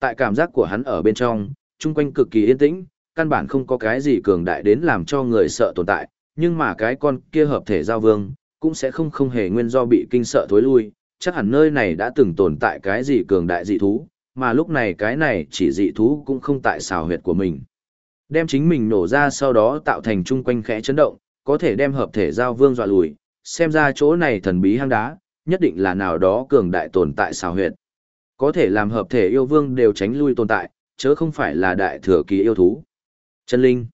Tại cảm giác của hắn ở bên trong, chung quanh cực kỳ yên tĩnh, căn bản không có cái gì cường đại đến làm cho người sợ tồn tại, nhưng mà cái con kia hợp thể giao vương, cũng sẽ không không hề nguyên do bị kinh sợ thối lui, chắc hẳn nơi này đã từng tồn tại cái gì cường đại dị thú, mà lúc này cái này chỉ dị thú cũng không tại xào huyệt của mình. Đem chính mình nổ ra sau đó tạo thành chung quanh khẽ chấn động, có thể đem hợp thể giao vương dọa lùi, xem ra chỗ này thần bí hang đá, nhất định là nào đó cường đại tồn tại xào huyệt. Có thể làm hợp thể yêu vương đều tránh lui tồn tại, chớ không phải là đại thừa kỳ yêu thú. Chân linh.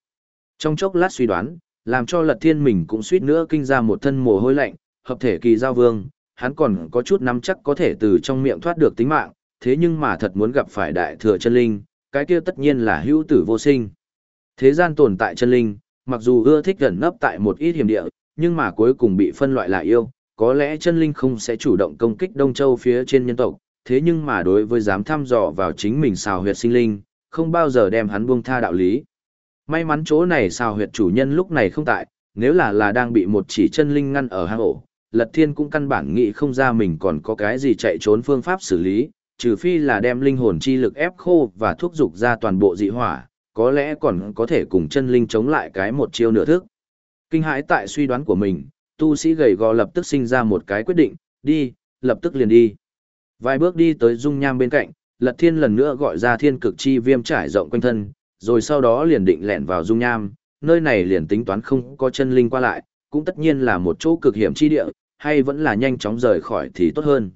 Trong chốc lát suy đoán, làm cho lật thiên mình cũng suýt nữa kinh ra một thân mồ hôi lạnh, hợp thể kỳ giao vương, hắn còn có chút nắm chắc có thể từ trong miệng thoát được tính mạng, thế nhưng mà thật muốn gặp phải đại thừa chân linh, cái kia tất nhiên là hữu tử vô sinh. Thế gian tồn tại chân linh, mặc dù ưa thích gần nấp tại một ít hiểm địa, nhưng mà cuối cùng bị phân loại là yêu, có lẽ chân linh không sẽ chủ động công kích Đông Châu phía trên nhân tộc, thế nhưng mà đối với dám thăm dò vào chính mình xào huyệt sinh linh, không bao giờ đem hắn buông tha đạo lý. May mắn chỗ này xào huyệt chủ nhân lúc này không tại, nếu là là đang bị một chỉ chân linh ngăn ở hang ổ, Lật Thiên cũng căn bản nghĩ không ra mình còn có cái gì chạy trốn phương pháp xử lý, trừ phi là đem linh hồn chi lực ép khô và thúc dục ra toàn bộ dị hỏa, có lẽ còn có thể cùng chân linh chống lại cái một chiêu nửa thức. Kinh hãi tại suy đoán của mình, tu sĩ gầy gò lập tức sinh ra một cái quyết định, đi, lập tức liền đi. Vài bước đi tới dung nham bên cạnh, Lật Thiên lần nữa gọi ra thiên cực chi viêm trải rộng quanh thân, rồi sau đó liền định lẹn vào dung nham, nơi này liền tính toán không có chân linh qua lại, cũng tất nhiên là một chỗ cực hiểm chi địa, hay vẫn là nhanh chóng rời khỏi thì tốt hơn.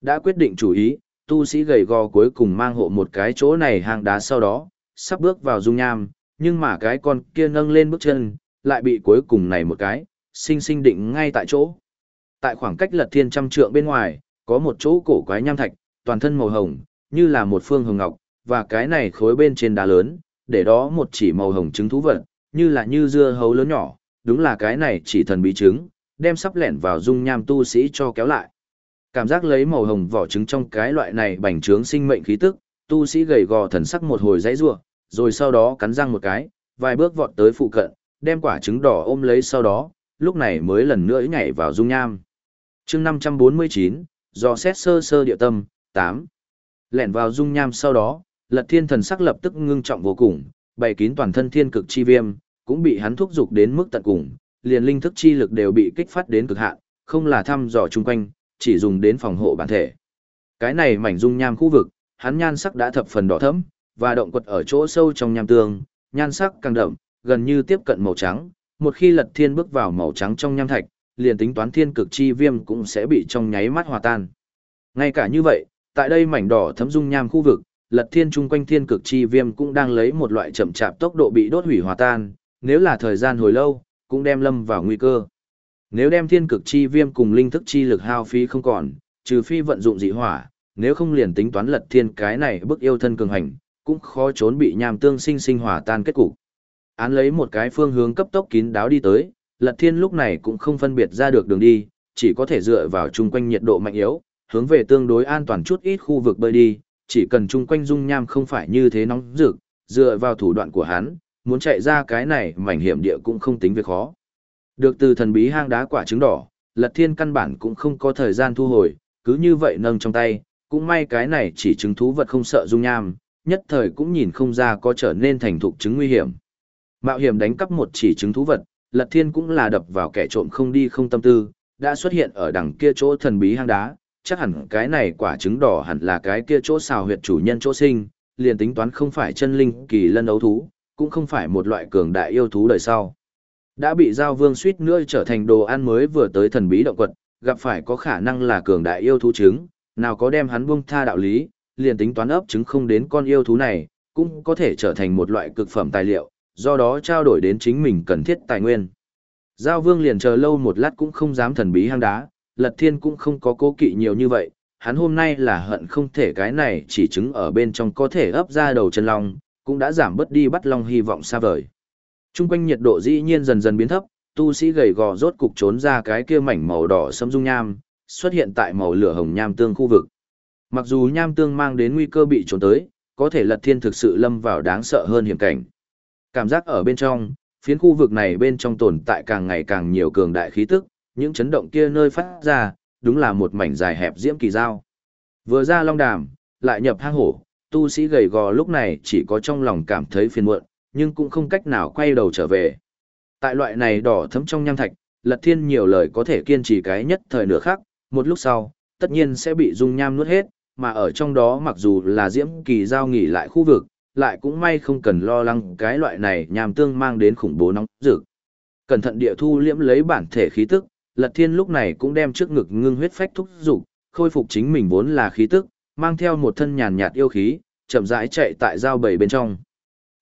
Đã quyết định chủ ý, tu sĩ gầy gò cuối cùng mang hộ một cái chỗ này hang đá sau đó, sắp bước vào dung nham, nhưng mà cái con kia nâng lên bước chân, lại bị cuối cùng này một cái, sinh sinh định ngay tại chỗ. Tại khoảng cách lật thiên trăm trượng bên ngoài, có một chỗ cổ quái nham thạch, toàn thân màu hồng, như là một phương hồng ngọc, và cái này khối bên trên đá lớn, để đó một chỉ màu hồng trứng thú vật, như là như dưa hấu lớn nhỏ, đúng là cái này chỉ thần bí trứng, đem sắp lẻn vào dung nham tu sĩ cho kéo lại. Cảm giác lấy màu hồng vỏ trứng trong cái loại này bành trướng sinh mệnh khí tức, tu sĩ gầy gò thần sắc một hồi dãy rủa, rồi sau đó cắn răng một cái, vài bước vọt tới phụ cận, đem quả trứng đỏ ôm lấy sau đó, lúc này mới lần nữa nhảy vào dung nham. Chương 549, do xét sơ sơ địa tâm, 8. Lẻn vào dung nham sau đó, Lật Thiên thần sắc lập tức ngưng trọng vô cùng, bày kín toàn thân thiên cực chi viêm, cũng bị hắn thúc dục đến mức tận cùng, liền linh thức chi lực đều bị kích phát đến cực hạn, không là thăm dò chung quanh, chỉ dùng đến phòng hộ bản thể. Cái này mảnh dung nham khu vực, hắn nhan sắc đã thập phần đỏ thẫm, và động quật ở chỗ sâu trong nham tương, nhan sắc càng đậm, gần như tiếp cận màu trắng, một khi Lật Thiên bước vào màu trắng trong nham thạch, liền tính toán thiên cực chi viêm cũng sẽ bị trong nháy mắt hòa tan. Ngay cả như vậy, tại đây mảnh đỏ thấm dung nham khu vực, Lật Thiên chung quanh thiên cực chi viêm cũng đang lấy một loại chậm chạp tốc độ bị đốt hủy hòa tan, nếu là thời gian hồi lâu, cũng đem lâm vào nguy cơ. Nếu đem thiên cực chi viêm cùng linh thức chi lực hao phí không còn, trừ phi vận dụng dị hỏa, nếu không liền tính toán Lật Thiên cái này bức yêu thân cường hành, cũng khó trốn bị nham tương sinh sinh hòa tan kết cục. Án lấy một cái phương hướng cấp tốc kín đáo đi tới, Lật Thiên lúc này cũng không phân biệt ra được đường đi, chỉ có thể dựa vào chung quanh nhiệt độ mạnh yếu, hướng về tương đối an toàn chút ít khu vực bơi đi, chỉ cần chung quanh dung nham không phải như thế nóng rực, dựa vào thủ đoạn của hắn, muốn chạy ra cái này mảnh hiểm địa cũng không tính việc khó. Được từ thần bí hang đá quả trứng đỏ, Lật Thiên căn bản cũng không có thời gian thu hồi, cứ như vậy nâng trong tay, cũng may cái này chỉ trứng thú vật không sợ dung nham, nhất thời cũng nhìn không ra có trở nên thành thục trứng nguy hiểm. Mạo hiểm đánh cắp một chỉ trứng thú vật, Lật Thiên cũng là đập vào kẻ trộm không đi không tâm tư, đã xuất hiện ở đằng kia chỗ thần bí hang đá, chắc hẳn cái này quả trứng đỏ hẳn là cái kia chỗ xào huyệt chủ nhân chỗ sinh, liền tính toán không phải chân linh kỳ lân ấu thú, cũng không phải một loại cường đại yêu thú đời sau. Đã bị giao vương suýt nữa trở thành đồ ăn mới vừa tới thần bí động quật, gặp phải có khả năng là cường đại yêu thú trứng, nào có đem hắn buông tha đạo lý, liền tính toán ấp trứng không đến con yêu thú này, cũng có thể trở thành một loại cực phẩm tài liệu, do đó trao đổi đến chính mình cần thiết tài nguyên. Giao vương liền chờ lâu một lát cũng không dám thần bí hang đá, lật thiên cũng không có cố kỵ nhiều như vậy, hắn hôm nay là hận không thể cái này chỉ chứng ở bên trong có thể ấp ra đầu chân long, cũng đã giảm bớt đi bắt long hy vọng xa vời. Trung quanh nhiệt độ dĩ nhiên dần dần biến thấp, tu sĩ gầy gò rốt cục trốn ra cái kia mảnh màu đỏ sẫm dung nham, xuất hiện tại màu lửa hồng nham tương khu vực. Mặc dù nham tương mang đến nguy cơ bị trốn tới, có thể lật thiên thực sự lâm vào đáng sợ hơn hiểm cảnh. Cảm giác ở bên trong, phiến khu vực này bên trong tồn tại càng ngày càng nhiều cường đại khí tức, những chấn động kia nơi phát ra, đúng là một mảnh dài hẹp diễm kỳ dao. Vừa ra long đàm, lại nhập hang hổ, tu sĩ gầy gò lúc này chỉ có trong lòng cảm thấy phiền muộn, nhưng cũng không cách nào quay đầu trở về. Tại loại này đỏ thấm trong nham thạch, Lật Thiên nhiều lời có thể kiên trì cái nhất thời nửa khác, một lúc sau, tất nhiên sẽ bị dung nham nuốt hết, mà ở trong đó mặc dù là diễm kỳ giao nghỉ lại khu vực, lại cũng may không cần lo lắng cái loại này nham tương mang đến khủng bố nóng rực. Cẩn thận địa thu liễm lấy bản thể khí tức, Lật Thiên lúc này cũng đem trước ngực ngưng huyết phách thúc dục, khôi phục chính mình vốn là khí tức, mang theo một thân nhàn nhạt yêu khí, chậm rãi chạy tại giao bầy bên trong.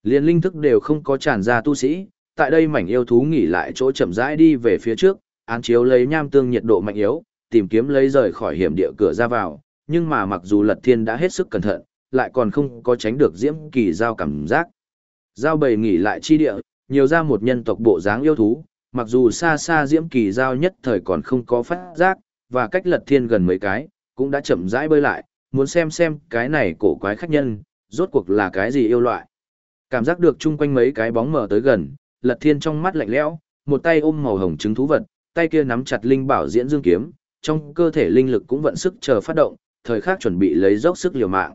Liên linh thức đều không có tràn ra tu sĩ, tại đây mảnh yêu thú nghỉ lại chỗ chậm rãi đi về phía trước, án chiếu lấy nham tương nhiệt độ mạnh yếu, tìm kiếm lấy rời khỏi hiểm địa cửa ra vào, nhưng mà mặc dù Lật Thiên đã hết sức cẩn thận, lại còn không có tránh được diễm kỳ giao cảm giác. Giao bầy nghỉ lại chi địa, nhiều ra một nhân tộc bộ dáng yêu thú, mặc dù xa xa diễm kỳ giao nhất thời còn không có phát giác, và cách Lật Thiên gần mấy cái, cũng đã chậm rãi bơi lại, muốn xem xem cái này cổ quái khách nhân, rốt cuộc là cái gì yêu loại. Cảm giác được chung quanh mấy cái bóng mờ tới gần, Lật Thiên trong mắt lạnh lẽo, một tay ôm màu hồng trứng thú vật, tay kia nắm chặt linh bảo diễn dương kiếm, trong cơ thể linh lực cũng vận sức chờ phát động, thời khắc chuẩn bị lấy dốc sức liều mạng.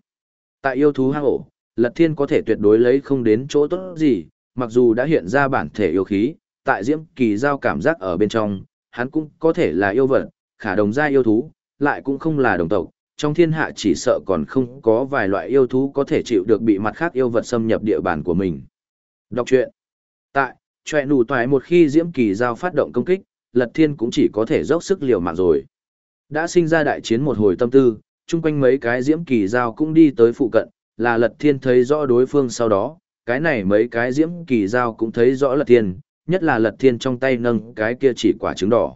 Tại yêu thú hang ổ, Lật Thiên có thể tuyệt đối lấy không đến chỗ tốt gì, mặc dù đã hiện ra bản thể yêu khí, tại diễm kỳ giao cảm giác ở bên trong, hắn cũng có thể là yêu vật, khả đồng gia yêu thú, lại cũng không là đồng tộc, trong thiên hạ chỉ sợ còn không có vài loại yêu thú có thể chịu được bị mặt khác yêu vật xâm nhập địa bàn của mình. Đọc truyện. Tại, chòe nụ toái một khi diễm kỳ giao phát động công kích, lật thiên cũng chỉ có thể dốc sức liều mạng rồi. Đã sinh ra đại chiến một hồi tâm tư, chung quanh mấy cái diễm kỳ giao cũng đi tới phụ cận, là lật thiên thấy rõ đối phương sau đó, cái này mấy cái diễm kỳ giao cũng thấy rõ lật thiên, nhất là lật thiên trong tay nâng cái kia chỉ quả trứng đỏ.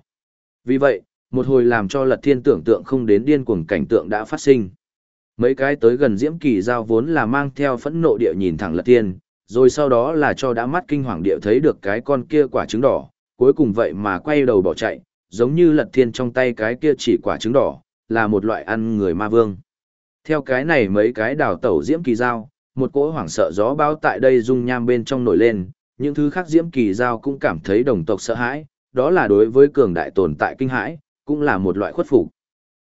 Vì vậy, một hồi làm cho lật thiên tưởng tượng không đến điên cuồng cảnh tượng đã phát sinh. Mấy cái tới gần diễm kỳ giao vốn là mang theo phẫn nộ địa nhìn thẳng lật thiên, rồi sau đó là cho đã mắt kinh hoàng địa thấy được cái con kia quả trứng đỏ, cuối cùng vậy mà quay đầu bỏ chạy, giống như lật thiên trong tay cái kia chỉ quả trứng đỏ, là một loại ăn người ma vương. Theo cái này mấy cái đào tẩu diễm kỳ giao, một cỗ hoảng sợ gió bão tại đây rung nham bên trong nổi lên, những thứ khác diễm kỳ giao cũng cảm thấy đồng tộc sợ hãi, đó là đối với cường đại tồn tại kinh hãi, cũng là một loại khuất phục.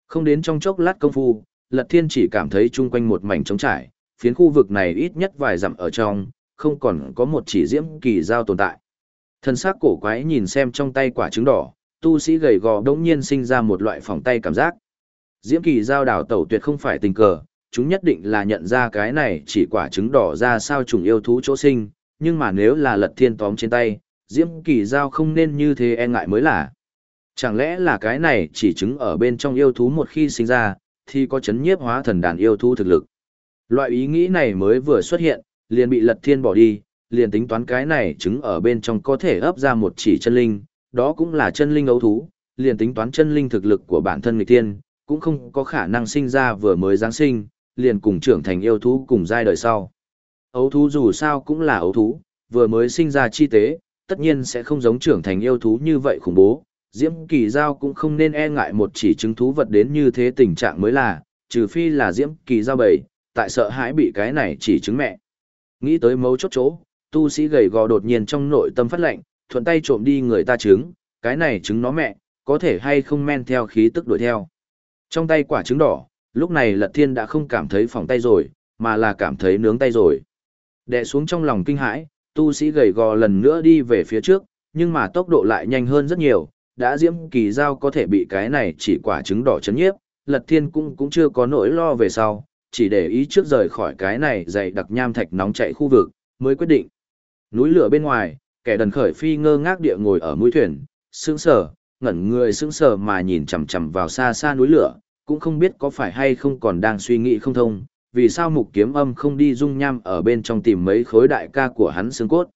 Không đến trong chốc lát công phu, Lật Thiên chỉ cảm thấy chung quanh một mảnh trống trải, phiến khu vực này ít nhất vài dặm ở trong, không còn có một chỉ diễm kỳ giao tồn tại. Thân xác cổ quái nhìn xem trong tay quả trứng đỏ, tu sĩ gầy gò đống nhiên sinh ra một loại phòng tay cảm giác. Diễm kỳ giao đảo tẩu tuyệt không phải tình cờ, chúng nhất định là nhận ra cái này chỉ quả trứng đỏ ra sao trùng yêu thú chỗ sinh, nhưng mà nếu là lật thiên tóm trên tay, diễm kỳ giao không nên như thế e ngại mới là. Chẳng lẽ là cái này chỉ trứng ở bên trong yêu thú một khi sinh ra, thì có chấn nhiếp hóa thần đàn yêu thú thực lực. Loại ý nghĩ này mới vừa xuất hiện, liền bị lật thiên bỏ đi, liền tính toán cái này trứng ở bên trong có thể ấp ra một chỉ chân linh, đó cũng là chân linh ấu thú, liền tính toán chân linh thực lực của bản thân người tiên, cũng không có khả năng sinh ra vừa mới Giáng sinh, liền cùng trưởng thành yêu thú cùng giai đời sau. Ấu thú dù sao cũng là ấu thú, vừa mới sinh ra chi tế, tất nhiên sẽ không giống trưởng thành yêu thú như vậy khủng bố. Diễm Kỳ Giao cũng không nên e ngại một chỉ chứng thú vật đến như thế tình trạng mới là, trừ phi là Diễm Kỳ Giao bầy, tại sợ hãi bị cái này chỉ chứng mẹ. Nghĩ tới mấu chốt chỗ, tu sĩ gầy gò đột nhiên trong nội tâm phát lệnh, thuận tay trộm đi người ta trứng, cái này trứng nó mẹ, có thể hay không men theo khí tức đuổi theo. Trong tay quả trứng đỏ, lúc này Lật Thiên đã không cảm thấy phòng tay rồi, mà là cảm thấy nướng tay rồi. Đè xuống trong lòng kinh hãi, tu sĩ gầy gò lần nữa đi về phía trước, nhưng mà tốc độ lại nhanh hơn rất nhiều, đã diễm kỳ giao có thể bị cái này chỉ quả trứng đỏ chấn nhiếp, Lật Thiên cũng cũng chưa có nỗi lo về sau, chỉ để ý trước rời khỏi cái này dày đặc nham thạch nóng chạy khu vực, mới quyết định. Núi lửa bên ngoài, kẻ đần khởi phi ngơ ngác địa ngồi ở mũi thuyền, sững sờ, ngẩn người sững sờ mà nhìn chằm chằm vào xa xa núi lửa, cũng không biết có phải hay không còn đang suy nghĩ không thông, vì sao mục kiếm âm không đi dung nham ở bên trong tìm mấy khối đại ca của hắn xương cốt.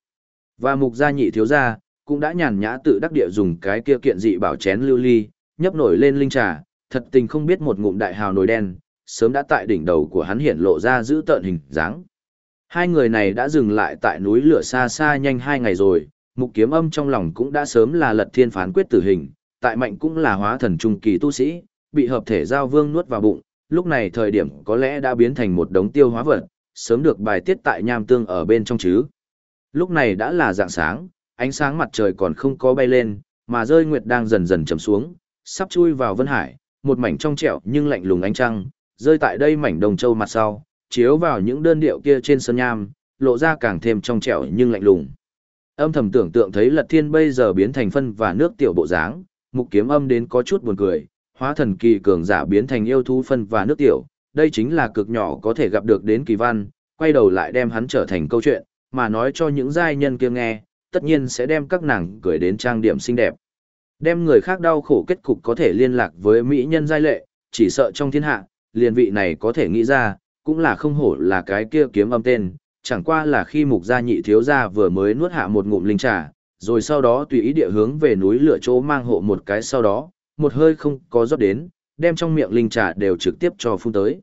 Và mục gia nhị thiếu gia, cũng đã nhàn nhã tự đắc địa dùng cái kia kiện dị bảo chén lưu ly, nhấp nổi lên linh trà, thật tình không biết một ngụm đại hào nồi đen, sớm đã tại đỉnh đầu của hắn hiện lộ ra giữ tợn hình dáng. Hai người này đã dừng lại tại núi lửa xa xa nhanh hai ngày rồi, mục kiếm âm trong lòng cũng đã sớm là lật thiên phán quyết tử hình, tại mạnh cũng là hóa thần trung kỳ tu sĩ, bị hợp thể giao vương nuốt vào bụng, lúc này thời điểm có lẽ đã biến thành một đống tiêu hóa vật, sớm được bài tiết tại nham tương ở bên trong chứ. Lúc này đã là dạng sáng, ánh sáng mặt trời còn không có bay lên, mà rơi nguyệt đang dần dần chầm xuống, sắp chui vào vân hải, một mảnh trong trẻo nhưng lạnh lùng ánh trăng, rơi tại đây mảnh đồng châu mặt sau, chiếu vào những đơn điệu kia trên sân nham, lộ ra càng thêm trong trẻo nhưng lạnh lùng. Âm thầm tưởng tượng thấy Lật Thiên bây giờ biến thành phân và nước tiểu bộ dáng, mục kiếm âm đến có chút buồn cười, hóa thần kỳ cường giả biến thành yêu thú phân và nước tiểu, đây chính là cực nhỏ có thể gặp được đến kỳ văn, quay đầu lại đem hắn trở thành câu chuyện, mà nói cho những giai nhân kia nghe, tất nhiên sẽ đem các nàng gửi đến trang điểm xinh đẹp. Đem người khác đau khổ kết cục có thể liên lạc với mỹ nhân giai lệ, chỉ sợ trong thiên hạ, liền vị này có thể nghĩ ra, cũng là không hổ là cái kia kiếm âm tên, chẳng qua là khi mục gia nhị thiếu gia vừa mới nuốt hạ một ngụm linh trà, rồi sau đó tùy ý địa hướng về núi lửa chỗ mang hộ một cái sau đó, một hơi không có rót đến, đem trong miệng linh trà đều trực tiếp cho phun tới.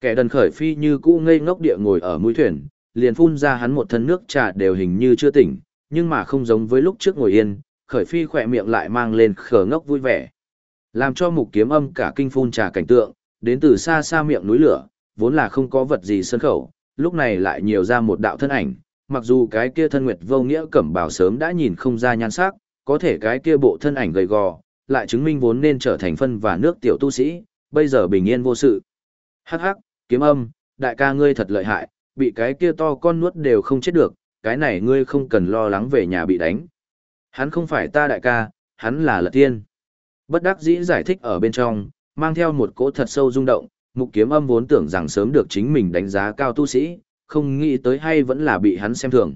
Kẻ đần khởi phi như cũ ngây ngốc địa ngồi ở mũi thuyền, liền phun ra hắn một thân nước trà đều hình như chưa tỉnh, nhưng mà không giống với lúc trước ngồi yên, khởi phi khỏe miệng lại mang lên khờ ngốc vui vẻ. Làm cho mục kiếm âm cả kinh phun trà cảnh tượng, đến từ xa xa miệng núi lửa, vốn là không có vật gì sân khẩu, lúc này lại nhiều ra một đạo thân ảnh, mặc dù cái kia thân nguyệt vô nghĩa cẩm bào sớm đã nhìn không ra nhan sắc, có thể cái kia bộ thân ảnh gầy gò, lại chứng minh vốn nên trở thành phân và nước tiểu tu sĩ, bây giờ bình yên vô sự. Hắc hắc, kiếm âm, đại ca ngươi thật lợi hại, bị cái kia to con nuốt đều không chết được, cái này ngươi không cần lo lắng về nhà bị đánh. Hắn không phải ta đại ca, hắn là lật tiên. Bất đắc dĩ giải thích ở bên trong, mang theo một cỗ thật sâu rung động, mục kiếm âm vốn tưởng rằng sớm được chính mình đánh giá cao tu sĩ, không nghĩ tới hay vẫn là bị hắn xem thường.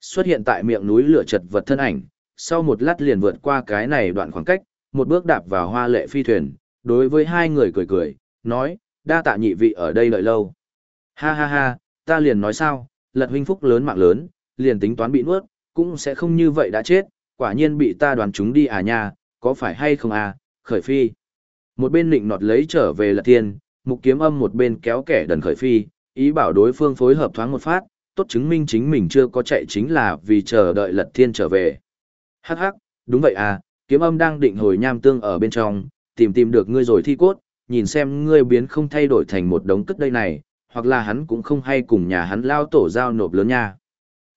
Xuất hiện tại miệng núi lửa chật vật thân ảnh, sau một lát liền vượt qua cái này đoạn khoảng cách, một bước đạp vào hoa lệ phi thuyền, đối với hai người cười cười, nói, đa tạ nhị vị ở đây đợi lâu. Ha ha ha, ta liền nói sao, lật huynh phúc lớn mạng lớn, liền tính toán bị nuốt, cũng sẽ không như vậy đã chết, quả nhiên bị ta đoán chúng đi à nha, có phải hay không à, khởi phi. Một bên định nọt lấy trở về lật tiên, mục kiếm âm một bên kéo kẻ đần khởi phi, ý bảo đối phương phối hợp thoáng một phát, tốt chứng minh chính mình chưa có chạy chính là vì chờ đợi lật thiên trở về. Hắc hắc, đúng vậy à, kiếm âm đang định hồi nham tương ở bên trong, tìm tìm được ngươi rồi thi cốt, nhìn xem ngươi biến không thay đổi thành một đống cất đây này, hoặc là hắn cũng không hay cùng nhà hắn lao tổ giao nộp lớn nha.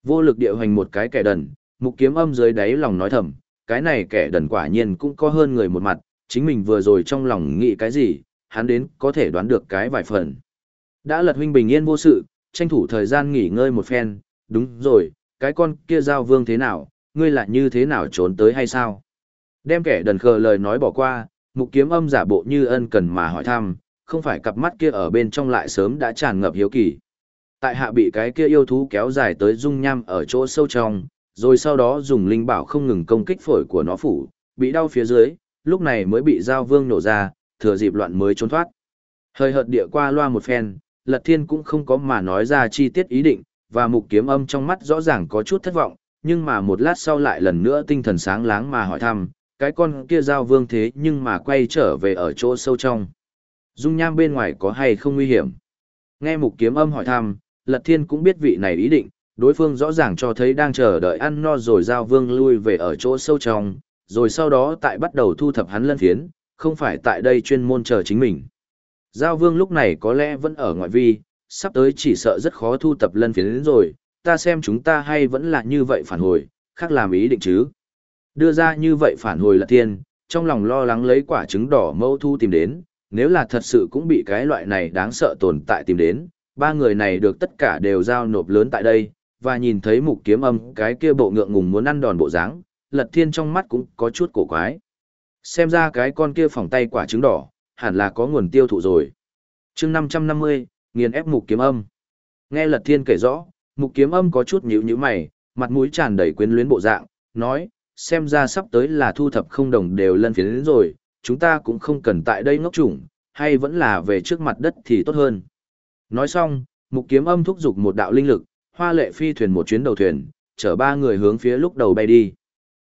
Vô lực địa hành một cái kẻ đần, mục kiếm âm dưới đáy lòng nói thầm, cái này kẻ đần quả nhiên cũng có hơn người một mặt, chính mình vừa rồi trong lòng nghĩ cái gì, hắn đến có thể đoán được cái vài phần. Đã lật huynh bình yên vô sự, tranh thủ thời gian nghỉ ngơi một phen, đúng rồi, cái con kia giao vương thế nào, ngươi lại như thế nào trốn tới hay sao? Đem kẻ đần khờ lời nói bỏ qua, mục kiếm âm giả bộ như ân cần mà hỏi thăm, không phải cặp mắt kia ở bên trong lại sớm đã tràn ngập hiếu kỳ. Tại hạ bị cái kia yêu thú kéo dài tới dung nham ở chỗ sâu trong, rồi sau đó dùng linh bảo không ngừng công kích phổi của nó phủ, bị đau phía dưới, lúc này mới bị giao vương nổ ra, thừa dịp loạn mới trốn thoát. Hơi hợt địa qua loa một phen, Lật Thiên cũng không có mà nói ra chi tiết ý định, và mục kiếm âm trong mắt rõ ràng có chút thất vọng, nhưng mà một lát sau lại lần nữa tinh thần sáng láng mà hỏi thăm, cái con kia giao vương thế nhưng mà quay trở về ở chỗ sâu trong. Dung nham bên ngoài có hay không nguy hiểm? Nghe mục kiếm âm hỏi thăm, Lật Thiên cũng biết vị này ý định, đối phương rõ ràng cho thấy đang chờ đợi ăn no rồi giao vương lui về ở chỗ sâu trong, rồi sau đó tại bắt đầu thu thập hắn lân phiến, không phải tại đây chuyên môn chờ chính mình. Giao vương lúc này có lẽ vẫn ở ngoại vi, sắp tới chỉ sợ rất khó thu tập lân phiến đến rồi, ta xem chúng ta hay vẫn là như vậy phản hồi, khác làm ý định chứ. Đưa ra như vậy phản hồi là thiên, trong lòng lo lắng lấy quả trứng đỏ mâu thu tìm đến, nếu là thật sự cũng bị cái loại này đáng sợ tồn tại tìm đến, ba người này được tất cả đều giao nộp lớn tại đây, và nhìn thấy mục kiếm âm cái kia bộ ngượng ngùng muốn ăn đòn bộ dáng, lật thiên trong mắt cũng có chút cổ quái. Xem ra cái con kia phòng tay quả trứng đỏ, hẳn là có nguồn tiêu thụ rồi. chương 550, nghiền ép mục kiếm âm. Nghe lật thiên kể rõ, mục kiếm âm có chút nhíu nhíu mày, mặt mũi tràn đầy quyến luyến bộ dạng, nói, xem ra sắp tới là thu thập không đồng đều lân phiến đến rồi, chúng ta cũng không cần tại đây ngốc chủng, hay vẫn là về trước mặt đất thì tốt hơn. Nói xong, mục kiếm âm thúc giục một đạo linh lực, hoa lệ phi thuyền một chuyến đầu thuyền, chở ba người hướng phía lúc đầu bay đi.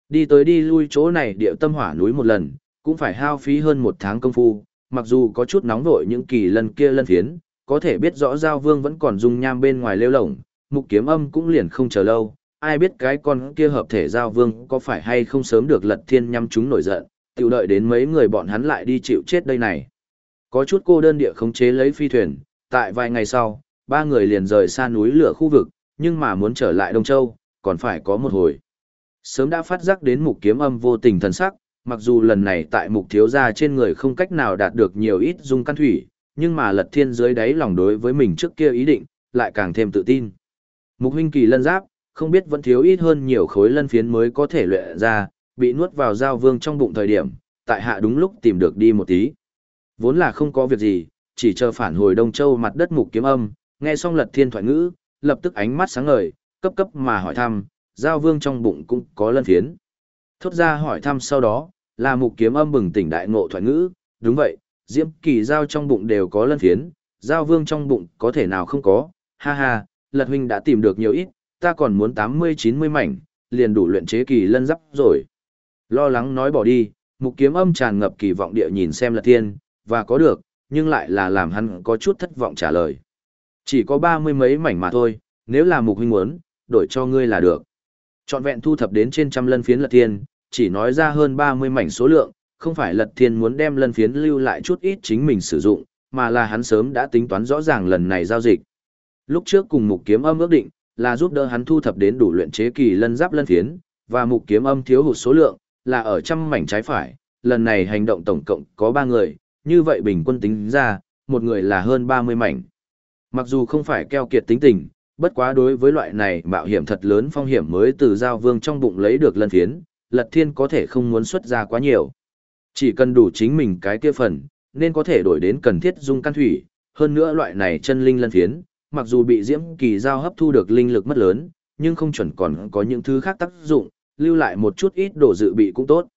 Đi tới đi lui chỗ này địa tâm hỏa núi một lần, cũng phải hao phí hơn một tháng công phu, mặc dù có chút nóng vội những kỳ lần kia lân phiến, có thể biết rõ giao vương vẫn còn dung nham bên ngoài lêu lổng, mục kiếm âm cũng liền không chờ lâu, ai biết cái con kia hợp thể giao vương có phải hay không sớm được lật thiên nhằm chúng nổi giận, tiểu đợi đến mấy người bọn hắn lại đi chịu chết đây này. Có chút cô đơn địa khống chế lấy phi thuyền, tại vài ngày sau, ba người liền rời xa núi lửa khu vực, nhưng mà muốn trở lại Đông Châu, còn phải có một hồi. Sớm đã phát giác đến mục kiếm âm vô tình thần sắc, mặc dù lần này tại mục thiếu gia trên người không cách nào đạt được nhiều ít dung căn thủy, nhưng mà lật thiên dưới đáy lòng đối với mình trước kia ý định, lại càng thêm tự tin. Mục huynh kỳ lân giáp, không biết vẫn thiếu ít hơn nhiều khối lân phiến mới có thể luyện ra, bị nuốt vào giao vương trong bụng thời điểm, tại hạ đúng lúc tìm được đi một tí. Vốn là không có việc gì, chỉ chờ phản hồi Đông Châu mặt đất mục kiếm âm, nghe xong lật thiên thoại ngữ, lập tức ánh mắt sáng ngời, cấp cấp mà hỏi thăm, giao vương trong bụng cũng có lân phiến. Thốt ra hỏi thăm sau đó, là mục kiếm âm bừng tỉnh đại ngộ thoại ngữ, đúng vậy, diễm kỳ giao trong bụng đều có lân phiến, giao vương trong bụng có thể nào không có, ha ha, lật huynh đã tìm được nhiều ít, ta còn muốn 80-90 mảnh, liền đủ luyện chế kỳ lân giáp rồi. Lo lắng nói bỏ đi, mục kiếm âm tràn ngập kỳ vọng địa nhìn xem lật thiên, và có được, nhưng lại là làm hắn có chút thất vọng trả lời. Chỉ có ba mươi mấy mảnh mà thôi, nếu là mục huynh muốn, đổi cho ngươi là được. Chọn vẹn thu thập đến trên trăm lân phiến lật thiên, chỉ nói ra hơn 30 mảnh số lượng, không phải lật thiên muốn đem lân phiến lưu lại chút ít chính mình sử dụng, mà là hắn sớm đã tính toán rõ ràng lần này giao dịch. Lúc trước cùng mục kiếm âm ước định, là giúp đỡ hắn thu thập đến đủ luyện chế kỳ lân giáp lân phiến, và mục kiếm âm thiếu hụt số lượng, là ở trăm mảnh trái phải, lần này hành động tổng cộng có 3 người, như vậy bình quân tính ra, một người là hơn 30 mảnh. Mặc dù không phải keo kiệt tính tình, bất quá đối với loại này mạo hiểm thật lớn phong hiểm mới từ giao vương trong bụng lấy được lân phiến, lật thiên có thể không muốn xuất ra quá nhiều. Chỉ cần đủ chính mình cái kia phần, nên có thể đổi đến cần thiết dung căn thủy, hơn nữa loại này chân linh lân phiến, mặc dù bị diễm kỳ giao hấp thu được linh lực mất lớn, nhưng không chuẩn còn có những thứ khác tác dụng, lưu lại một chút ít đồ dự bị cũng tốt.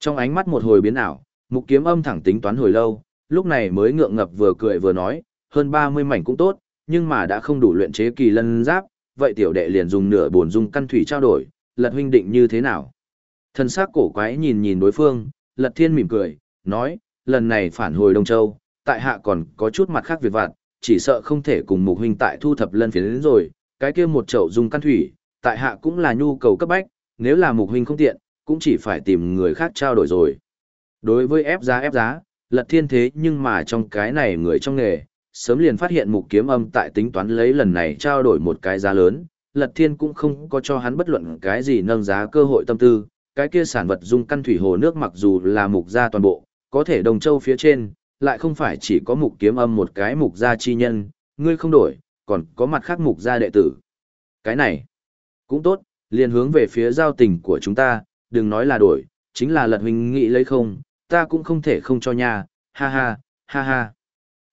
Trong ánh mắt một hồi biến ảo, mục kiếm âm thẳng tính toán hồi lâu, lúc này mới ngượng ngập vừa cười vừa nói, hơn 30 mảnh cũng tốt, nhưng mà đã không đủ luyện chế kỳ lân giáp, vậy tiểu đệ liền dùng nửa bổn dung căn thủy trao đổi, lật huynh định như thế nào? Thân xác cổ quái nhìn nhìn đối phương, lật thiên mỉm cười, nói, lần này phản hồi Đông Châu, tại hạ còn có chút mặt khác việc vặt, chỉ sợ không thể cùng mục huynh tại thu thập lân phiến đến rồi, cái kia một chậu dung căn thủy, tại hạ cũng là nhu cầu cấp bách, nếu là mục huynh không tiện, cũng chỉ phải tìm người khác trao đổi rồi. Đối với ép giá ép giá, lật thiên thế nhưng mà trong cái này người trong nghề, sớm liền phát hiện mục kiếm âm tại tính toán lấy lần này trao đổi một cái giá lớn, lật thiên cũng không có cho hắn bất luận cái gì nâng giá cơ hội tâm tư, cái kia sản vật dung căn thủy hồ nước mặc dù là mục gia toàn bộ, có thể đồng châu phía trên, lại không phải chỉ có mục kiếm âm một cái mục gia chi nhân, ngươi không đổi, còn có mặt khác mục gia đệ tử. Cái này, cũng tốt, liền hướng về phía giao tình của chúng ta, đừng nói là đổi, chính là lật huynh nghĩ lấy không, ta cũng không thể không cho nha, ha ha, ha ha.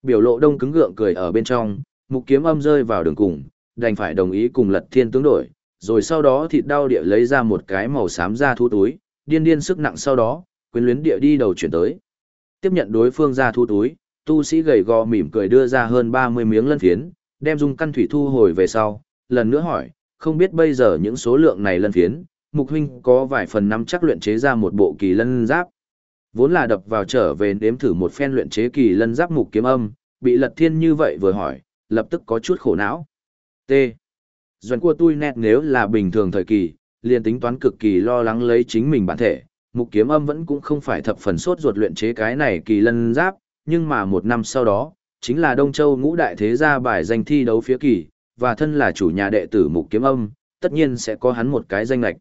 Biểu lộ đông cứng gượng cười ở bên trong, mục kiếm âm rơi vào đường cùng, đành phải đồng ý cùng lật thiên tướng đổi, rồi sau đó thịt đau địa lấy ra một cái màu xám ra thu túi, điên điên sức nặng sau đó, quyến luyến địa đi đầu chuyển tới. Tiếp nhận đối phương ra thu túi, tu sĩ gầy gò mỉm cười đưa ra hơn 30 miếng lân phiến, đem dung căn thủy thu hồi về sau, lần nữa hỏi, không biết bây giờ những số lượng này lân phiến, mục huynh có vài phần năm chắc luyện chế ra một bộ kỳ lân giáp. Vốn là đập vào trở về đếm thử một phen luyện chế kỳ lân giáp mục kiếm âm, bị lật thiên như vậy vừa hỏi, lập tức có chút khổ não. T. Doan của tôi nét nếu là bình thường thời kỳ, liền tính toán cực kỳ lo lắng lấy chính mình bản thể, mục kiếm âm vẫn cũng không phải thập phần sốt ruột luyện chế cái này kỳ lân giáp, nhưng mà một năm sau đó, chính là Đông Châu ngũ đại thế gia bài danh thi đấu phía kỳ, và thân là chủ nhà đệ tử mục kiếm âm, tất nhiên sẽ có hắn một cái danh lạch.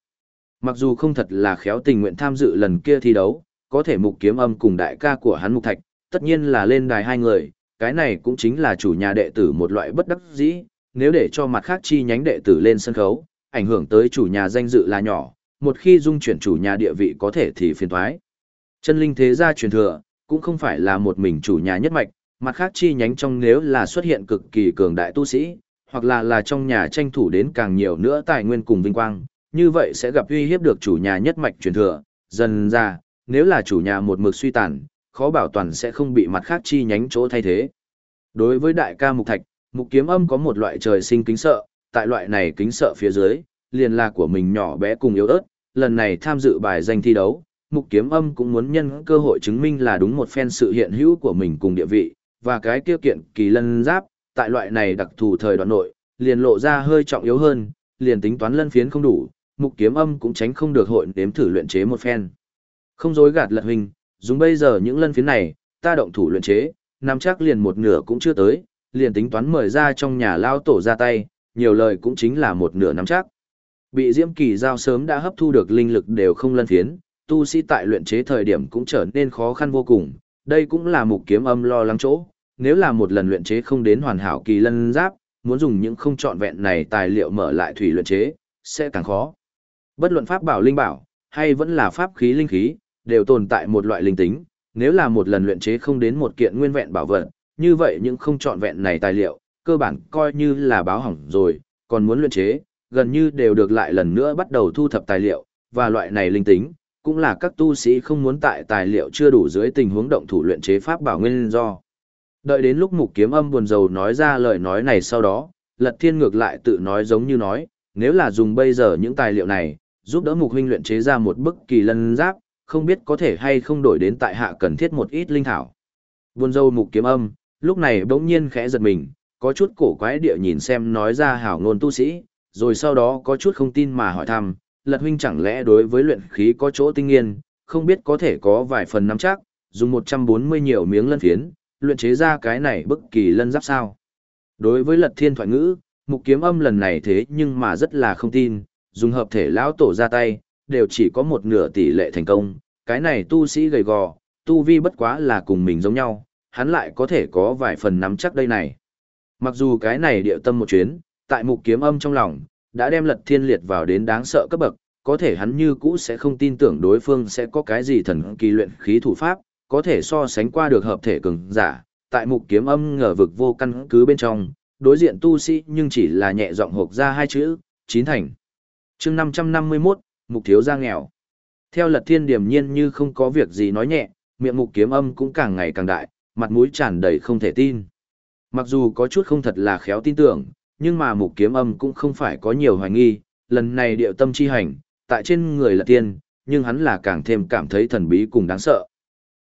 Mặc dù không thật là khéo tình nguyện tham dự lần kia thi đấu, có thể mục kiếm âm cùng đại ca của hắn mục thạch, tất nhiên là lên đài hai người, cái này cũng chính là chủ nhà đệ tử một loại bất đắc dĩ, nếu để cho mặt khác chi nhánh đệ tử lên sân khấu, ảnh hưởng tới chủ nhà danh dự là nhỏ, một khi dung chuyển chủ nhà địa vị có thể thì phiền thoái. Chân linh thế gia truyền thừa, cũng không phải là một mình chủ nhà nhất mạch, mặt khác chi nhánh trong nếu là xuất hiện cực kỳ cường đại tu sĩ, hoặc là là trong nhà tranh thủ đến càng nhiều nữa tài nguyên cùng vinh quang, như vậy sẽ gặp uy hiếp được chủ nhà nhất mạch truyền thừa, dần ra, nếu là chủ nhà một mực suy tàn, khó bảo toàn sẽ không bị mặt khác chi nhánh chỗ thay thế. Đối với đại ca Mục Thạch, Mục Kiếm Âm có một loại trời sinh kính sợ, tại loại này kính sợ phía dưới, liền là của mình nhỏ bé cùng yếu ớt, lần này tham dự bài danh thi đấu, Mục Kiếm Âm cũng muốn nhân cơ hội chứng minh là đúng một phen sự hiện hữu của mình cùng địa vị, và cái tiêu kiện kỳ lân giáp, tại loại này đặc thù thời đoạn nội, liền lộ ra hơi trọng yếu hơn, liền tính toán lân phiến không đủ, Mục Kiếm Âm cũng tránh không được hội nếm thử luyện chế một phen. Không dối gạt lật huynh, dùng bây giờ những lân phiến này, ta động thủ luyện chế, nắm chắc liền một nửa cũng chưa tới, liền tính toán mời ra trong nhà lao tổ ra tay, nhiều lời cũng chính là một nửa nắm chắc. Bị Diễm Kỳ giao sớm đã hấp thu được linh lực đều không lân phiến, tu sĩ tại luyện chế thời điểm cũng trở nên khó khăn vô cùng, đây cũng là mục kiếm âm lo lắng chỗ, nếu là một lần luyện chế không đến hoàn hảo kỳ lân giáp, muốn dùng những không trọn vẹn này tài liệu mở lại thủy luyện chế, sẽ càng khó. Bất luận pháp bảo linh bảo, hay vẫn là pháp khí linh khí, đều tồn tại một loại linh tính, nếu là một lần luyện chế không đến một kiện nguyên vẹn bảo vật, như vậy những không trọn vẹn này tài liệu, cơ bản coi như là báo hỏng rồi, còn muốn luyện chế, gần như đều được lại lần nữa bắt đầu thu thập tài liệu, và loại này linh tính, cũng là các tu sĩ không muốn tại tài liệu chưa đủ dưới tình huống động thủ luyện chế pháp bảo nguyên do. Đợi đến lúc mục kiếm âm buồn rầu nói ra lời nói này sau đó, lật thiên ngược lại tự nói giống như nói, nếu là dùng bây giờ những tài liệu này, giúp đỡ mục huynh luyện chế ra một bức kỳ lân giáp, không biết có thể hay không đổi đến tại hạ cần thiết một ít linh thảo. Buồn dâu mục kiếm âm, lúc này bỗng nhiên khẽ giật mình, có chút cổ quái địa nhìn xem nói ra hảo ngôn tu sĩ, rồi sau đó có chút không tin mà hỏi thăm, lật huynh chẳng lẽ đối với luyện khí có chỗ tinh nghiên, không biết có thể có vài phần nắm chắc, dùng 140 nhiều miếng lân phiến, luyện chế ra cái này bất kỳ lân giáp sao. Đối với lật thiên thoại ngữ, mục kiếm âm lần này thế nhưng mà rất là không tin, dùng hợp thể lão tổ ra tay, đều chỉ có một nửa tỷ lệ thành công, cái này tu sĩ gầy gò, tu vi bất quá là cùng mình giống nhau, hắn lại có thể có vài phần nắm chắc đây này. Mặc dù cái này địa tâm một chuyến, tại mục kiếm âm trong lòng, đã đem lật thiên liệt vào đến đáng sợ cấp bậc, có thể hắn như cũ sẽ không tin tưởng đối phương sẽ có cái gì thần kỳ luyện khí thủ pháp, có thể so sánh qua được hợp thể cường giả, tại mục kiếm âm ngờ vực vô căn cứ bên trong, đối diện tu sĩ nhưng chỉ là nhẹ giọng hộp ra hai chữ, chín thành. chương 551, mục thiếu ra nghèo. Theo lật thiên điểm nhiên như không có việc gì nói nhẹ, miệng mục kiếm âm cũng càng ngày càng đại, mặt mũi tràn đầy không thể tin. Mặc dù có chút không thật là khéo tin tưởng, nhưng mà mục kiếm âm cũng không phải có nhiều hoài nghi, lần này điệu tâm chi hành, tại trên người lật tiên, nhưng hắn là càng thêm cảm thấy thần bí cùng đáng sợ.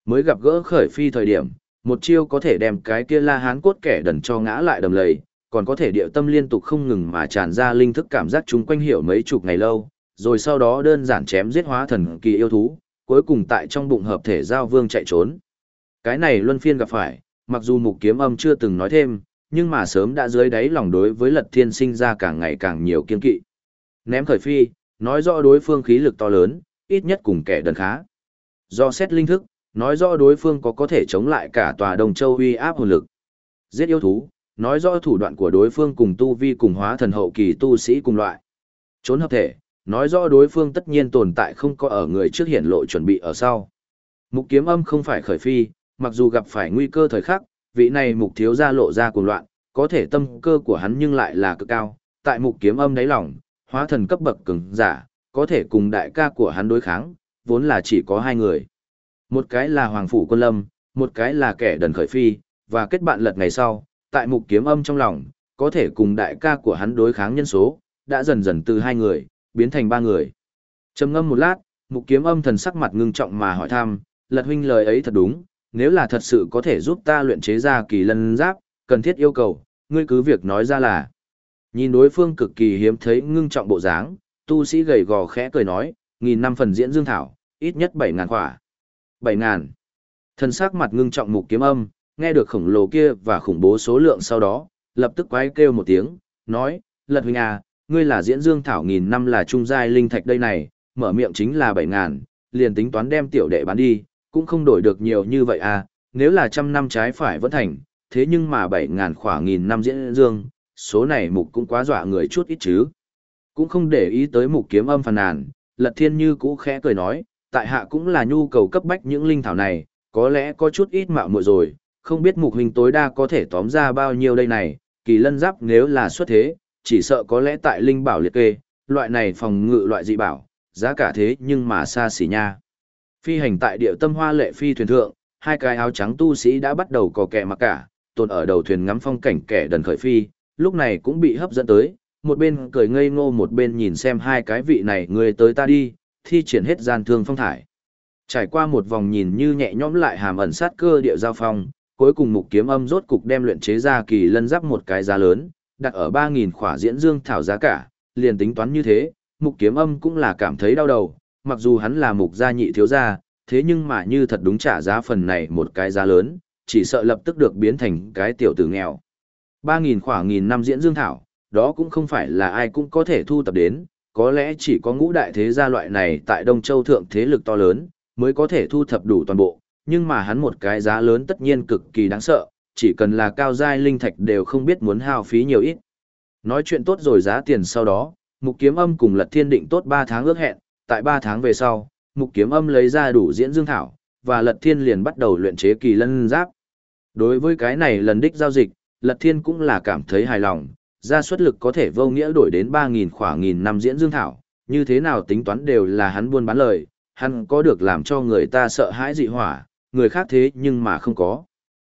Mới gặp gỡ khởi phi thời điểm, một chiêu có thể đem cái kia la hán cốt kẻ đần cho ngã lại đầm lầy, còn có thể điệu tâm liên tục không ngừng mà tràn ra linh thức cảm giác chúng quanh hiểu mấy chục ngày lâu, rồi sau đó đơn giản chém giết hóa thần kỳ yêu thú, cuối cùng tại trong bụng hợp thể giao vương chạy trốn. Cái này luân phiên gặp phải, mặc dù mục kiếm âm chưa từng nói thêm, nhưng mà sớm đã dưới đáy lòng đối với lật thiên sinh ra càng ngày càng nhiều kiên kỵ. Ném khởi phi, nói rõ đối phương khí lực to lớn, ít nhất cùng kẻ đần khá. Do xét linh thức, nói rõ đối phương có có thể chống lại cả tòa đồng châu uy áp hồn lực. Giết yêu thú, nói rõ thủ đoạn của đối phương cùng tu vi cùng hóa thần hậu kỳ tu sĩ cùng loại. Trốn hợp thể, nói rõ đối phương tất nhiên tồn tại không có ở người trước hiển lộ chuẩn bị ở sau. Mục kiếm âm không phải khởi phi, mặc dù gặp phải nguy cơ thời khắc, vị này mục thiếu gia lộ ra cuồng loạn, có thể tâm cơ của hắn nhưng lại là cực cao, tại mục kiếm âm đáy lòng, hóa thần cấp bậc cường giả, có thể cùng đại ca của hắn đối kháng, vốn là chỉ có hai người. Một cái là Hoàng Phủ Quân Lâm, một cái là kẻ đần khởi phi, và kết bạn lật ngày sau, tại mục kiếm âm trong lòng, có thể cùng đại ca của hắn đối kháng nhân số, đã dần dần từ hai người, biến thành ba người. trầm ngâm một lát, mục kiếm âm thần sắc mặt ngưng trọng mà hỏi thăm, lật huynh lời ấy thật đúng, nếu là thật sự có thể giúp ta luyện chế ra kỳ lân giáp, cần thiết yêu cầu, ngươi cứ việc nói ra là. Nhìn đối phương cực kỳ hiếm thấy ngưng trọng bộ dáng, tu sĩ gầy gò khẽ cười nói, nghìn năm phần diễn dương thảo, ít nhất bảy ngàn khỏa. Bảy ngàn. thần sắc mặt ngưng trọng mục kiếm âm, nghe được khổng lồ kia và khủng bố số lượng sau đó, lập tức quái kêu một tiếng, nói, lật huynh à, ngươi là diễn dương thảo nghìn năm là trung giai linh thạch đây này, mở miệng chính là bảy ngàn, liền tính toán đem tiểu đệ bán đi, cũng không đổi được nhiều như vậy à, nếu là trăm năm trái phải vẫn thành, thế nhưng mà bảy ngàn khỏa nghìn năm diễn dương, số này mục cũng quá dọa người chút ít chứ. Cũng không để ý tới mục kiếm âm phàn nàn, lật thiên như cũ khẽ cười nói, tại hạ cũng là nhu cầu cấp bách những linh thảo này, có lẽ có chút ít mạo muội rồi, không biết mục hình tối đa có thể tóm ra bao nhiêu đây này, kỳ lân giáp nếu là xuất thế, chỉ sợ có lẽ tại linh bảo liệt kê, loại này phòng ngự loại dị bảo, giá cả thế nhưng mà xa xỉ nha. Phi hành tại địa tâm hoa lệ phi thuyền thượng, hai cái áo trắng tu sĩ đã bắt đầu cò kẹ mặc cả, tồn ở đầu thuyền ngắm phong cảnh kẻ đần khởi phi, lúc này cũng bị hấp dẫn tới, một bên cười ngây ngô một bên nhìn xem hai cái vị này người tới ta đi, thi triển hết gian thương phong thải. Trải qua một vòng nhìn như nhẹ nhõm lại hàm ẩn sát cơ địa giao phong, cuối cùng mục kiếm âm rốt cục đem luyện chế ra kỳ lân giáp một cái giá lớn, đặt ở 3.000 khỏa diễn dương thảo giá cả, liền tính toán như thế, mục kiếm âm cũng là cảm thấy đau đầu, mặc dù hắn là mục gia nhị thiếu gia, thế nhưng mà như thật đúng trả giá phần này một cái giá lớn, chỉ sợ lập tức được biến thành cái tiểu tử nghèo. 3.000 khỏa nghìn năm diễn dương thảo, đó cũng không phải là ai cũng có thể thu tập đến, có lẽ chỉ có ngũ đại thế gia loại này tại Đông Châu thượng thế lực to lớn, mới có thể thu thập đủ toàn bộ, nhưng mà hắn một cái giá lớn tất nhiên cực kỳ đáng sợ, chỉ cần là cao giai linh thạch đều không biết muốn hao phí nhiều ít. Nói chuyện tốt rồi giá tiền sau đó, Mục Kiếm Âm cùng Lật Thiên định tốt 3 tháng ước hẹn, tại 3 tháng về sau, Mục Kiếm Âm lấy ra đủ diễn dương thảo, và Lật Thiên liền bắt đầu luyện chế kỳ lân giáp. Đối với cái này lần đích giao dịch, Lật Thiên cũng là cảm thấy hài lòng, ra suất lực có thể vô nghĩa đổi đến 3.000 khoảng nghìn năm diễn dương thảo, như thế nào tính toán đều là hắn buôn bán lời, hắn có được làm cho người ta sợ hãi dị hỏa, người khác thế nhưng mà không có.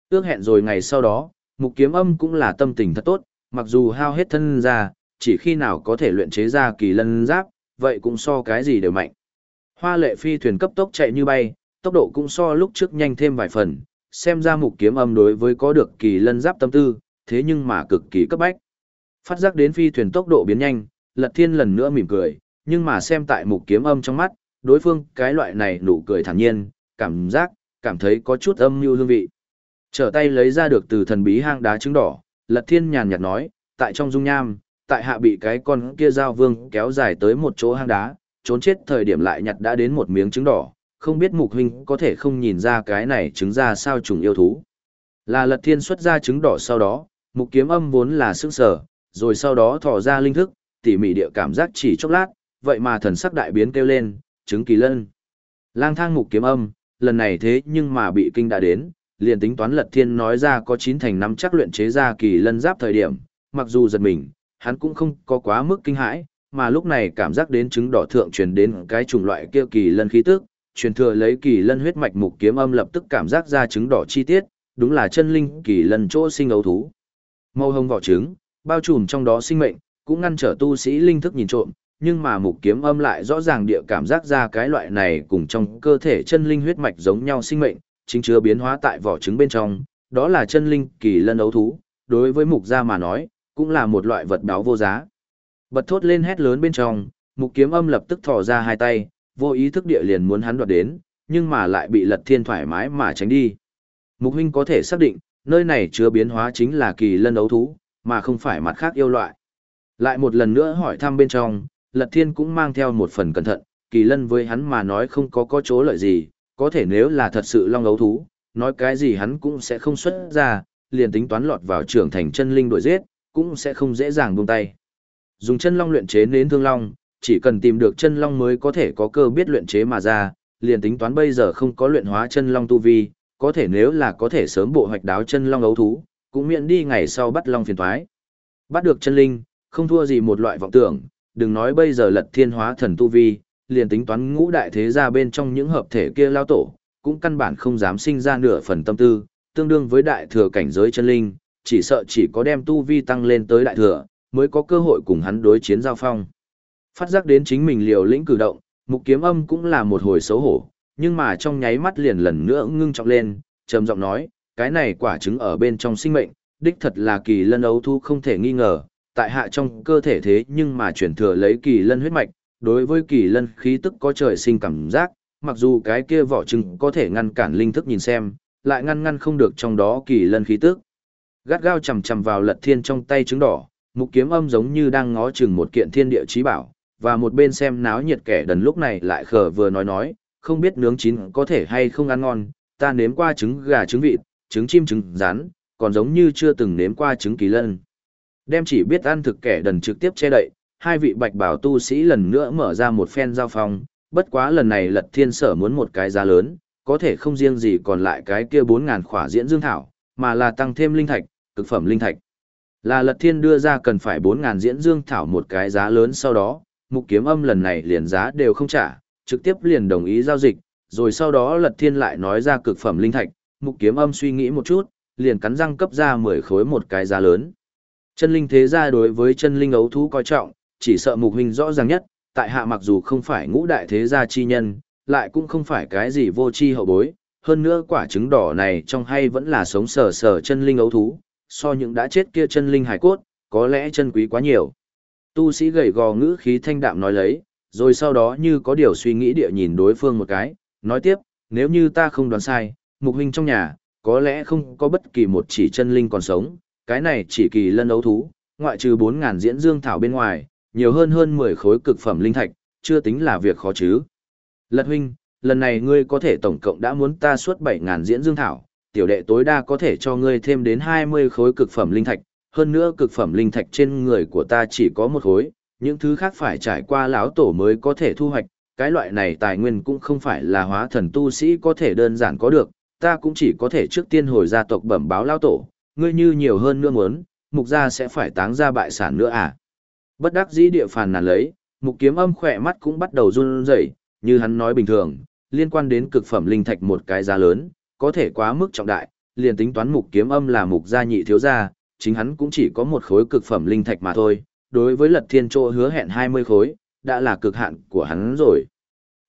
Ước hẹn rồi ngày sau đó, mục kiếm âm cũng là tâm tình thật tốt, mặc dù hao hết thân ra, chỉ khi nào có thể luyện chế ra kỳ lân giáp, vậy cũng so cái gì đều mạnh. Hoa lệ phi thuyền cấp tốc chạy như bay, tốc độ cũng so lúc trước nhanh thêm vài phần, xem ra mục kiếm âm đối với có được kỳ lân giáp tâm tư, thế nhưng mà cực kỳ cấp bách. Phát giác đến phi thuyền tốc độ biến nhanh, Lật Thiên lần nữa mỉm cười, nhưng mà xem tại mục kiếm âm trong mắt, đối phương cái loại này nụ cười thản nhiên, cảm giác, cảm thấy có chút âm mưu hương vị. Trở tay lấy ra được từ thần bí hang đá trứng đỏ, Lật Thiên nhàn nhạt nói, tại trong dung nham, tại hạ bị cái con kia giao vương kéo dài tới một chỗ hang đá, trốn chết thời điểm lại nhặt đã đến một miếng trứng đỏ, không biết mục huynh có thể không nhìn ra cái này trứng ra sao trùng yêu thú. Là Lật Thiên xuất ra trứng đỏ sau đó, mục kiếm âm vốn là sức sở, rồi sau đó thò ra linh thức, tỉ mỉ địa cảm giác chỉ chốc lát, vậy mà thần sắc đại biến kêu lên, trứng kỳ lân. Lang thang mục kiếm âm, lần này thế nhưng mà bị kinh đã đến, liền tính toán lật thiên nói ra có chín thành năm chắc luyện chế ra kỳ lân giáp thời điểm, mặc dù giật mình, hắn cũng không có quá mức kinh hãi, mà lúc này cảm giác đến trứng đỏ thượng truyền đến cái chủng loại kia kỳ lân khí tức, truyền thừa lấy kỳ lân huyết mạch mục kiếm âm lập tức cảm giác ra trứng đỏ chi tiết, đúng là chân linh kỳ lân chỗ sinh ấu thú. Màu hồng vỏ trứng, bao trùm trong đó sinh mệnh, cũng ngăn trở tu sĩ linh thức nhìn trộm, nhưng mà mục kiếm âm lại rõ ràng địa cảm giác ra cái loại này cùng trong cơ thể chân linh huyết mạch giống nhau sinh mệnh, chính chứa biến hóa tại vỏ trứng bên trong, đó là chân linh kỳ lân ấu thú, đối với mục gia mà nói, cũng là một loại vật báo vô giá. Bật thốt lên hét lớn bên trong, mục kiếm âm lập tức thò ra hai tay, vô ý thức địa liền muốn hắn đoạt đến, nhưng mà lại bị lật thiên thoải mái mà tránh đi. Mục huynh có thể xác định, nơi này chứa biến hóa chính là kỳ lân ấu thú, mà không phải mặt khác yêu loại. Lại một lần nữa hỏi thăm bên trong, Lật Thiên cũng mang theo một phần cẩn thận, kỳ lân với hắn mà nói không có có chỗ lợi gì, có thể nếu là thật sự long ấu thú, nói cái gì hắn cũng sẽ không xuất ra, liền tính toán lọt vào trưởng thành chân linh đổi giết, cũng sẽ không dễ dàng buông tay. Dùng chân long luyện chế nến thương long, chỉ cần tìm được chân long mới có thể có cơ biết luyện chế mà ra, liền tính toán bây giờ không có luyện hóa chân long tu vi, có thể nếu là có thể sớm bộ hoạch đáo chân long ấu thú, cũng miễn đi ngày sau bắt long phiền thoái. Bắt được chân linh, không thua gì một loại vọng tưởng, đừng nói bây giờ lật thiên hóa thần tu vi, liền tính toán ngũ đại thế gia bên trong những hợp thể kia lao tổ, cũng căn bản không dám sinh ra nửa phần tâm tư, tương đương với đại thừa cảnh giới chân linh, chỉ sợ chỉ có đem tu vi tăng lên tới đại thừa, mới có cơ hội cùng hắn đối chiến giao phong. Phát giác đến chính mình liều lĩnh cử động, mục kiếm âm cũng là một hồi xấu hổ, nhưng mà trong nháy mắt liền lần nữa ngưng trọng lên, trầm giọng nói, cái này quả trứng ở bên trong sinh mệnh, đích thật là kỳ lân ấu thu không thể nghi ngờ, tại hạ trong cơ thể thế nhưng mà chuyển thừa lấy kỳ lân huyết mạch, đối với kỳ lân khí tức có trời sinh cảm giác, mặc dù cái kia vỏ trứng có thể ngăn cản linh thức nhìn xem, lại ngăn ngăn không được trong đó kỳ lân khí tức. Gắt gao chầm chầm vào lật thiên trong tay trứng đỏ, mục kiếm âm giống như đang ngó chừng một kiện thiên địa trí bảo, và một bên xem náo nhiệt kẻ đần lúc này lại khờ vừa nói nói, không biết nướng chín có thể hay không ăn ngon, ta nếm qua trứng gà trứng vịt, trứng chim trứng rán, còn giống như chưa từng nếm qua trứng kỳ lân. Đem chỉ biết ăn thực kẻ đần trực tiếp che đậy, hai vị bạch bảo tu sĩ lần nữa mở ra một phen giao phong, bất quá lần này lật thiên sở muốn một cái giá lớn, có thể không riêng gì còn lại cái kia 4.000 khỏa diễn dương thảo, mà là tăng thêm linh thạch, cực phẩm linh thạch. Là lật thiên đưa ra cần phải 4.000 diễn dương thảo một cái giá lớn sau đó, mục kiếm âm lần này liền giá đều không trả, trực tiếp liền đồng ý giao dịch, rồi sau đó lật thiên lại nói ra cực phẩm linh thạch, mục kiếm âm suy nghĩ một chút, liền cắn răng cấp ra 10 khối một cái giá lớn. Chân linh thế gia đối với chân linh ấu thú coi trọng, chỉ sợ mục huynh rõ ràng nhất, tại hạ mặc dù không phải ngũ đại thế gia chi nhân, lại cũng không phải cái gì vô chi hậu bối, hơn nữa quả trứng đỏ này trong hay vẫn là sống sờ sờ chân linh ấu thú, so những đã chết kia chân linh hải cốt, có lẽ chân quý quá nhiều. Tu sĩ gầy gò ngữ khí thanh đạm nói lấy, rồi sau đó như có điều suy nghĩ địa nhìn đối phương một cái, nói tiếp, nếu như ta không đoán sai, mục huynh trong nhà, có lẽ không có bất kỳ một chỉ chân linh còn sống, cái này chỉ kỳ lân ấu thú, ngoại trừ 4.000 diễn dương thảo bên ngoài, nhiều hơn hơn 10 khối cực phẩm linh thạch, chưa tính là việc khó chứ. Lật huynh, lần này ngươi có thể tổng cộng đã muốn ta suốt 7.000 diễn dương thảo, tiểu đệ tối đa có thể cho ngươi thêm đến 20 khối cực phẩm linh thạch, hơn nữa cực phẩm linh thạch trên người của ta chỉ có một khối, những thứ khác phải trải qua lão tổ mới có thể thu hoạch, cái loại này tài nguyên cũng không phải là hóa thần tu sĩ có thể đơn giản có được, ta cũng chỉ có thể trước tiên hồi gia tộc bẩm báo lão tổ, ngươi như nhiều hơn nữa muốn, mục gia sẽ phải táng ra bại sản nữa à. Bất đắc dĩ địa phàn nàn lấy, mục kiếm âm khỏe mắt cũng bắt đầu run rẩy, như hắn nói bình thường, liên quan đến cực phẩm linh thạch một cái giá lớn, có thể quá mức trọng đại, liền tính toán mục kiếm âm là mục gia nhị thiếu gia, chính hắn cũng chỉ có một khối cực phẩm linh thạch mà thôi, đối với lật thiên chỗ hứa hẹn 20 khối, đã là cực hạn của hắn rồi.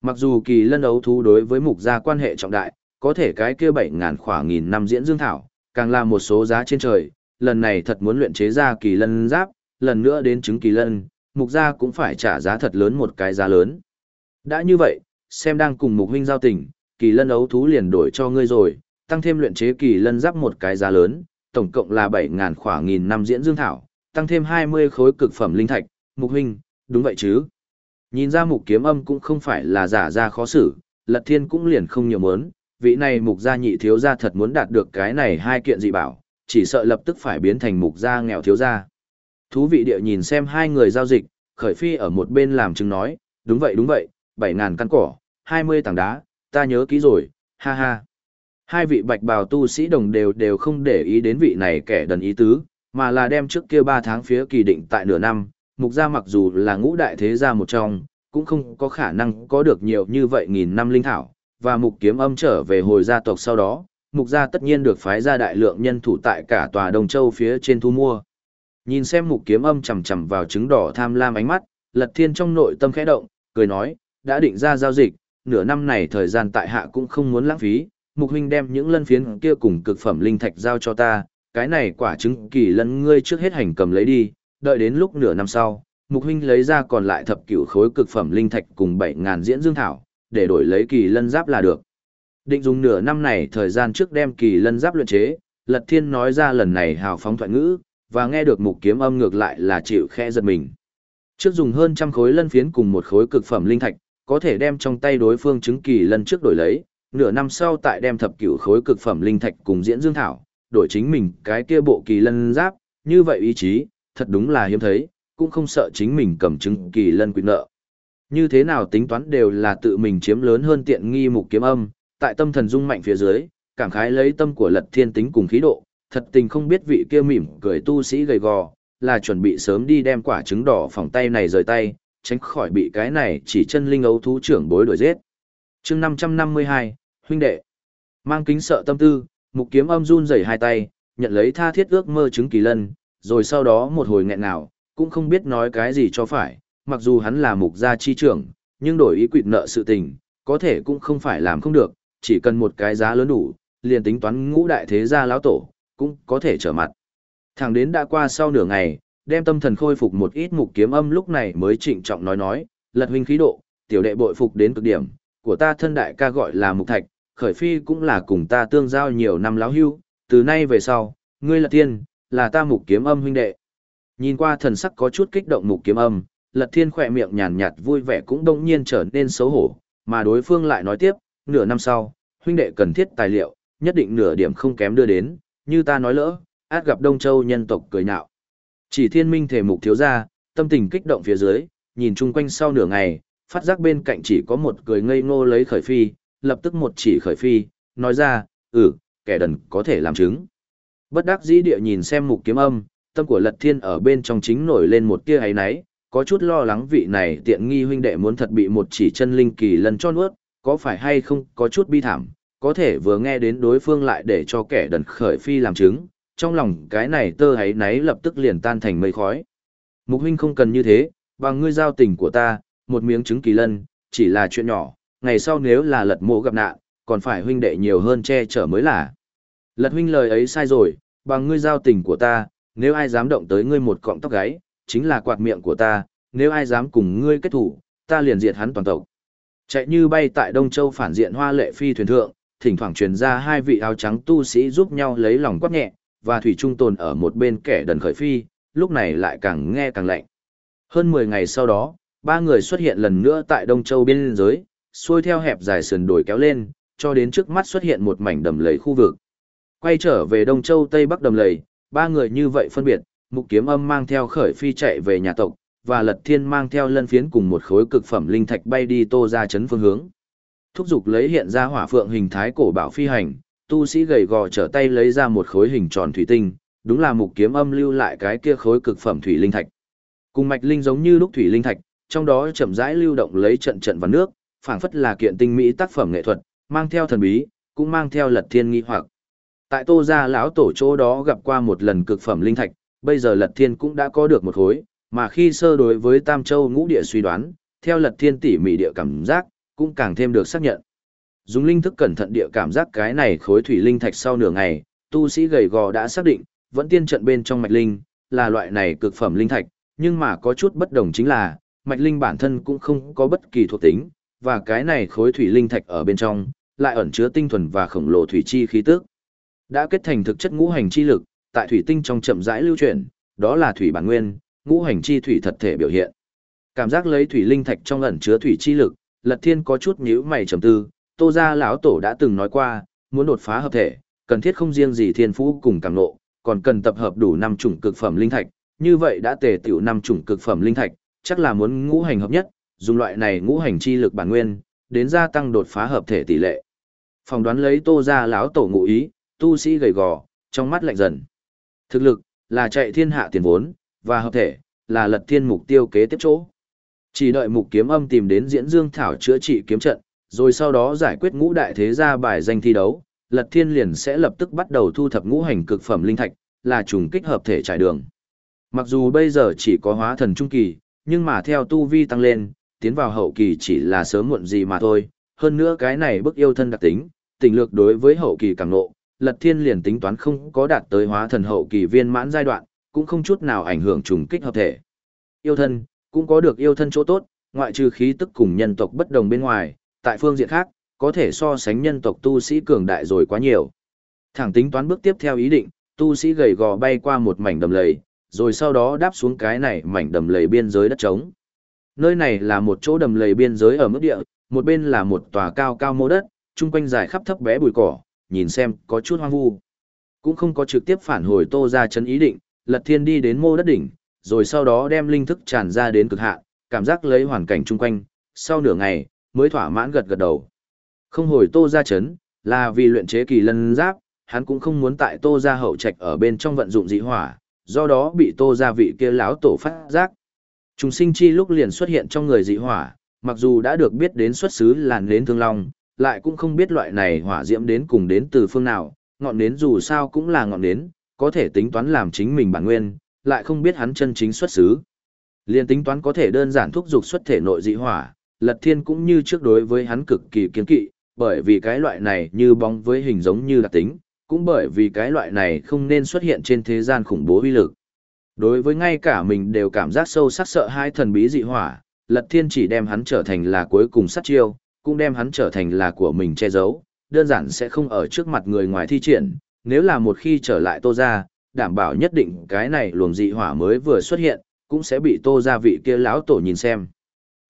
Mặc dù kỳ lân đấu thú đối với mục gia quan hệ trọng đại, có thể cái kia 7.000 khỏa nghìn năm diễn dương thảo, càng là một số giá trên trời, lần này thật muốn luyện chế ra kỳ lân giáp, lần nữa đến chứng kỳ lân, mục gia cũng phải trả giá thật lớn một cái giá lớn. Đã như vậy, xem đang cùng mục huynh giao tình, kỳ lân ấu thú liền đổi cho ngươi rồi, tăng thêm luyện chế kỳ lân giáp một cái giá lớn, tổng cộng là 7.000 khỏa nghìn năm diễn dương thảo, tăng thêm 20 khối cực phẩm linh thạch, mục huynh, đúng vậy chứ. Nhìn ra mục kiếm âm cũng không phải là giả ra khó xử, lật thiên cũng liền không nhiều mớn, vị này mục gia nhị thiếu gia thật muốn đạt được cái này hai kiện dị bảo, chỉ sợ lập tức phải biến thành mục gia nghèo thiếu gia. Thú vị địa nhìn xem hai người giao dịch, khởi phi ở một bên làm chứng nói, đúng vậy đúng vậy, 7.000 căn cỏ, 20 tảng đá, ta nhớ kỹ rồi, ha ha. Hai vị bạch bào tu sĩ đồng đều đều không để ý đến vị này kẻ đần ý tứ, mà là đem trước kia 3 tháng phía kỳ định tại nửa năm, mục gia mặc dù là ngũ đại thế gia một trong, cũng không có khả năng có được nhiều như vậy nghìn năm linh thảo, và mục kiếm âm trở về hồi gia tộc sau đó, mục gia tất nhiên được phái ra đại lượng nhân thủ tại cả tòa Đồng Châu phía trên thu mua. Nhìn xem mục kiếm âm chầm chầm vào trứng đỏ tham lam ánh mắt, lật thiên trong nội tâm khẽ động, cười nói, đã định ra giao dịch, nửa năm này thời gian tại hạ cũng không muốn lãng phí, mục huynh đem những lân phiến kia cùng cực phẩm linh thạch giao cho ta, cái này quả trứng kỳ lân ngươi trước hết hành cầm lấy đi, đợi đến lúc nửa năm sau, mục huynh lấy ra còn lại thập cửu khối cực phẩm linh thạch cùng 7000 diễn dương thảo, để đổi lấy kỳ lân giáp là được. Định dùng nửa năm này thời gian trước đem kỳ lân giáp luyện chế, Lật Thiên nói ra lần này hào phóng thoại ngữ, và nghe được mục kiếm âm ngược lại là chịu khẽ giật mình. Trước dùng hơn trăm khối lân phiến cùng một khối cực phẩm linh thạch, có thể đem trong tay đối phương chứng kỳ lân trước đổi lấy, nửa năm sau tại đem thập cửu khối cực phẩm linh thạch cùng diễn dương thảo, đổi chính mình cái kia bộ kỳ lân giáp, như vậy ý chí, thật đúng là hiếm thấy, cũng không sợ chính mình cầm chứng kỳ lân quy nợ. Như thế nào tính toán đều là tự mình chiếm lớn hơn tiện nghi mục kiếm âm, tại tâm thần dung mạnh phía dưới, cảm khái lấy tâm của lật thiên tính cùng khí độ, thật tình không biết vị kia mỉm cười tu sĩ gầy gò, là chuẩn bị sớm đi đem quả trứng đỏ phòng tay này rời tay, tránh khỏi bị cái này chỉ chân linh ấu thú trưởng bối đuổi giết. chương 552, huynh đệ, mang kính sợ tâm tư, mục kiếm âm run rẩy hai tay, nhận lấy tha thiết ước mơ trứng kỳ lân, rồi sau đó một hồi nghẹn nào, cũng không biết nói cái gì cho phải, mặc dù hắn là mục gia chi trưởng, nhưng đổi ý quỵt nợ sự tình, có thể cũng không phải làm không được, chỉ cần một cái giá lớn đủ, liền tính toán ngũ đại thế gia lão tổ, cũng có thể trở mặt. Thẳng đến đã qua sau nửa ngày, đem tâm thần khôi phục một ít mục kiếm âm lúc này mới trịnh trọng nói nói, lật huynh khí độ, tiểu đệ bội phục đến cực điểm, của ta thân đại ca gọi là mục thạch, khởi phi cũng là cùng ta tương giao nhiều năm láo hưu, từ nay về sau, ngươi là tiên, là ta mục kiếm âm huynh đệ. Nhìn qua thần sắc có chút kích động mục kiếm âm, lật thiên khỏe miệng nhàn nhạt vui vẻ cũng đông nhiên trở nên xấu hổ, mà đối phương lại nói tiếp, nửa năm sau, huynh đệ cần thiết tài liệu, nhất định nửa điểm không kém đưa đến, như ta nói lỡ, át gặp Đông Châu nhân tộc cười nhạo. Chỉ thiên minh thể mục thiếu ra, tâm tình kích động phía dưới, nhìn chung quanh sau nửa ngày, phát giác bên cạnh chỉ có một cười ngây ngô lấy khởi phi, lập tức một chỉ khởi phi, nói ra, ừ, kẻ đần có thể làm chứng. Bất đắc dĩ địa nhìn xem mục kiếm âm, tâm của lật thiên ở bên trong chính nổi lên một tia ấy náy, có chút lo lắng vị này tiện nghi huynh đệ muốn thật bị một chỉ chân linh kỳ lần cho nuốt, có phải hay không có chút bi thảm, có thể vừa nghe đến đối phương lại để cho kẻ đần khởi phi làm chứng, trong lòng cái này tơ ấy náy lập tức liền tan thành mây khói. Mục huynh không cần như thế, bằng ngươi giao tình của ta, một miếng trứng kỳ lân, chỉ là chuyện nhỏ, ngày sau nếu là lật mộ gặp nạn, còn phải huynh đệ nhiều hơn che chở mới là. Lật huynh lời ấy sai rồi, bằng ngươi giao tình của ta, nếu ai dám động tới ngươi một cọng tóc gáy, chính là quạt miệng của ta, nếu ai dám cùng ngươi kết thủ, ta liền diệt hắn toàn tộc. Chạy như bay tại Đông Châu phản diện hoa lệ phi thuyền thượng, thỉnh thoảng truyền ra hai vị áo trắng tu sĩ giúp nhau lấy lòng quát nhẹ, và thủy trung tồn ở một bên kẻ đần khởi phi, lúc này lại càng nghe càng lạnh. Hơn 10 ngày sau đó, ba người xuất hiện lần nữa tại Đông Châu biên giới, xuôi theo hẹp dài sườn đồi kéo lên, cho đến trước mắt xuất hiện một mảnh đầm lầy khu vực. Quay trở về Đông Châu Tây Bắc đầm lầy, ba người như vậy phân biệt, mục kiếm âm mang theo khởi phi chạy về nhà tộc, và lật thiên mang theo lân phiến cùng một khối cực phẩm linh thạch bay đi tô ra chấn phương hướng. Thúc dục lấy hiện ra hỏa phượng hình thái cổ bảo phi hành, tu sĩ gầy gò trở tay lấy ra một khối hình tròn thủy tinh, đúng là mục kiếm âm lưu lại cái kia khối cực phẩm thủy linh thạch. Cùng mạch linh giống như lúc thủy linh thạch, trong đó chậm rãi lưu động lấy trận trận vào nước, phảng phất là kiện tinh mỹ tác phẩm nghệ thuật, mang theo thần bí, cũng mang theo lật thiên nghi hoặc. Tại Tô gia lão tổ chỗ đó gặp qua một lần cực phẩm linh thạch, bây giờ Lật Thiên cũng đã có được một khối, mà khi sơ đối với Tam Châu ngũ địa suy đoán, theo Lật Thiên tỉ mỉ địa cảm giác, cũng càng thêm được xác nhận. Dùng linh thức cẩn thận địa cảm giác cái này khối thủy linh thạch sau nửa ngày, tu sĩ gầy gò đã xác định, vẫn tiên trận bên trong mạch linh, là loại này cực phẩm linh thạch, nhưng mà có chút bất đồng chính là, mạch linh bản thân cũng không có bất kỳ thuộc tính, và cái này khối thủy linh thạch ở bên trong, lại ẩn chứa tinh thuần và khổng lồ thủy chi khí tức. Đã kết thành thực chất ngũ hành chi lực, tại thủy tinh trong chậm rãi lưu chuyển, đó là thủy bản nguyên, ngũ hành chi thủy thật thể biểu hiện. Cảm giác lấy thủy linh thạch trong ẩn chứa thủy chi lực, Lật Thiên có chút nhíu mày trầm tư, Tô gia lão tổ đã từng nói qua, muốn đột phá hợp thể, cần thiết không riêng gì thiên phú cùng cảm ngộ, còn cần tập hợp đủ năm chủng cực phẩm linh thạch, như vậy đã tề tiểu năm chủng cực phẩm linh thạch, chắc là muốn ngũ hành hợp nhất, dùng loại này ngũ hành chi lực bản nguyên, đến gia tăng đột phá hợp thể tỷ lệ. Phòng đoán lấy Tô gia lão tổ ngụ ý, tu sĩ gầy gò, trong mắt lạnh dần. Thực lực, là chạy thiên hạ tiền vốn, và hợp thể, là lật thiên mục tiêu kế tiếp chỗ. Chỉ đợi mục kiếm âm tìm đến diễn dương thảo chữa trị kiếm trận, rồi sau đó giải quyết ngũ đại thế gia bài danh thi đấu, lật thiên liền sẽ lập tức bắt đầu thu thập ngũ hành cực phẩm linh thạch, là trùng kích hợp thể trải đường. Mặc dù bây giờ chỉ có hóa thần trung kỳ, nhưng mà theo tu vi tăng lên, tiến vào hậu kỳ chỉ là sớm muộn gì mà thôi. Hơn nữa cái này bức yêu thân đặc tính, tình lược đối với hậu kỳ càng nộ, Lật Thiên liền tính toán không có đạt tới hóa thần hậu kỳ viên mãn giai đoạn, cũng không chút nào ảnh hưởng trùng kích hợp thể. Yêu thân, cũng có được yêu thân chỗ tốt, ngoại trừ khí tức cùng nhân tộc bất đồng bên ngoài, tại phương diện khác, có thể so sánh nhân tộc tu sĩ cường đại rồi quá nhiều. Thẳng tính toán bước tiếp theo ý định, tu sĩ gầy gò bay qua một mảnh đầm lầy, rồi sau đó đáp xuống cái này mảnh đầm lầy biên giới đất trống. Nơi này là một chỗ đầm lầy biên giới ở mức địa, một bên là một tòa cao cao mô đất, chung quanh dài khắp thấp bé bụi cỏ, nhìn xem có chút hoang vu. Cũng không có trực tiếp phản hồi Tô ra chấn ý định, Lật Thiên đi đến mô đất đỉnh, rồi sau đó đem linh thức tràn ra đến cực hạn, cảm giác lấy hoàn cảnh chung quanh, sau nửa ngày, mới thỏa mãn gật gật đầu. Không hồi Tô ra chấn, là vì luyện chế kỳ lân giáp, hắn cũng không muốn tại Tô ra hậu trạch ở bên trong vận dụng dị hỏa, do đó bị Tô ra vị kia lão tổ phát giác. Trùng sinh chi lúc liền xuất hiện trong người dị hỏa, mặc dù đã được biết đến xuất xứ là nến thương long, lại cũng không biết loại này hỏa diễm đến cùng đến từ phương nào, ngọn nến dù sao cũng là ngọn nến, có thể tính toán làm chính mình bản nguyên, lại không biết hắn chân chính xuất xứ. Liên tính toán có thể đơn giản thúc dục xuất thể nội dị hỏa, Lật Thiên cũng như trước đối với hắn cực kỳ kiên kỵ, bởi vì cái loại này như bóng với hình giống như đặc tính, cũng bởi vì cái loại này không nên xuất hiện trên thế gian khủng bố uy lực. Đối với ngay cả mình đều cảm giác sâu sắc sợ hai thần bí dị hỏa, Lật Thiên chỉ đem hắn trở thành là cuối cùng sát chiêu, cũng đem hắn trở thành là của mình che giấu, đơn giản sẽ không ở trước mặt người ngoài thi triển, nếu là một khi trở lại tô ra, đảm bảo nhất định cái này luồng dị hỏa mới vừa xuất hiện, cũng sẽ bị tô gia vị kia lão tổ nhìn xem.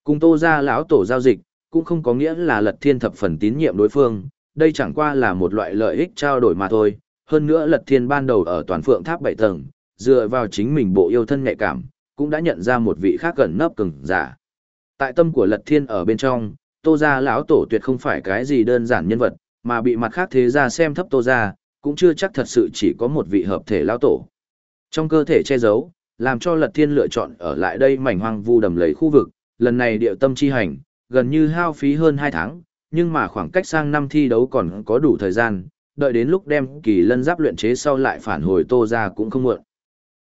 Cùng tô gia lão tổ giao dịch, cũng không có nghĩa là lật thiên thập phần tín nhiệm đối phương, đây chẳng qua là một loại lợi ích trao đổi mà thôi, hơn nữa lật thiên ban đầu ở toàn phượng tháp 7 tầng, dựa vào chính mình bộ yêu thân nhạy cảm, cũng đã nhận ra một vị khác gần nấp cứng giả. Tại tâm của lật thiên ở bên trong, tô gia lão tổ tuyệt không phải cái gì đơn giản nhân vật, mà bị mặt khác thế gia xem thấp tô gia, cũng chưa chắc thật sự chỉ có một vị hợp thể lão tổ. Trong cơ thể che giấu, làm cho lật thiên lựa chọn ở lại đây mảnh hoang vu đầm lầy khu vực, lần này điệu tâm chi hành, gần như hao phí hơn 2 tháng, nhưng mà khoảng cách sang năm thi đấu còn có đủ thời gian, đợi đến lúc đem kỳ lân giáp luyện chế sau lại phản hồi tô ra cũng không muộn.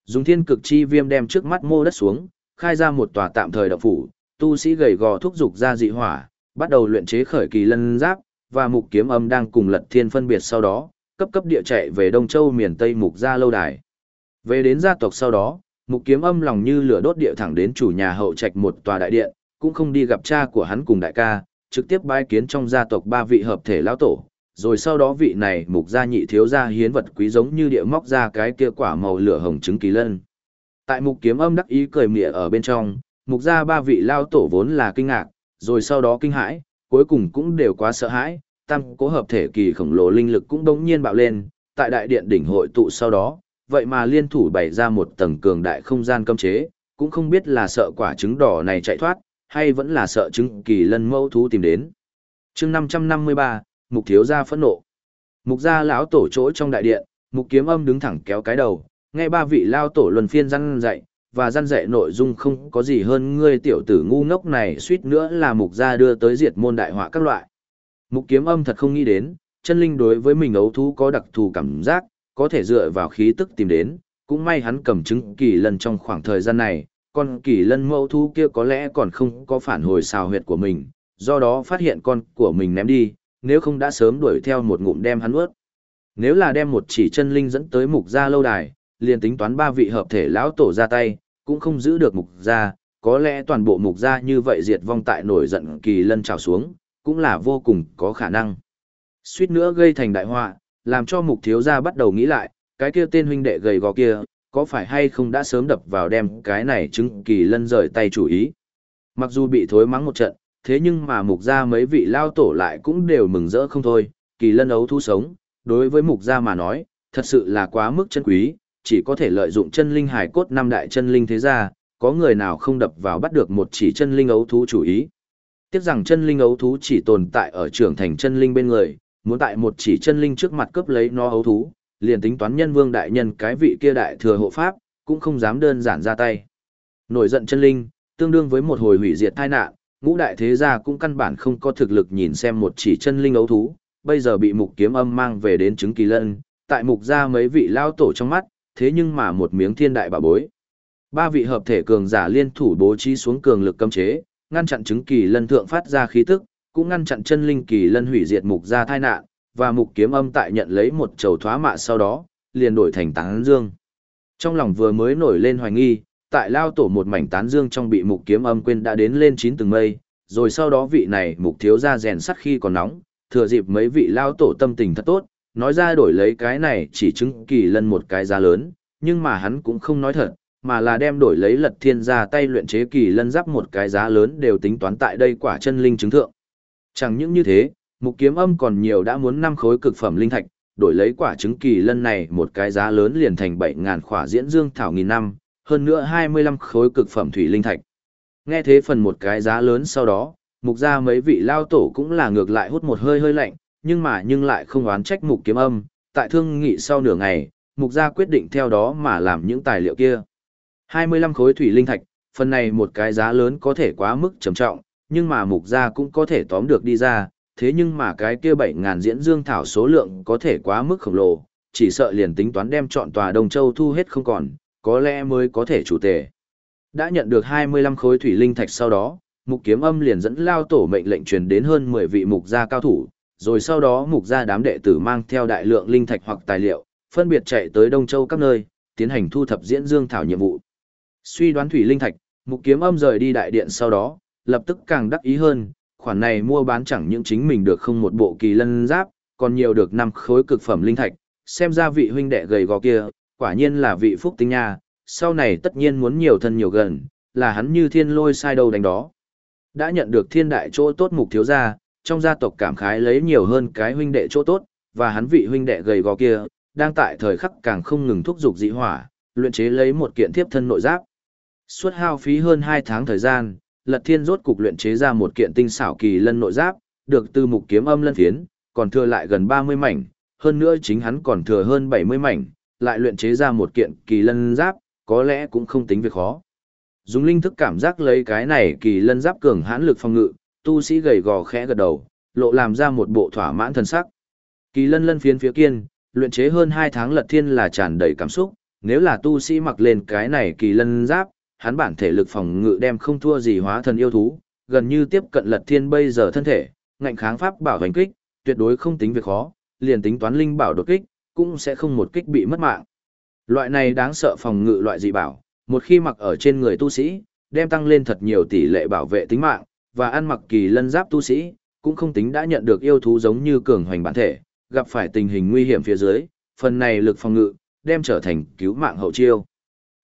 Dùng thiên cực chi viêm đem trước mắt mô đất xuống, khai ra một tòa tạm thời động phủ, tu sĩ gầy gò thúc dục ra dị hỏa, bắt đầu luyện chế khởi kỳ lân giáp, và mục kiếm âm đang cùng lật thiên phân biệt sau đó, cấp cấp địa chạy về Đông Châu miền Tây mục gia lâu đài. Về đến gia tộc sau đó, mục kiếm âm lòng như lửa đốt địa thẳng đến chủ nhà hậu trạch một tòa đại điện, cũng không đi gặp cha của hắn cùng đại ca, trực tiếp bái kiến trong gia tộc ba vị hợp thể lão tổ, rồi sau đó vị này mục gia nhị thiếu gia hiến vật quý giống như địa móc ra cái kia quả màu lửa hồng trứng kỳ lân. Tại mục kiếm âm đắc ý cười mỉa ở bên trong, mục gia ba vị lao tổ vốn là kinh ngạc, rồi sau đó kinh hãi, cuối cùng cũng đều quá sợ hãi, tam cố hợp thể kỳ khổng lồ linh lực cũng đống nhiên bạo lên, tại đại điện đỉnh hội tụ sau đó, vậy mà liên thủ bày ra một tầng cường đại không gian cấm chế, cũng không biết là sợ quả trứng đỏ này chạy thoát, hay vẫn là sợ trứng kỳ lân mẫu thú tìm đến. chương 553, Mục Thiếu Gia phẫn nộ. Mục gia lão tổ chỗ trong đại điện, Mục Kiếm Âm đứng thẳng kéo cái đầu, nghe ba vị lao tổ luân phiên răn dạy, và răn dạy nội dung không có gì hơn ngươi tiểu tử ngu ngốc này suýt nữa là Mục gia đưa tới diệt môn đại họa các loại. Mục Kiếm Âm thật không nghĩ đến, chân linh đối với mình ấu thú có đặc thù cảm giác, có thể dựa vào khí tức tìm đến, cũng may hắn cầm chứng kỳ lân trong khoảng thời gian này, con kỳ lân mẫu thú kia có lẽ còn không có phản hồi xào huyệt của mình, do đó phát hiện con của mình ném đi, nếu không đã sớm đuổi theo một ngụm đem hắn ướt. Nếu là đem một chỉ chân linh dẫn tới mục gia lâu đài, liền tính toán ba vị hợp thể lão tổ ra tay, cũng không giữ được mục gia, có lẽ toàn bộ mục gia như vậy diệt vong tại nổi giận kỳ lân trào xuống, cũng là vô cùng có khả năng. Suýt nữa gây thành đại họa, làm cho mục thiếu gia bắt đầu nghĩ lại, cái kia tên huynh đệ gầy gò kia, có phải hay không đã sớm đập vào đem cái này chứng kỳ lân rời tay chủ ý. Mặc dù bị thối mắng một trận, thế nhưng mà mục gia mấy vị lao tổ lại cũng đều mừng rỡ không thôi, kỳ lân ấu thu sống, đối với mục gia mà nói, thật sự là quá mức chân quý, chỉ có thể lợi dụng chân linh hải cốt năm đại chân linh thế gia, có người nào không đập vào bắt được một chỉ chân linh ấu thú chủ ý. Tiếc rằng chân linh ấu thú chỉ tồn tại ở trưởng thành chân linh bên người, muốn tại một chỉ chân linh trước mặt cướp lấy nó ấu thú, liền tính toán nhân vương đại nhân cái vị kia đại thừa hộ pháp, cũng không dám đơn giản ra tay. Nổi giận chân linh, tương đương với một hồi hủy diệt tai nạn, ngũ đại thế gia cũng căn bản không có thực lực nhìn xem một chỉ chân linh ấu thú, bây giờ bị mục kiếm âm mang về đến chứng kỳ lân, tại mục gia mấy vị lao tổ trong mắt, thế nhưng mà một miếng thiên đại bảo bối. Ba vị hợp thể cường giả liên thủ bố trí xuống cường lực cấm chế, ngăn chặn chứng kỳ lân thượng phát ra khí tức, cũng ngăn chặn chân linh kỳ lân hủy diệt mục gia tai nạn, và mục kiếm âm tại nhận lấy một chầu thoá mạ sau đó, liền đổi thành tán dương. Trong lòng vừa mới nổi lên hoài nghi, tại lao tổ một mảnh tán dương trong bị mục kiếm âm quên đã đến lên chín từng mây, rồi sau đó vị này mục thiếu ra rèn sắt khi còn nóng, thừa dịp mấy vị lao tổ tâm tình thật tốt, nói ra đổi lấy cái này chỉ chứng kỳ lân một cái giá lớn, nhưng mà hắn cũng không nói thật, mà là đem đổi lấy lật thiên ra tay luyện chế kỳ lân giáp một cái giá lớn đều tính toán tại đây quả chân linh chứng thượng. Chẳng những như thế, mục kiếm âm còn nhiều đã muốn năm khối cực phẩm linh thạch, đổi lấy quả trứng kỳ lân này một cái giá lớn liền thành 7.000 khỏa diễn dương thảo nghìn năm, hơn nữa 25 khối cực phẩm thủy linh thạch. Nghe thế phần một cái giá lớn sau đó, mục ra mấy vị lao tổ cũng là ngược lại hút một hơi hơi lạnh, nhưng mà nhưng lại không oán trách mục kiếm âm, tại thương nghị sau nửa ngày, mục gia quyết định theo đó mà làm những tài liệu kia. 25 khối thủy linh thạch, phần này một cái giá lớn có thể quá mức trầm trọng, nhưng mà mục gia cũng có thể tóm được đi ra, thế nhưng mà cái kia 7000 diễn dương thảo số lượng có thể quá mức khổng lồ, chỉ sợ liền tính toán đem chọn tòa Đông Châu thu hết không còn, có lẽ mới có thể chủ tề. Đã nhận được 25 khối thủy linh thạch sau đó, mục kiếm âm liền dẫn lao tổ mệnh lệnh truyền đến hơn 10 vị mục gia cao thủ, rồi sau đó mục gia đám đệ tử mang theo đại lượng linh thạch hoặc tài liệu, phân biệt chạy tới Đông Châu các nơi, tiến hành thu thập diễn dương thảo nhiệm vụ. Suy đoán thủy linh thạch, mục kiếm âm rời đi đại điện sau đó, lập tức càng đắc ý hơn, khoản này mua bán chẳng những chính mình được không một bộ kỳ lân giáp, còn nhiều được năm khối cực phẩm linh thạch, xem ra vị huynh đệ gầy gò kia, quả nhiên là vị phúc tinh nha, sau này tất nhiên muốn nhiều thân nhiều gần, là hắn như thiên lôi sai đầu đánh đó. Đã nhận được thiên đại chỗ tốt mục thiếu gia, trong gia tộc cảm khái lấy nhiều hơn cái huynh đệ chỗ tốt, và hắn vị huynh đệ gầy gò kia, đang tại thời khắc càng không ngừng thúc giục dị hỏa, luyện chế lấy một kiện thiếp thân nội giáp. Suốt hao phí hơn 2 tháng thời gian, Lật Thiên rốt cục luyện chế ra một kiện tinh xảo kỳ lân nội giáp, được từ mục kiếm âm lân phiến, còn thừa lại gần 30 mảnh, hơn nữa chính hắn còn thừa hơn 70 mảnh, lại luyện chế ra một kiện kỳ lân giáp, có lẽ cũng không tính việc khó. Dùng linh thức cảm giác lấy cái này kỳ lân giáp cường hãn lực phòng ngự, tu sĩ gầy gò khẽ gật đầu, lộ làm ra một bộ thỏa mãn thần sắc. Kỳ lân lân phiến phía kiên, luyện chế hơn 2 tháng lật thiên là tràn đầy cảm xúc, nếu là tu sĩ mặc lên cái này kỳ lân giáp, hắn bản thể lực phòng ngự đem không thua gì hóa thần yêu thú, gần như tiếp cận lật thiên bây giờ thân thể, ngạnh kháng pháp bảo hành kích, tuyệt đối không tính việc khó, liền tính toán linh bảo đột kích, cũng sẽ không một kích bị mất mạng. Loại này đáng sợ phòng ngự loại dị bảo, một khi mặc ở trên người tu sĩ, đem tăng lên thật nhiều tỷ lệ bảo vệ tính mạng, và ăn mặc kỳ lân giáp tu sĩ, cũng không tính đã nhận được yêu thú giống như cường hoành bản thể, gặp phải tình hình nguy hiểm phía dưới, phần này lực phòng ngự, đem trở thành cứu mạng hậu chiêu.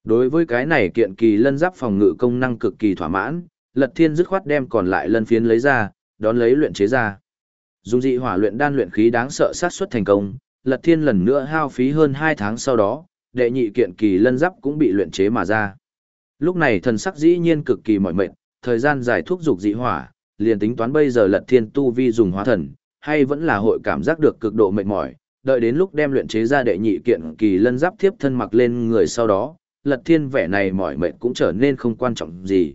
Đối với cái này kiện kỳ lân giáp phòng ngự công năng cực kỳ thỏa mãn, Lật Thiên dứt khoát đem còn lại lân phiến lấy ra, đón lấy luyện chế ra. Dùng dị hỏa luyện đan luyện khí đáng sợ sát suất thành công, Lật Thiên lần nữa hao phí hơn 2 tháng sau đó, đệ nhị kiện kỳ lân giáp cũng bị luyện chế mà ra. Lúc này thần sắc dĩ nhiên cực kỳ mỏi mệt, thời gian dài thuốc dục dị hỏa, liền tính toán bây giờ Lật Thiên tu vi dùng hóa thần, hay vẫn là hội cảm giác được cực độ mệt mỏi, đợi đến lúc đem luyện chế ra đệ nhị kiện kỳ lân giáp tiếp thân mặc lên người sau đó, Lật Thiên vẻ này mỏi mệt cũng trở nên không quan trọng gì.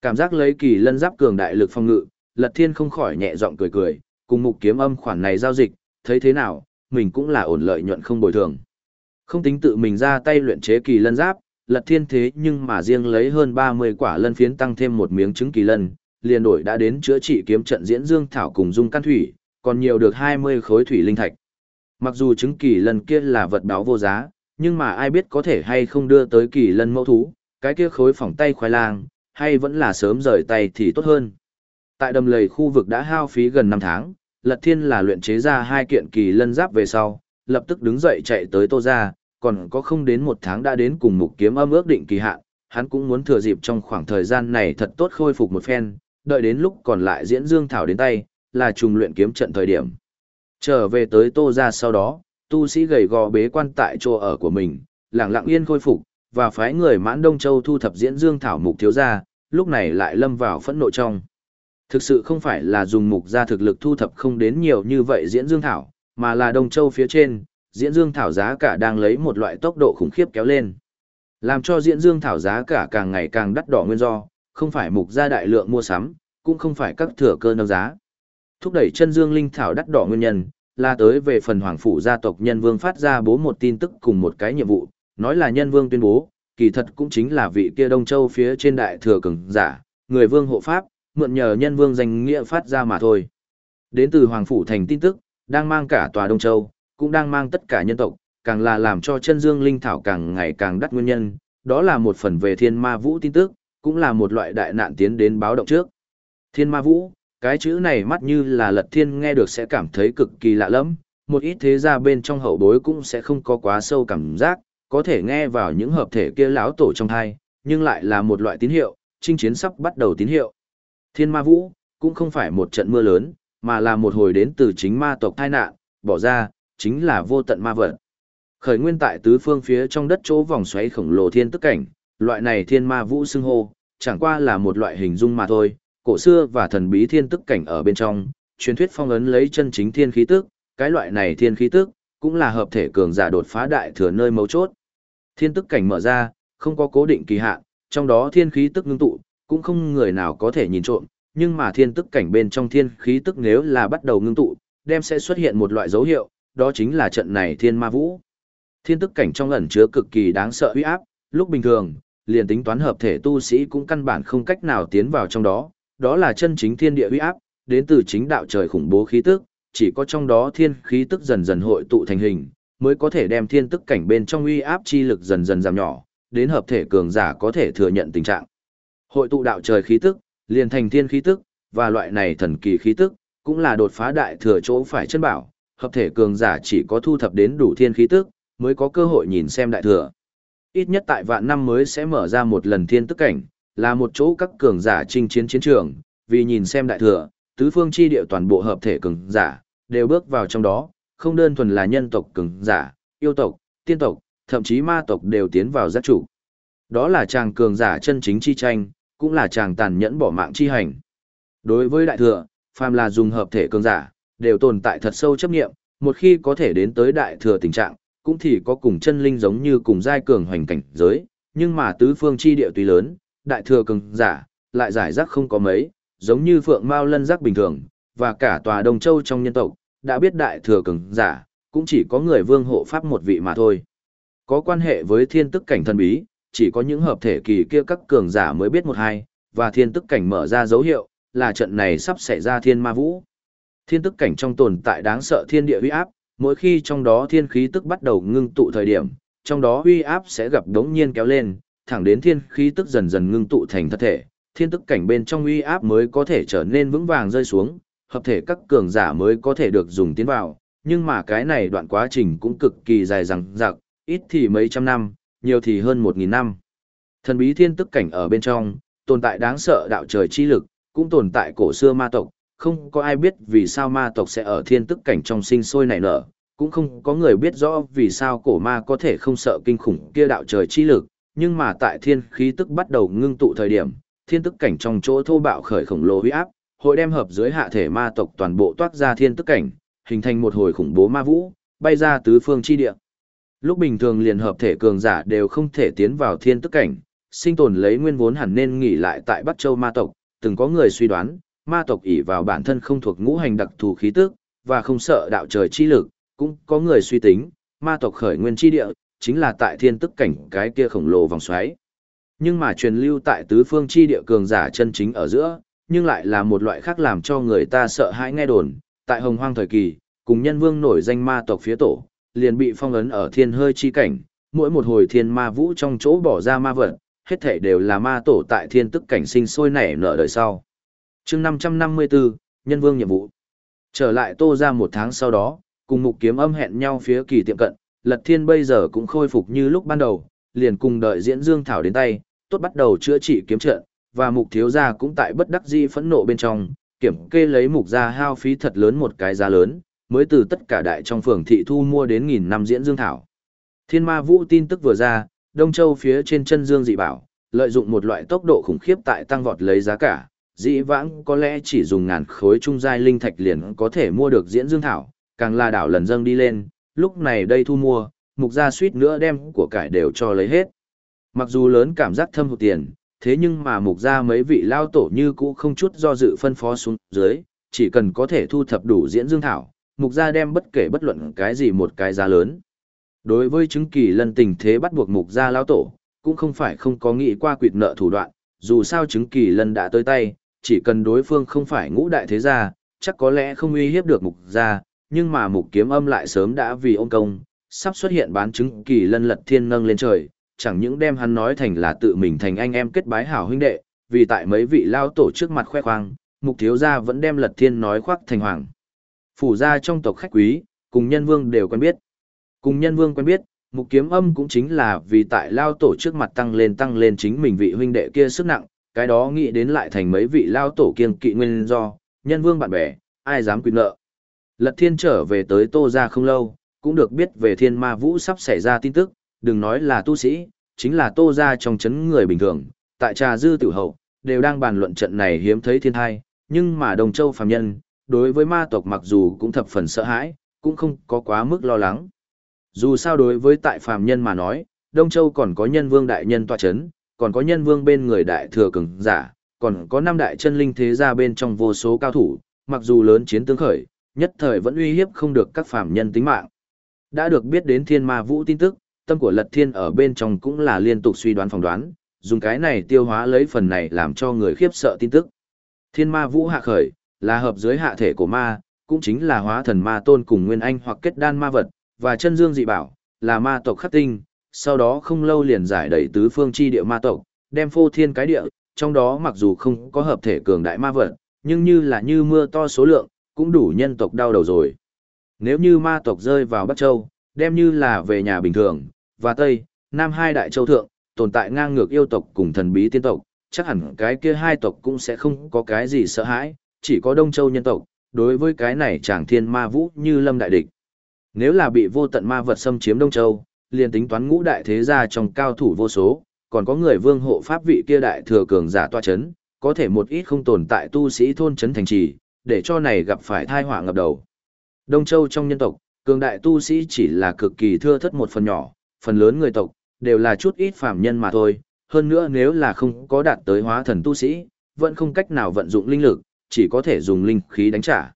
Cảm giác lấy kỳ lân giáp cường đại lực phong ngự, Lật Thiên không khỏi nhẹ giọng cười cười, cùng mục kiếm âm khoản này giao dịch, thấy thế nào, mình cũng là ổn lợi nhuận không bồi thường. Không tính tự mình ra tay luyện chế kỳ lân giáp, Lật Thiên thế nhưng mà riêng lấy hơn 30 quả lân phiến tăng thêm một miếng trứng kỳ lân, liền đổi đã đến chữa trị kiếm trận diễn dương thảo cùng dung can thủy, còn nhiều được 20 khối thủy linh thạch. Mặc dù trứng kỳ lân kia là vật báo vô giá, nhưng mà ai biết có thể hay không đưa tới kỳ lân mẫu thú, cái kia khối phỏng tay khoai lang, hay vẫn là sớm rời tay thì tốt hơn. Tại đầm lầy khu vực đã hao phí gần 5 tháng, Lật Thiên là luyện chế ra hai kiện kỳ lân giáp về sau, lập tức đứng dậy chạy tới Tô Gia, còn có không đến một tháng đã đến cùng mục kiếm âm ước định kỳ hạn, hắn cũng muốn thừa dịp trong khoảng thời gian này thật tốt khôi phục một phen, đợi đến lúc còn lại diễn dương thảo đến tay, là trùng luyện kiếm trận thời điểm. Trở về tới Tô Gia sau đó, tu sĩ gầy gò bế quan tại chỗ ở của mình, lặng lặng yên khôi phục, và phái người mãn Đông Châu thu thập diễn dương thảo mục thiếu gia, lúc này lại lâm vào phẫn nộ trong. Thực sự không phải là dùng mục gia thực lực thu thập không đến nhiều như vậy diễn dương thảo, mà là Đông Châu phía trên, diễn dương thảo giá cả đang lấy một loại tốc độ khủng khiếp kéo lên. Làm cho diễn dương thảo giá cả càng ngày càng đắt đỏ nguyên do, không phải mục gia đại lượng mua sắm, cũng không phải các thừa cơ nâng giá. Thúc đẩy chân dương linh thảo đắt đỏ nguyên nhân, là tới về phần hoàng phủ gia tộc nhân vương phát ra bố một tin tức cùng một cái nhiệm vụ, nói là nhân vương tuyên bố, kỳ thật cũng chính là vị kia Đông Châu phía trên đại thừa cường giả, người vương hộ pháp, mượn nhờ nhân vương danh nghĩa phát ra mà thôi. Đến từ hoàng phủ thành tin tức, đang mang cả tòa Đông Châu, cũng đang mang tất cả nhân tộc, càng là làm cho chân dương linh thảo càng ngày càng đắt nguyên nhân, đó là một phần về thiên ma vũ tin tức, cũng là một loại đại nạn tiến đến báo động trước. Thiên ma vũ, cái chữ này mắt như là lật thiên nghe được sẽ cảm thấy cực kỳ lạ lẫm một ít thế gia bên trong hậu bối cũng sẽ không có quá sâu cảm giác, có thể nghe vào những hợp thể kia láo tổ trong thai, nhưng lại là một loại tín hiệu, chinh chiến sắp bắt đầu tín hiệu. Thiên ma vũ, cũng không phải một trận mưa lớn, mà là một hồi đến từ chính ma tộc tai nạn, bỏ ra, chính là vô tận ma vật. Khởi nguyên tại tứ phương phía trong đất chỗ vòng xoáy khổng lồ thiên tức cảnh, loại này thiên ma vũ xưng hô, chẳng qua là một loại hình dung mà thôi, cổ xưa và thần bí thiên tức cảnh ở bên trong, truyền thuyết phong ấn lấy chân chính thiên khí tức, cái loại này thiên khí tức, cũng là hợp thể cường giả đột phá đại thừa nơi mấu chốt. Thiên tức cảnh mở ra, không có cố định kỳ hạn, trong đó thiên khí tức ngưng tụ, cũng không người nào có thể nhìn trộm, nhưng mà thiên tức cảnh bên trong thiên khí tức nếu là bắt đầu ngưng tụ, đem sẽ xuất hiện một loại dấu hiệu, đó chính là trận này thiên ma vũ. Thiên tức cảnh trong ẩn chứa cực kỳ đáng sợ uy áp, lúc bình thường, liền tính toán hợp thể tu sĩ cũng căn bản không cách nào tiến vào trong đó, đó là chân chính thiên địa uy áp, đến từ chính đạo trời khủng bố khí tức, chỉ có trong đó thiên khí tức dần dần hội tụ thành hình, mới có thể đem thiên tức cảnh bên trong uy áp chi lực dần dần giảm nhỏ, đến hợp thể cường giả có thể thừa nhận tình trạng. Hội tụ đạo trời khí tức, liền thành thiên khí tức, và loại này thần kỳ khí tức, cũng là đột phá đại thừa chỗ phải chân bảo, hợp thể cường giả chỉ có thu thập đến đủ thiên khí tức, mới có cơ hội nhìn xem đại thừa. Ít nhất tại vạn năm mới sẽ mở ra một lần thiên tức cảnh, là một chỗ các cường giả chinh chiến chiến trường, vì nhìn xem đại thừa, tứ phương chi địa toàn bộ hợp thể cường giả, đều bước vào trong đó, không đơn thuần là nhân tộc cường giả, yêu tộc, tiên tộc, thậm chí ma tộc đều tiến vào giác chủ. Đó là chàng cường giả chân chính chi tranh, cũng là chàng tàn nhẫn bỏ mạng chi hành. Đối với đại thừa, phàm là dùng hợp thể cường giả, đều tồn tại thật sâu chấp nghiệm, một khi có thể đến tới đại thừa tình trạng, cũng thì có cùng chân linh giống như cùng giai cường hoành cảnh giới, nhưng mà tứ phương chi địa tùy lớn, đại thừa cường giả, lại giải rác không có mấy, giống như phượng mao lân giác bình thường, và cả tòa Đông Châu trong nhân tộc, đã biết đại thừa cường giả, cũng chỉ có người vương hộ pháp một vị mà thôi. Có quan hệ với thiên tức cảnh thần bí, chỉ có những hợp thể kỳ kia các cường giả mới biết một hai, và thiên tức cảnh mở ra dấu hiệu, là trận này sắp xảy ra thiên ma vũ. Thiên tức cảnh trong tồn tại đáng sợ thiên địa uy áp, mỗi khi trong đó thiên khí tức bắt đầu ngưng tụ thời điểm, trong đó uy áp sẽ gặp đống nhiên kéo lên, thẳng đến thiên khí tức dần dần ngưng tụ thành thật thể, thiên tức cảnh bên trong uy áp mới có thể trở nên vững vàng rơi xuống, hợp thể các cường giả mới có thể được dùng tiến vào, nhưng mà cái này đoạn quá trình cũng cực kỳ dài dằng dặc, ít thì mấy trăm năm, nhiều thì hơn một nghìn năm. Thần bí thiên tức cảnh ở bên trong, tồn tại đáng sợ đạo trời chi lực, cũng tồn tại cổ xưa ma tộc, không có ai biết vì sao ma tộc sẽ ở thiên tức cảnh trong sinh sôi nảy nở, cũng không có người biết rõ vì sao cổ ma có thể không sợ kinh khủng kia đạo trời chi lực, nhưng mà tại thiên khí tức bắt đầu ngưng tụ thời điểm, thiên tức cảnh trong chỗ thô bạo khởi khổng lồ huy áp, hội đem hợp dưới hạ thể ma tộc toàn bộ toát ra thiên tức cảnh, hình thành một hồi khủng bố ma vũ, bay ra tứ phương chi địa. Lúc bình thường liền hợp thể cường giả đều không thể tiến vào thiên tức cảnh, sinh tồn lấy nguyên vốn hẳn nên nghỉ lại tại Bắc Châu ma tộc, từng có người suy đoán, ma tộc ỷ vào bản thân không thuộc ngũ hành đặc thù khí tức, và không sợ đạo trời chi lực, cũng có người suy tính, ma tộc khởi nguyên chi địa, chính là tại thiên tức cảnh cái kia khổng lồ vòng xoáy. Nhưng mà truyền lưu tại tứ phương chi địa cường giả chân chính ở giữa, nhưng lại là một loại khác làm cho người ta sợ hãi nghe đồn, tại hồng hoang thời kỳ, cùng nhân vương nổi danh ma tộc phía tổ, liền bị phong ấn ở thiên hơi chi cảnh, mỗi một hồi thiên ma vũ trong chỗ bỏ ra ma vật, hết thể đều là ma tổ tại thiên tức cảnh sinh sôi nảy nở đời sau. chương 554, Nhân Vương nhiệm vụ. Trở lại tô ra một tháng sau đó, cùng mục kiếm âm hẹn nhau phía kỳ tiệm cận, Lật Thiên bây giờ cũng khôi phục như lúc ban đầu, liền cùng đợi diễn Dương Thảo đến tay, tốt bắt đầu chữa trị kiếm trận, và mục thiếu gia cũng tại bất đắc dĩ phẫn nộ bên trong, kiểm kê lấy mục gia hao phí thật lớn một cái giá lớn, mới từ tất cả đại trong phường thị thu mua đến nghìn năm diễn Dương Thảo. Thiên ma vũ tin tức vừa ra, Đông Châu phía trên chân Dương dị bảo, lợi dụng một loại tốc độ khủng khiếp tại tăng vọt lấy giá cả, dĩ vãng có lẽ chỉ dùng ngàn khối trung giai linh thạch liền có thể mua được diễn dương thảo, càng là đảo lần dâng đi lên, lúc này đây thu mua, mục gia suýt nữa đem của cải đều cho lấy hết. Mặc dù lớn cảm giác thâm hụt tiền, thế nhưng mà mục gia mấy vị lao tổ như cũ không chút do dự phân phó xuống dưới, chỉ cần có thể thu thập đủ diễn dương thảo, mục gia đem bất kể bất luận cái gì một cái giá lớn. Đối với chứng kỳ lần tình thế bắt buộc mục gia lao tổ, cũng không phải không có nghĩ qua quyệt nợ thủ đoạn, dù sao chứng kỳ lần đã tới tay, chỉ cần đối phương không phải ngũ đại thế gia, chắc có lẽ không uy hiếp được mục gia, nhưng mà mục kiếm âm lại sớm đã vì ông công, sắp xuất hiện bán chứng kỳ lân lật thiên nâng lên trời, chẳng những đem hắn nói thành là tự mình thành anh em kết bái hảo huynh đệ, vì tại mấy vị lao tổ trước mặt khoe khoang, mục thiếu gia vẫn đem lật thiên nói khoác thành hoàng. Phủ gia trong tộc khách quý, cùng nhân vương đều quen biết. Cùng nhân vương quen biết, mục kiếm âm cũng chính là vì tại lao tổ trước mặt tăng lên tăng lên chính mình vị huynh đệ kia sức nặng, cái đó nghĩ đến lại thành mấy vị lao tổ kiêng kỵ nguyên do, nhân vương bạn bè, ai dám quyền nợ. Lật thiên trở về tới tô ra không lâu, cũng được biết về thiên ma vũ sắp xảy ra tin tức, đừng nói là tu sĩ, chính là tô ra trong chấn người bình thường, tại trà dư tiểu hậu, đều đang bàn luận trận này hiếm thấy thiên thai, nhưng mà đồng châu phàm nhân, đối với ma tộc mặc dù cũng thập phần sợ hãi, cũng không có quá mức lo lắng. Dù sao đối với tại phàm nhân mà nói, Đông Châu còn có nhân vương đại nhân tọa chấn, còn có nhân vương bên người đại thừa cường giả, còn có năm đại chân linh thế gia bên trong vô số cao thủ, mặc dù lớn chiến tướng khởi, nhất thời vẫn uy hiếp không được các phàm nhân tính mạng. Đã được biết đến thiên ma vũ tin tức, tâm của lật thiên ở bên trong cũng là liên tục suy đoán phỏng đoán, dùng cái này tiêu hóa lấy phần này làm cho người khiếp sợ tin tức. Thiên ma vũ hạ khởi, là hợp dưới hạ thể của ma, cũng chính là hóa thần ma tôn cùng nguyên anh hoặc kết đan ma vật, và chân dương dị bảo, là ma tộc khắc tinh, sau đó không lâu liền giải đẩy tứ phương chi địa ma tộc, đem phô thiên cái địa, trong đó mặc dù không có hợp thể cường đại ma vật, nhưng như là như mưa to số lượng, cũng đủ nhân tộc đau đầu rồi. Nếu như ma tộc rơi vào Bắc Châu, đem như là về nhà bình thường, và Tây, Nam hai đại châu thượng, tồn tại ngang ngược yêu tộc cùng thần bí tiên tộc, chắc hẳn cái kia hai tộc cũng sẽ không có cái gì sợ hãi, chỉ có Đông Châu nhân tộc, đối với cái này chàng thiên ma vũ như lâm đại địch. Nếu là bị vô tận ma vật xâm chiếm Đông Châu, liền tính toán ngũ đại thế gia trong cao thủ vô số, còn có người vương hộ pháp vị kia đại thừa cường giả toa chấn, có thể một ít không tồn tại tu sĩ thôn chấn thành trì, để cho này gặp phải thai họa ngập đầu. Đông Châu trong nhân tộc, cường đại tu sĩ chỉ là cực kỳ thưa thất một phần nhỏ, phần lớn người tộc, đều là chút ít phàm nhân mà thôi, hơn nữa nếu là không có đạt tới hóa thần tu sĩ, vẫn không cách nào vận dụng linh lực, chỉ có thể dùng linh khí đánh trả.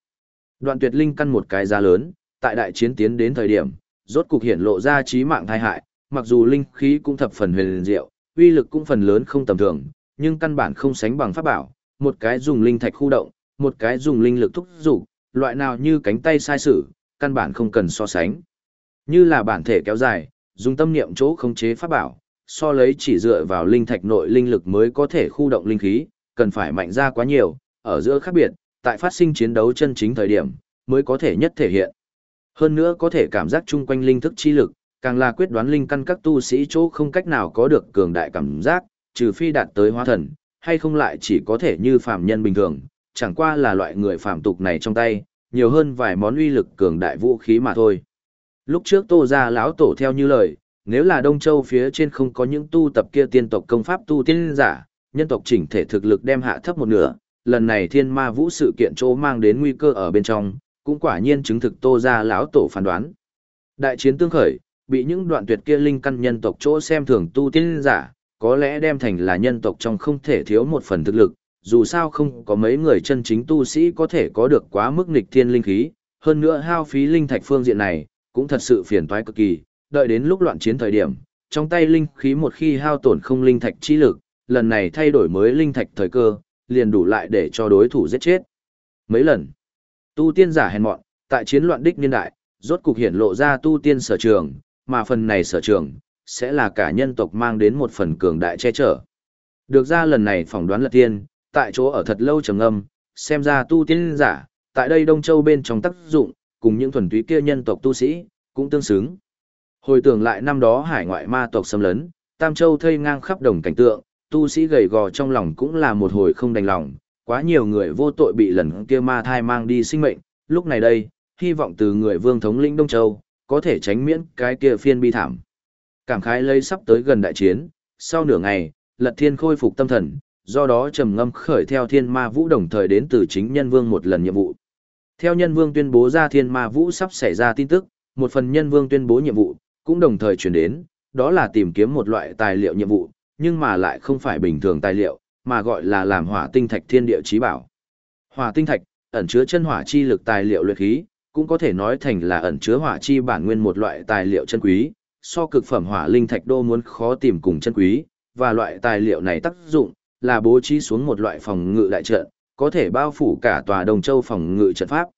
Đoạn tuyệt linh căn một cái giá lớn, tại đại chiến tiến đến thời điểm, rốt cục hiện lộ ra trí mạng thai hại, mặc dù linh khí cũng thập phần huyền diệu, uy lực cũng phần lớn không tầm thường, nhưng căn bản không sánh bằng pháp bảo, một cái dùng linh thạch khu động, một cái dùng linh lực thúc giục, loại nào như cánh tay sai sử, căn bản không cần so sánh. Như là bản thể kéo dài, dùng tâm niệm chỗ khống chế pháp bảo, so lấy chỉ dựa vào linh thạch nội linh lực mới có thể khu động linh khí, cần phải mạnh ra quá nhiều, ở giữa khác biệt, tại phát sinh chiến đấu chân chính thời điểm, mới có thể nhất thể hiện. Hơn nữa có thể cảm giác chung quanh linh thức chi lực, càng là quyết đoán linh căn các tu sĩ chỗ không cách nào có được cường đại cảm giác, trừ phi đạt tới hóa thần, hay không lại chỉ có thể như phàm nhân bình thường, chẳng qua là loại người phạm tục này trong tay, nhiều hơn vài món uy lực cường đại vũ khí mà thôi. Lúc trước Tô gia lão tổ theo như lời, nếu là Đông Châu phía trên không có những tu tập kia tiên tộc công pháp tu tiên giả, nhân tộc chỉnh thể thực lực đem hạ thấp một nửa, lần này thiên ma vũ sự kiện chỗ mang đến nguy cơ ở bên trong, cũng quả nhiên chứng thực Tô gia lão tổ phán đoán. Đại chiến tương khởi, bị những đoạn tuyệt kia linh căn nhân tộc chỗ xem thường tu tiên giả, có lẽ đem thành là nhân tộc trong không thể thiếu một phần thực lực, dù sao không có mấy người chân chính tu sĩ có thể có được quá mức nghịch thiên linh khí, hơn nữa hao phí linh thạch phương diện này, cũng thật sự phiền toái cực kỳ, đợi đến lúc loạn chiến thời điểm, trong tay linh khí một khi hao tổn không linh thạch chi lực, lần này thay đổi mới linh thạch thời cơ, liền đủ lại để cho đối thủ giết chết. Mấy lần, tu tiên giả hèn mọn, tại chiến loạn đích niên đại, rốt cục hiển lộ ra tu tiên sở trường, mà phần này sở trường, sẽ là cả nhân tộc mang đến một phần cường đại che chở. Được ra lần này phỏng đoán là tiên, tại chỗ ở thật lâu trầm âm, xem ra tu tiên giả, tại đây Đông Châu bên trong tác dụng, cùng những thuần túy kia nhân tộc tu sĩ, cũng tương xứng. Hồi tưởng lại năm đó hải ngoại ma tộc xâm lấn, Tam Châu thây ngang khắp đồng cảnh tượng, tu sĩ gầy gò trong lòng cũng là một hồi không đành lòng, quá nhiều người vô tội bị lần kia ma thai mang đi sinh mệnh, lúc này đây, hy vọng từ người vương thống lĩnh Đông Châu, có thể tránh miễn cái kia phiên bi thảm. Cảm khái lấy sắp tới gần đại chiến, sau nửa ngày, Lật Thiên khôi phục tâm thần, do đó trầm ngâm khởi theo Thiên Ma Vũ đồng thời đến từ chính Nhân Vương một lần nhiệm vụ. Theo Nhân Vương tuyên bố ra Thiên Ma Vũ sắp xảy ra tin tức, một phần Nhân Vương tuyên bố nhiệm vụ, cũng đồng thời chuyển đến, đó là tìm kiếm một loại tài liệu nhiệm vụ, nhưng mà lại không phải bình thường tài liệu, mà gọi là làm hỏa tinh thạch thiên địa chí bảo. Hỏa tinh thạch, ẩn chứa chân hỏa chi lực tài liệu luyện khí, cũng có thể nói thành là ẩn chứa hỏa chi bản nguyên một loại tài liệu chân quý, so cực phẩm hỏa linh thạch đô muốn khó tìm cùng chân quý, và loại tài liệu này tác dụng là bố trí xuống một loại phòng ngự đại trận, có thể bao phủ cả tòa Đồng Châu phòng ngự trận pháp.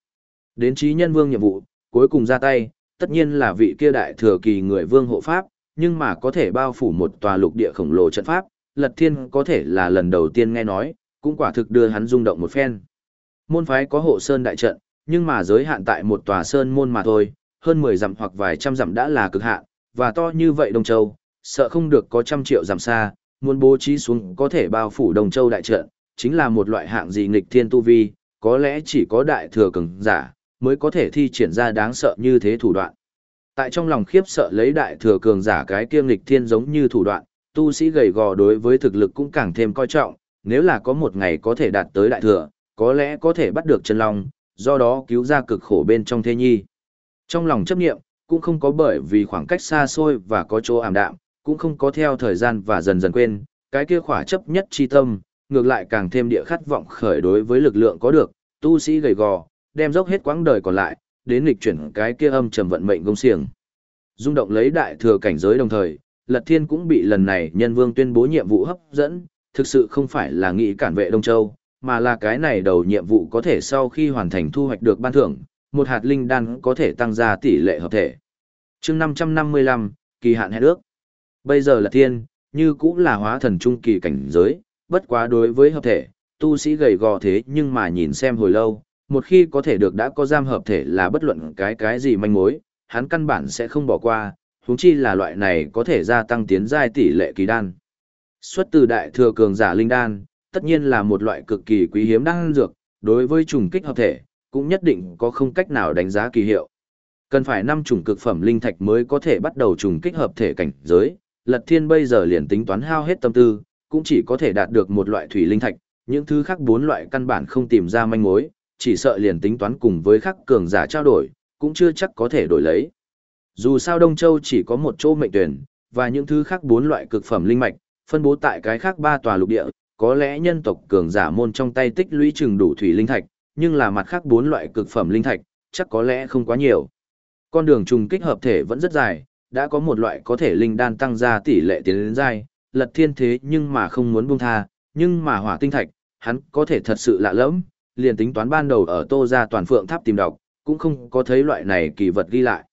Đến trí nhân vương nhiệm vụ, cuối cùng ra tay, tất nhiên là vị kia đại thừa kỳ người vương hộ pháp, nhưng mà có thể bao phủ một tòa lục địa khổng lồ trận pháp, Lật Thiên có thể là lần đầu tiên nghe nói, cũng quả thực đưa hắn rung động một phen. Môn phái có hộ sơn đại trận, nhưng mà giới hạn tại một tòa sơn môn mà thôi, hơn 10 dặm hoặc vài trăm dặm đã là cực hạn, và to như vậy Đông Châu, sợ không được có trăm triệu dặm xa, muốn bố trí xuống có thể bao phủ Đông Châu đại trận, chính là một loại hạng gì nghịch thiên tu vi, có lẽ chỉ có đại thừa cường giả mới có thể thi triển ra đáng sợ như thế thủ đoạn. Tại trong lòng khiếp sợ lấy đại thừa cường giả cái kiêm nghịch thiên giống như thủ đoạn, tu sĩ gầy gò đối với thực lực cũng càng thêm coi trọng, nếu là có một ngày có thể đạt tới đại thừa, có lẽ có thể bắt được chân long, do đó cứu ra cực khổ bên trong thế nhi. Trong lòng chấp nghiệm, cũng không có bởi vì khoảng cách xa xôi và có chỗ ảm đạm, cũng không có theo thời gian và dần dần quên, cái kia khỏa chấp nhất chi tâm, ngược lại càng thêm địa khát vọng khởi đối với lực lượng có được, tu sĩ gầy gò, đem dốc hết quãng đời còn lại, đến lịch chuyển cái kia âm trầm vận mệnh công xiềng. Dung động lấy đại thừa cảnh giới đồng thời, Lật Thiên cũng bị lần này nhân vương tuyên bố nhiệm vụ hấp dẫn, thực sự không phải là nghị cản vệ Đông Châu, mà là cái này đầu nhiệm vụ có thể sau khi hoàn thành thu hoạch được ban thưởng, một hạt linh đan có thể tăng ra tỷ lệ hợp thể. chương 555, kỳ hạn hẹn ước. Bây giờ là thiên, như cũng là hóa thần trung kỳ cảnh giới, bất quá đối với hợp thể, tu sĩ gầy gò thế nhưng mà nhìn xem hồi lâu, một khi có thể được đã có giam hợp thể là bất luận cái cái gì manh mối, hắn căn bản sẽ không bỏ qua, huống chi là loại này có thể gia tăng tiến giai tỷ lệ kỳ đan. Xuất từ đại thừa cường giả linh đan, tất nhiên là một loại cực kỳ quý hiếm đan dược, đối với trùng kích hợp thể, cũng nhất định có không cách nào đánh giá kỳ hiệu. Cần phải năm chủng cực phẩm linh thạch mới có thể bắt đầu trùng kích hợp thể cảnh giới, Lật Thiên bây giờ liền tính toán hao hết tâm tư, cũng chỉ có thể đạt được một loại thủy linh thạch, những thứ khác bốn loại căn bản không tìm ra manh mối, chỉ sợ liền tính toán cùng với khắc cường giả trao đổi, cũng chưa chắc có thể đổi lấy. Dù sao Đông Châu chỉ có một chỗ mệnh tuyển, và những thứ khác bốn loại cực phẩm linh mạch, phân bố tại cái khác ba tòa lục địa, có lẽ nhân tộc cường giả môn trong tay tích lũy chừng đủ thủy linh thạch, nhưng là mặt khác bốn loại cực phẩm linh thạch, chắc có lẽ không quá nhiều. Con đường trùng kích hợp thể vẫn rất dài, đã có một loại có thể linh đan tăng ra tỷ lệ tiến đến dài, lật thiên thế nhưng mà không muốn buông tha, nhưng mà hỏa tinh thạch, hắn có thể thật sự lạ lẫm, liền tính toán ban đầu ở tô ra toàn phượng tháp tìm đọc, cũng không có thấy loại này kỳ vật ghi lại.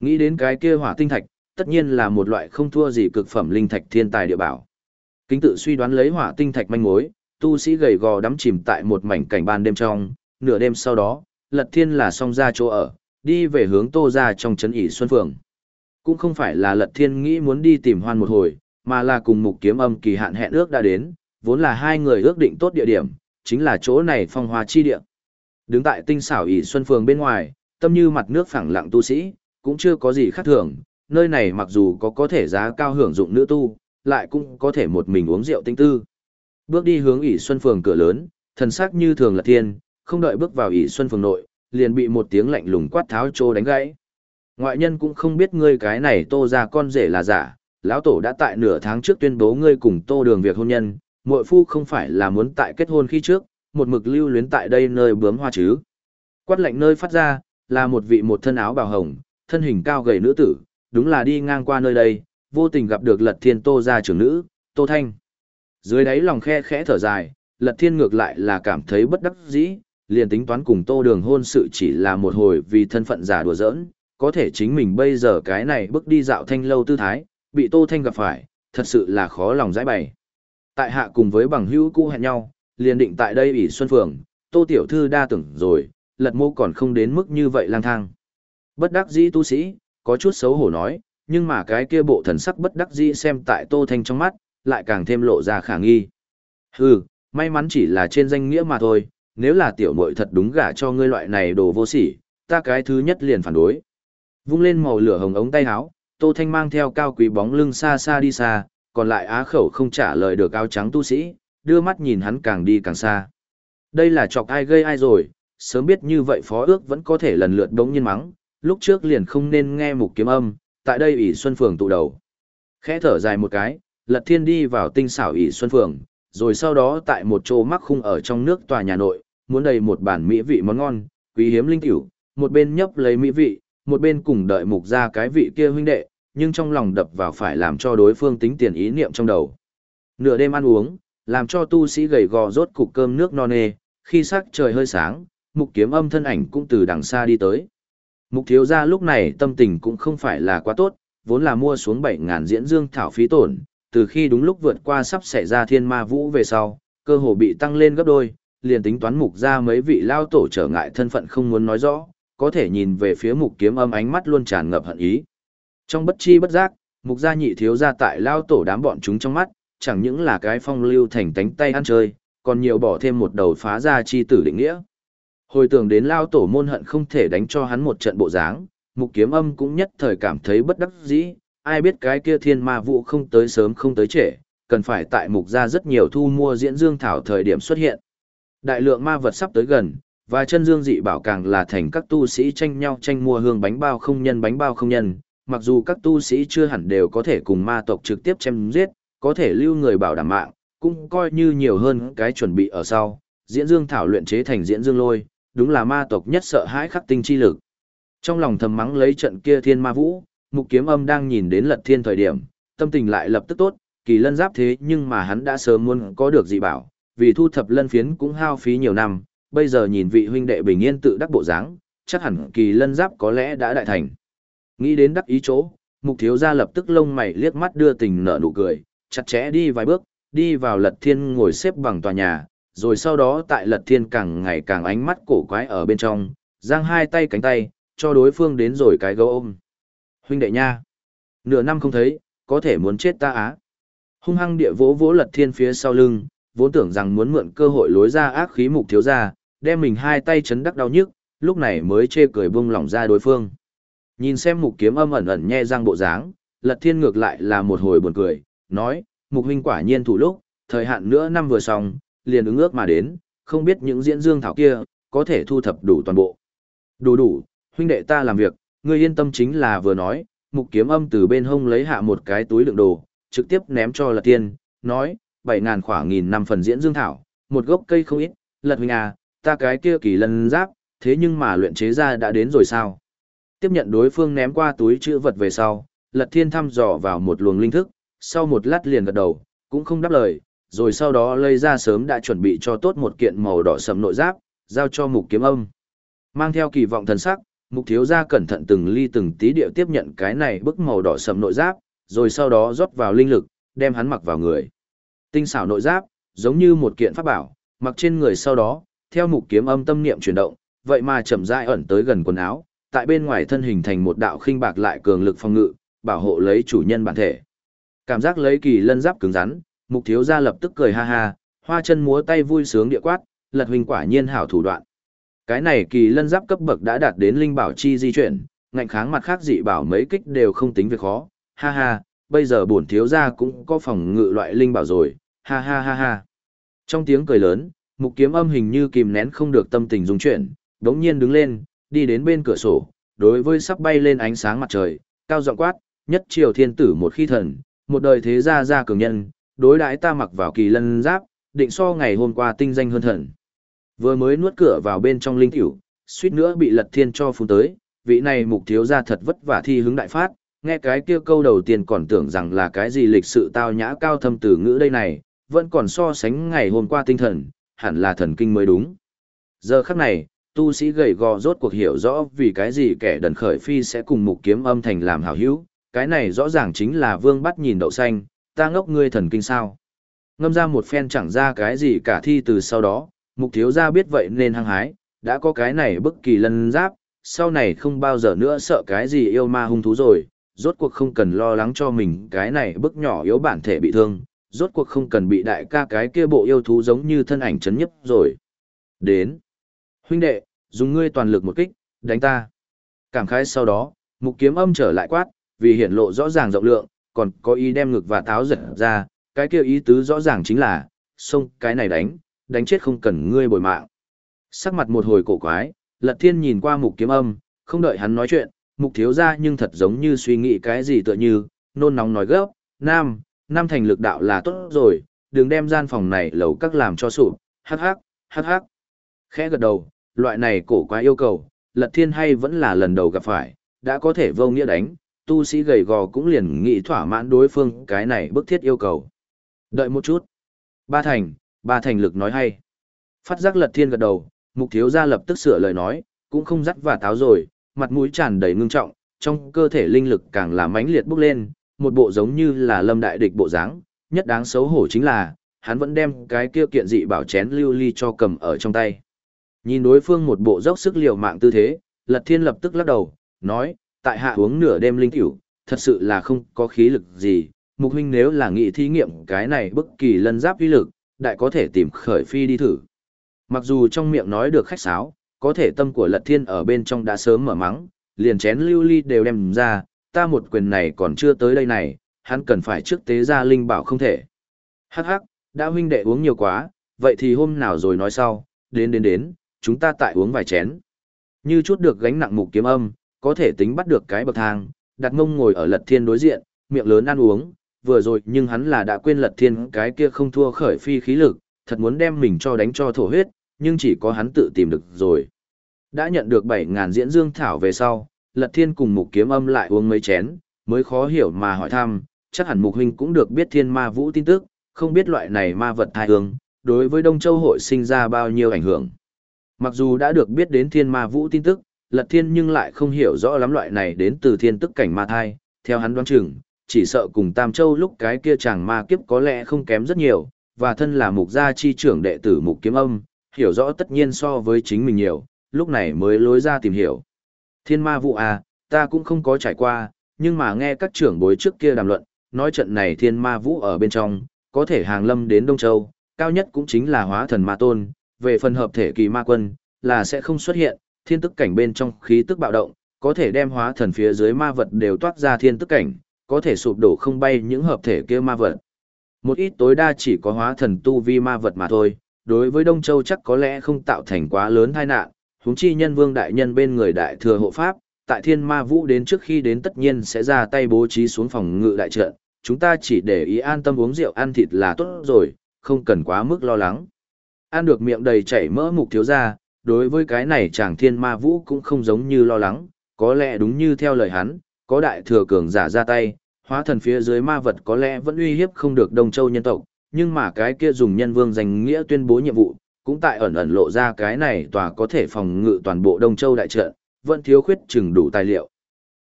Nghĩ đến cái kia hỏa tinh thạch, tất nhiên là một loại không thua gì cực phẩm linh thạch thiên tài địa bảo. Kính tự suy đoán lấy hỏa tinh thạch manh mối, tu sĩ gầy gò đắm chìm tại một mảnh cảnh ban đêm trong, nửa đêm sau đó, Lật Thiên là xong ra chỗ ở, đi về hướng Tô ra trong trấn ỉ Xuân Phường. Cũng không phải là Lật Thiên nghĩ muốn đi tìm hoan một hồi, mà là cùng mục kiếm âm kỳ hạn hẹn ước đã đến, vốn là hai người ước định tốt địa điểm, chính là chỗ này phong hoa chi địa. Đứng tại tinh xảo ỷ Xuân Phường bên ngoài, tâm như mặt nước phẳng lặng tu sĩ, cũng chưa có gì khác thường, nơi này mặc dù có có thể giá cao hưởng dụng nữ tu, lại cũng có thể một mình uống rượu tinh tư. Bước đi hướng ỷ xuân phường cửa lớn, thần sắc như thường là thiên, không đợi bước vào ỷ xuân phường nội, liền bị một tiếng lạnh lùng quát tháo trô đánh gãy. Ngoại nhân cũng không biết ngươi cái này tô ra con rể là giả, lão tổ đã tại nửa tháng trước tuyên bố ngươi cùng tô đường việc hôn nhân, muội phu không phải là muốn tại kết hôn khi trước, một mực lưu luyến tại đây nơi bướm hoa chứ. Quát lạnh nơi phát ra, là một vị một thân áo bào hồng, thân hình cao gầy nữ tử, đúng là đi ngang qua nơi đây, vô tình gặp được lật thiên tô gia trưởng nữ, tô thanh. Dưới đáy lòng khe khẽ thở dài, lật thiên ngược lại là cảm thấy bất đắc dĩ, liền tính toán cùng tô đường hôn sự chỉ là một hồi vì thân phận giả đùa giỡn, có thể chính mình bây giờ cái này bước đi dạo thanh lâu tư thái, bị tô thanh gặp phải, thật sự là khó lòng giải bày. Tại hạ cùng với bằng hữu cũ hẹn nhau, liền định tại đây ủy xuân phường, tô tiểu thư đa tưởng rồi, lật mô còn không đến mức như vậy lang thang. Bất đắc dĩ tu sĩ, có chút xấu hổ nói, nhưng mà cái kia bộ thần sắc bất đắc dĩ xem tại tô thanh trong mắt, lại càng thêm lộ ra khả nghi. Hừ, may mắn chỉ là trên danh nghĩa mà thôi, nếu là tiểu muội thật đúng gả cho ngươi loại này đồ vô sỉ, ta cái thứ nhất liền phản đối. Vung lên màu lửa hồng ống tay áo, Tô Thanh mang theo cao quý bóng lưng xa xa đi xa, còn lại á khẩu không trả lời được áo trắng tu sĩ, đưa mắt nhìn hắn càng đi càng xa. Đây là chọc ai gây ai rồi, sớm biết như vậy phó ước vẫn có thể lần lượt đống nhiên mắng, lúc trước liền không nên nghe mục kiếm âm, tại đây ỷ xuân phường tụ đầu. Khẽ thở dài một cái, lật thiên đi vào tinh xảo ỷ xuân phường, rồi sau đó tại một chỗ mắc khung ở trong nước tòa nhà nội, muốn đầy một bản mỹ vị món ngon, quý hiếm linh tiểu, một bên nhấp lấy mỹ vị, một bên cùng đợi mục ra cái vị kia huynh đệ, nhưng trong lòng đập vào phải làm cho đối phương tính tiền ý niệm trong đầu. Nửa đêm ăn uống, làm cho tu sĩ gầy gò rốt cục cơm nước no nê, khi sắc trời hơi sáng, mục kiếm âm thân ảnh cũng từ đằng xa đi tới. Mục thiếu gia lúc này tâm tình cũng không phải là quá tốt, vốn là mua xuống 7.000 diễn dương thảo phí tổn, từ khi đúng lúc vượt qua sắp xảy ra thiên ma vũ về sau, cơ hồ bị tăng lên gấp đôi, liền tính toán mục ra mấy vị lao tổ trở ngại thân phận không muốn nói rõ, có thể nhìn về phía mục kiếm âm ánh mắt luôn tràn ngập hận ý. Trong bất chi bất giác, mục gia nhị thiếu gia tại lao tổ đám bọn chúng trong mắt, chẳng những là cái phong lưu thành tánh tay ăn chơi, còn nhiều bỏ thêm một đầu phá ra chi tử định nghĩa. Hồi tưởng đến lao tổ môn hận không thể đánh cho hắn một trận bộ dáng, mục kiếm âm cũng nhất thời cảm thấy bất đắc dĩ, ai biết cái kia thiên ma vụ không tới sớm không tới trễ, cần phải tại mục gia rất nhiều thu mua diễn dương thảo thời điểm xuất hiện. Đại lượng ma vật sắp tới gần, và chân dương dị bảo càng là thành các tu sĩ tranh nhau tranh mua hương bánh bao không nhân bánh bao không nhân, mặc dù các tu sĩ chưa hẳn đều có thể cùng ma tộc trực tiếp chém giết, có thể lưu người bảo đảm mạng, cũng coi như nhiều hơn cái chuẩn bị ở sau. Diễn dương thảo luyện chế thành diễn dương lôi, đúng là ma tộc nhất sợ hãi khắc tinh chi lực. Trong lòng thầm mắng lấy trận kia thiên ma vũ, mục kiếm âm đang nhìn đến lật thiên thời điểm, tâm tình lại lập tức tốt, kỳ lân giáp thế nhưng mà hắn đã sớm muốn có được dị bảo, vì thu thập lân phiến cũng hao phí nhiều năm, bây giờ nhìn vị huynh đệ bình yên tự đắc bộ dáng, chắc hẳn kỳ lân giáp có lẽ đã đại thành. Nghĩ đến đắc ý chỗ, mục thiếu gia lập tức lông mày liếc mắt đưa tình nở nụ cười, chặt chẽ đi vài bước, đi vào lật thiên ngồi xếp bằng tòa nhà, rồi sau đó tại lật thiên càng ngày càng ánh mắt cổ quái ở bên trong, giang hai tay cánh tay, cho đối phương đến rồi cái gấu ôm. Huynh đệ nha, nửa năm không thấy, có thể muốn chết ta á. Hung hăng địa vỗ vỗ lật thiên phía sau lưng, vốn tưởng rằng muốn mượn cơ hội lối ra ác khí mục thiếu gia đem mình hai tay chấn đắc đau nhức, lúc này mới chê cười buông lỏng ra đối phương. Nhìn xem mục kiếm âm ẩn ẩn nhe răng bộ dáng, lật thiên ngược lại là một hồi buồn cười, nói, mục huynh quả nhiên thủ lúc, thời hạn nữa năm vừa xong, liền ứng ước mà đến, không biết những diễn dương thảo kia, có thể thu thập đủ toàn bộ. Đủ đủ, huynh đệ ta làm việc, ngươi yên tâm chính là vừa nói, mục kiếm âm từ bên hông lấy hạ một cái túi đựng đồ, trực tiếp ném cho lật thiên, nói, bảy ngàn khoảng nghìn năm phần diễn dương thảo, một gốc cây không ít, lật huynh à, ta cái kia kỳ lân giáp, thế nhưng mà luyện chế ra đã đến rồi sao? Tiếp nhận đối phương ném qua túi chữ vật về sau, lật thiên thăm dò vào một luồng linh thức, sau một lát liền gật đầu, cũng không đáp lời, rồi sau đó lấy ra sớm đã chuẩn bị cho tốt một kiện màu đỏ sầm nội giáp, giao cho mục kiếm âm. Mang theo kỳ vọng thần sắc, mục thiếu gia cẩn thận từng ly từng tí điệu tiếp nhận cái này bức màu đỏ sầm nội giáp, rồi sau đó rót vào linh lực, đem hắn mặc vào người. Tinh xảo nội giáp, giống như một kiện pháp bảo, mặc trên người sau đó, theo mục kiếm âm tâm niệm chuyển động, vậy mà chậm rãi ẩn tới gần quần áo, tại bên ngoài thân hình thành một đạo khinh bạc lại cường lực phòng ngự, bảo hộ lấy chủ nhân bản thể. Cảm giác lấy kỳ lân giáp cứng rắn, mục thiếu gia lập tức cười ha ha, hoa chân múa tay vui sướng địa quát, lật huynh quả nhiên hảo thủ đoạn. Cái này kỳ lân giáp cấp bậc đã đạt đến linh bảo chi di chuyển, ngạnh kháng mặt khác dị bảo mấy kích đều không tính việc khó, ha ha, bây giờ bổn thiếu gia cũng có phòng ngự loại linh bảo rồi, ha ha ha ha. Trong tiếng cười lớn, mục kiếm âm hình như kìm nén không được tâm tình dung chuyển, đống nhiên đứng lên, đi đến bên cửa sổ, đối với sắp bay lên ánh sáng mặt trời, cao giọng quát, nhất triều thiên tử một khi thần, một đời thế gia gia cường nhân, đối đãi ta mặc vào kỳ lân giáp, định so ngày hôm qua tinh danh hơn thần. Vừa mới nuốt cửa vào bên trong linh tiểu, suýt nữa bị lật thiên cho phun tới, vị này mục thiếu gia thật vất vả thi hứng đại phát, nghe cái kia câu đầu tiên còn tưởng rằng là cái gì lịch sự tao nhã cao thâm từ ngữ đây này, vẫn còn so sánh ngày hôm qua tinh thần, hẳn là thần kinh mới đúng. Giờ khắc này, tu sĩ gầy gò rốt cuộc hiểu rõ vì cái gì kẻ đần khởi phi sẽ cùng mục kiếm âm thành làm hảo hữu, cái này rõ ràng chính là vương bắt nhìn đậu xanh, ta ngốc ngươi thần kinh sao. Ngâm ra một phen chẳng ra cái gì cả thi từ sau đó, mục thiếu gia biết vậy nên hăng hái, đã có cái này bất kỳ lân giáp, sau này không bao giờ nữa sợ cái gì yêu ma hung thú rồi, rốt cuộc không cần lo lắng cho mình cái này bức nhỏ yếu bản thể bị thương, rốt cuộc không cần bị đại ca cái kia bộ yêu thú giống như thân ảnh chấn nhấp rồi. Đến. Huynh đệ, dùng ngươi toàn lực một kích, đánh ta. Cảm khái sau đó, mục kiếm âm trở lại quát, vì hiển lộ rõ ràng rộng lượng, còn có ý đem ngực và táo giật ra, cái kia ý tứ rõ ràng chính là, xông cái này đánh, đánh chết không cần ngươi bồi mạng. Sắc mặt một hồi cổ quái, lật thiên nhìn qua mục kiếm âm, không đợi hắn nói chuyện, mục thiếu ra nhưng thật giống như suy nghĩ cái gì tựa như, nôn nóng nói gấp, nam, nam thành lực đạo là tốt rồi, đừng đem gian phòng này lầu các làm cho sụp, hắc hắc, hắc hắc. Khẽ gật đầu, loại này cổ quá yêu cầu, lật thiên hay vẫn là lần đầu gặp phải, đã có thể vô nghĩa đánh, tu sĩ gầy gò cũng liền nghĩ thỏa mãn đối phương cái này bức thiết yêu cầu. Đợi một chút. Ba thành, ba thành lực nói hay. Phát giác lật thiên gật đầu, mục thiếu gia lập tức sửa lời nói, cũng không dắt và táo rồi, mặt mũi tràn đầy ngưng trọng, trong cơ thể linh lực càng là mãnh liệt bốc lên, một bộ giống như là lâm đại địch bộ dáng, nhất đáng xấu hổ chính là, hắn vẫn đem cái kia kiện dị bảo chén lưu ly cho cầm ở trong tay. Nhìn đối phương một bộ dốc sức liều mạng tư thế, Lật Thiên lập tức lắc đầu, nói, tại hạ uống nửa đêm linh tiểu, thật sự là không có khí lực gì, mục huynh nếu là nghị thí nghiệm cái này bất kỳ lân giáp uy lực, đại có thể tìm khởi phi đi thử. Mặc dù trong miệng nói được khách sáo, có thể tâm của Lật Thiên ở bên trong đã sớm mở mắng, liền chén lưu ly đều đem ra, ta một quyền này còn chưa tới đây này, hắn cần phải trước tế ra linh bảo không thể. Hắc hắc, đã huynh đệ uống nhiều quá, vậy thì hôm nào rồi nói sau, đến đến đến, chúng ta tại uống vài chén. Như chút được gánh nặng mục kiếm âm, có thể tính bắt được cái bậc thang, đặt mông ngồi ở lật thiên đối diện, miệng lớn ăn uống, vừa rồi nhưng hắn là đã quên lật thiên cái kia không thua khởi phi khí lực, thật muốn đem mình cho đánh cho thổ huyết, nhưng chỉ có hắn tự tìm được rồi. Đã nhận được 7.000 diễn dương thảo về sau, lật thiên cùng mục kiếm âm lại uống mấy chén, mới khó hiểu mà hỏi thăm, chắc hẳn mục huynh cũng được biết thiên ma vũ tin tức, không biết loại này ma vật thai hương, đối với Đông Châu hội sinh ra bao nhiêu ảnh hưởng. Mặc dù đã được biết đến thiên ma vũ tin tức, lật thiên nhưng lại không hiểu rõ lắm loại này đến từ thiên tức cảnh ma thai, theo hắn đoán chừng, chỉ sợ cùng Tam Châu lúc cái kia chàng ma kiếp có lẽ không kém rất nhiều, và thân là mục gia chi trưởng đệ tử mục kiếm âm, hiểu rõ tất nhiên so với chính mình nhiều, lúc này mới lối ra tìm hiểu. Thiên ma vụ à, ta cũng không có trải qua, nhưng mà nghe các trưởng bối trước kia đàm luận, nói trận này thiên ma vũ ở bên trong, có thể hàng lâm đến Đông Châu, cao nhất cũng chính là hóa thần ma tôn, về phần hợp thể kỳ ma quân, là sẽ không xuất hiện, thiên tức cảnh bên trong khí tức bạo động, có thể đem hóa thần phía dưới ma vật đều toát ra thiên tức cảnh, có thể sụp đổ không bay những hợp thể kia ma vật. Một ít tối đa chỉ có hóa thần tu vi ma vật mà thôi, đối với Đông Châu chắc có lẽ không tạo thành quá lớn tai nạn, huống chi nhân vương đại nhân bên người đại thừa hộ pháp, tại thiên ma vũ đến trước khi đến tất nhiên sẽ ra tay bố trí xuống phòng ngự đại trận, chúng ta chỉ để ý an tâm uống rượu ăn thịt là tốt rồi, không cần quá mức lo lắng. Ăn được miệng đầy chảy mỡ mục thiếu ra, đối với cái này chàng thiên ma vũ cũng không giống như lo lắng, có lẽ đúng như theo lời hắn, có đại thừa cường giả ra tay, hóa thần phía dưới ma vật có lẽ vẫn uy hiếp không được Đông Châu nhân tộc, nhưng mà cái kia dùng nhân vương danh nghĩa tuyên bố nhiệm vụ, cũng tại ẩn ẩn lộ ra cái này tòa có thể phòng ngự toàn bộ Đông Châu đại trận, vẫn thiếu khuyết chừng đủ tài liệu.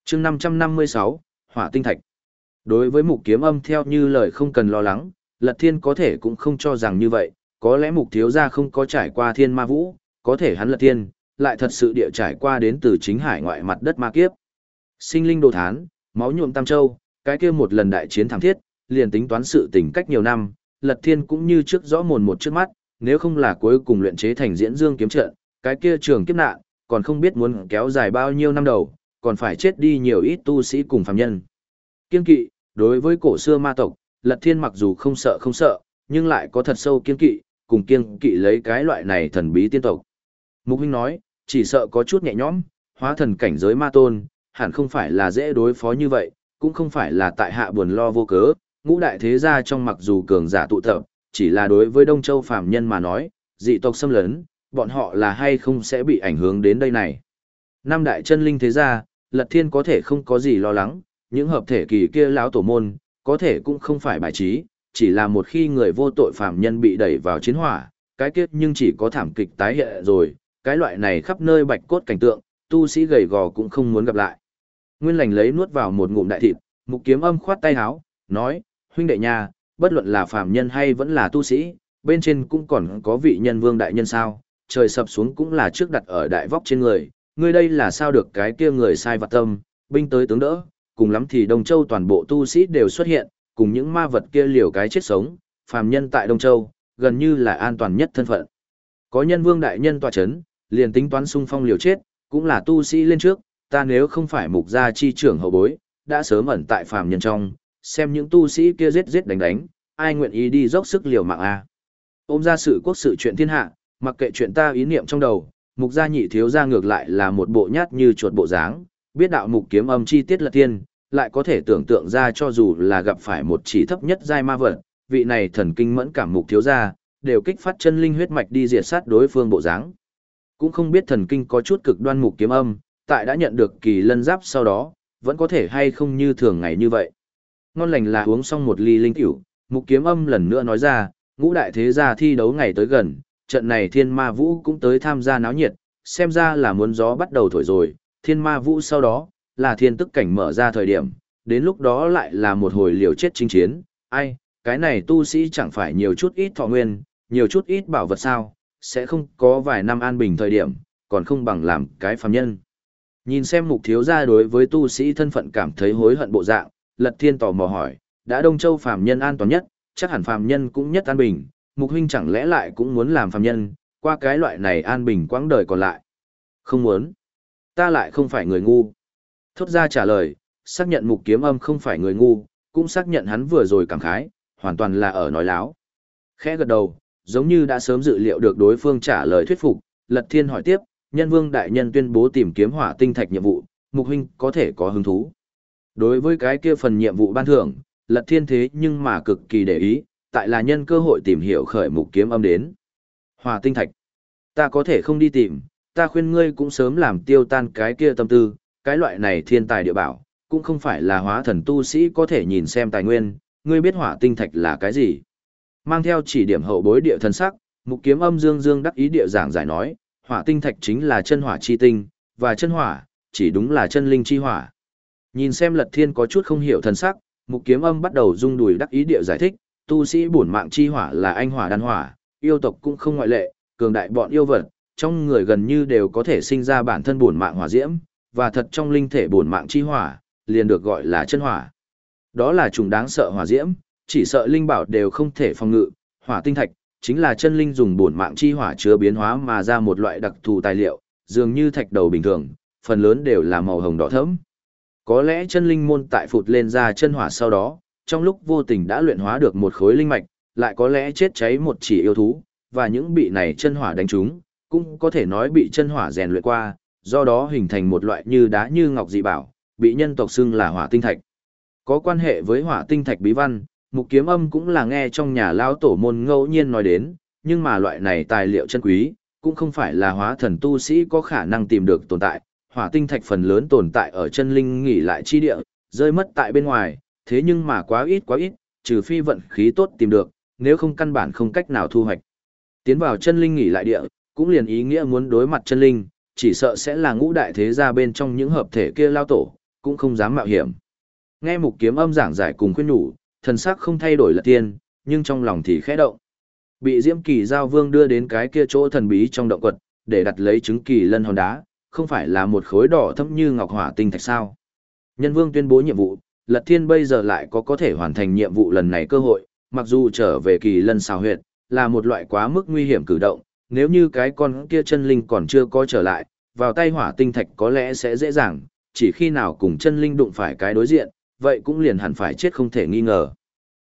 chương 556, Hỏa Tinh Thạch. Đối với mục kiếm âm theo như lời không cần lo lắng, Lật Thiên có thể cũng không cho rằng như vậy, có lẽ mục thiếu gia không có trải qua thiên ma vũ, có thể hắn Lật Thiên, lại thật sự địa trải qua đến từ chính hải ngoại mặt đất ma kiếp. Sinh linh đồ thán, máu nhuộm Tam Châu, cái kia một lần đại chiến thảm thiết, liền tính toán sự tình cách nhiều năm, Lật Thiên cũng như trước rõ mồn một trước mắt, nếu không là cuối cùng luyện chế thành diễn dương kiếm trận, cái kia trường kiếp nạn, còn không biết muốn kéo dài bao nhiêu năm đầu, còn phải chết đi nhiều ít tu sĩ cùng phàm nhân. Kiên kỵ, đối với cổ xưa ma tộc, Lật Thiên mặc dù không sợ không sợ, nhưng lại có thật sâu kiên kỵ, cùng kiên kỵ lấy cái loại này thần bí tiên tộc. Mục huynh nói, chỉ sợ có chút nhẹ nhõm, hóa thần cảnh giới ma tôn, hẳn không phải là dễ đối phó như vậy, cũng không phải là tại hạ buồn lo vô cớ, ngũ đại thế gia trong mặc dù cường giả tụ tập, chỉ là đối với Đông Châu phàm nhân mà nói, dị tộc xâm lấn, bọn họ là hay không sẽ bị ảnh hưởng đến đây này. Năm đại chân linh thế gia, Lật Thiên có thể không có gì lo lắng, những hợp thể kỳ kia lão tổ môn, có thể cũng không phải bài trí, chỉ là một khi người vô tội phàm nhân bị đẩy vào chiến hỏa, cái kết nhưng chỉ có thảm kịch tái hiện rồi, cái loại này khắp nơi bạch cốt cảnh tượng, tu sĩ gầy gò cũng không muốn gặp lại. Nguyên lành lấy nuốt vào một ngụm đại thịt, mục kiếm âm khoát tay háo, nói, huynh đệ nhà, bất luận là phàm nhân hay vẫn là tu sĩ, bên trên cũng còn có vị nhân vương đại nhân sao, trời sập xuống cũng là trước đặt ở đại vóc trên người, ngươi đây là sao được cái kia người sai vặt tâm, binh tới tướng đỡ, cùng lắm thì Đông Châu toàn bộ tu sĩ đều xuất hiện, cùng những ma vật kia liều cái chết sống, phàm nhân tại Đông Châu, gần như là an toàn nhất thân phận. Có nhân vương đại nhân tòa chấn, liền tính toán xung phong liều chết, cũng là tu sĩ lên trước, ta nếu không phải mục gia chi trưởng hậu bối, đã sớm ẩn tại phàm nhân trong, xem những tu sĩ kia giết giết đánh đánh, ai nguyện ý đi dốc sức liều mạng a. Ôm ra sự quốc sự chuyện thiên hạ, mặc kệ chuyện ta ý niệm trong đầu, mục gia nhị thiếu gia ngược lại là một bộ nhát như chuột bộ dáng, biết đạo mục kiếm âm chi tiết là tiên, lại có thể tưởng tượng ra cho dù là gặp phải một chỉ thấp nhất giai ma vật, vị này thần kinh mẫn cảm mục thiếu gia, đều kích phát chân linh huyết mạch đi diệt sát đối phương bộ dáng. Cũng không biết thần kinh có chút cực đoan mục kiếm âm, tại đã nhận được kỳ lân giáp sau đó, vẫn có thể hay không như thường ngày như vậy. Ngon lành là uống xong một ly linh tiểu, mục kiếm âm lần nữa nói ra, ngũ đại thế gia thi đấu ngày tới gần, trận này thiên ma vũ cũng tới tham gia náo nhiệt, xem ra là muốn gió bắt đầu thổi rồi, thiên ma vũ sau đó, là thiên tức cảnh mở ra thời điểm, đến lúc đó lại là một hồi liều chết chinh chiến, ai, cái này tu sĩ chẳng phải nhiều chút ít thọ nguyên, nhiều chút ít bảo vật sao, sẽ không có vài năm an bình thời điểm, còn không bằng làm cái phàm nhân. Nhìn xem mục thiếu gia đối với tu sĩ thân phận cảm thấy hối hận bộ dạng, lật thiên tò mò hỏi, đã Đông Châu phàm nhân an toàn nhất, chắc hẳn phàm nhân cũng nhất an bình, mục huynh chẳng lẽ lại cũng muốn làm phàm nhân, qua cái loại này an bình quãng đời còn lại. Không muốn. Ta lại không phải người ngu. Thốt ra trả lời, xác nhận mục kiếm âm không phải người ngu, cũng xác nhận hắn vừa rồi cảm khái, hoàn toàn là ở nói láo. Khẽ gật đầu, giống như đã sớm dự liệu được đối phương trả lời thuyết phục, Lật Thiên hỏi tiếp, nhân vương đại nhân tuyên bố tìm kiếm hỏa tinh thạch nhiệm vụ, mục huynh có thể có hứng thú. Đối với cái kia phần nhiệm vụ ban thưởng, Lật Thiên thế nhưng mà cực kỳ để ý, tại là nhân cơ hội tìm hiểu khởi mục kiếm âm đến. Hỏa tinh thạch. Ta có thể không đi tìm, ta khuyên ngươi cũng sớm làm tiêu tan cái kia tâm tư, cái loại này thiên tài địa bảo, cũng không phải là hóa thần tu sĩ có thể nhìn xem tài nguyên, ngươi biết hỏa tinh thạch là cái gì. Mang theo chỉ điểm hậu bối địa thần sắc, mục kiếm âm dương dương đắc ý địa giảng giải nói, hỏa tinh thạch chính là chân hỏa chi tinh, và chân hỏa, chỉ đúng là chân linh chi hỏa. Nhìn xem lật thiên có chút không hiểu thần sắc, mục kiếm âm bắt đầu rung đùi đắc ý địa giải thích, tu sĩ bổn mạng chi hỏa là anh hỏa đan hỏa, yêu tộc cũng không ngoại lệ, cường đại bọn yêu vật, trong người gần như đều có thể sinh ra bản thân bổn mạng hỏa diễm, và thật trong linh thể bổn mạng chi hỏa, liền được gọi là chân hỏa. Đó là trùng đáng sợ hỏa diễm, chỉ sợ linh bảo đều không thể phòng ngự, hỏa tinh thạch chính là chân linh dùng bổn mạng chi hỏa chứa biến hóa mà ra một loại đặc thù tài liệu, dường như thạch đầu bình thường, phần lớn đều là màu hồng đỏ thẫm. Có lẽ chân linh môn tại phụt lên ra chân hỏa sau đó, trong lúc vô tình đã luyện hóa được một khối linh mạch, lại có lẽ chết cháy một chỉ yêu thú, và những bị này chân hỏa đánh trúng, cũng có thể nói bị chân hỏa rèn luyện qua, do đó hình thành một loại như đá như ngọc dị bảo, bị nhân tộc xưng là hỏa tinh thạch. Có quan hệ với hỏa tinh thạch bí văn, mục kiếm âm cũng là nghe trong nhà lao tổ môn ngẫu nhiên nói đến, nhưng mà loại này tài liệu chân quý, cũng không phải là hóa thần tu sĩ có khả năng tìm được tồn tại. Hỏa tinh thạch phần lớn tồn tại ở chân linh nghỉ lại chi địa, rơi mất tại bên ngoài, thế nhưng mà quá ít quá ít, trừ phi vận khí tốt tìm được, nếu không căn bản không cách nào thu hoạch. Tiến vào chân linh nghỉ lại địa, cũng liền ý nghĩa muốn đối mặt chân linh, chỉ sợ sẽ là ngũ đại thế gia bên trong những hợp thể kia lao tổ, cũng không dám mạo hiểm. Nghe mục kiếm âm giảng giải cùng khuyên nhủ, thần sắc không thay đổi là tiên, nhưng trong lòng thì khẽ động. Bị Diễm Kỳ Giao Vương đưa đến cái kia chỗ thần bí trong động quật, để đặt lấy trứng kỳ lân hòn đá, không phải là một khối đỏ thẫm như ngọc hỏa tinh thạch sao? Nhân Vương tuyên bố nhiệm vụ, Lật Thiên bây giờ lại có có thể hoàn thành nhiệm vụ lần này cơ hội, mặc dù trở về kỳ lân xào huyệt, là một loại quá mức nguy hiểm cử động, nếu như cái con kia chân linh còn chưa có trở lại, vào tay hỏa tinh thạch có lẽ sẽ dễ dàng, chỉ khi nào cùng chân linh đụng phải cái đối diện, vậy cũng liền hẳn phải chết không thể nghi ngờ.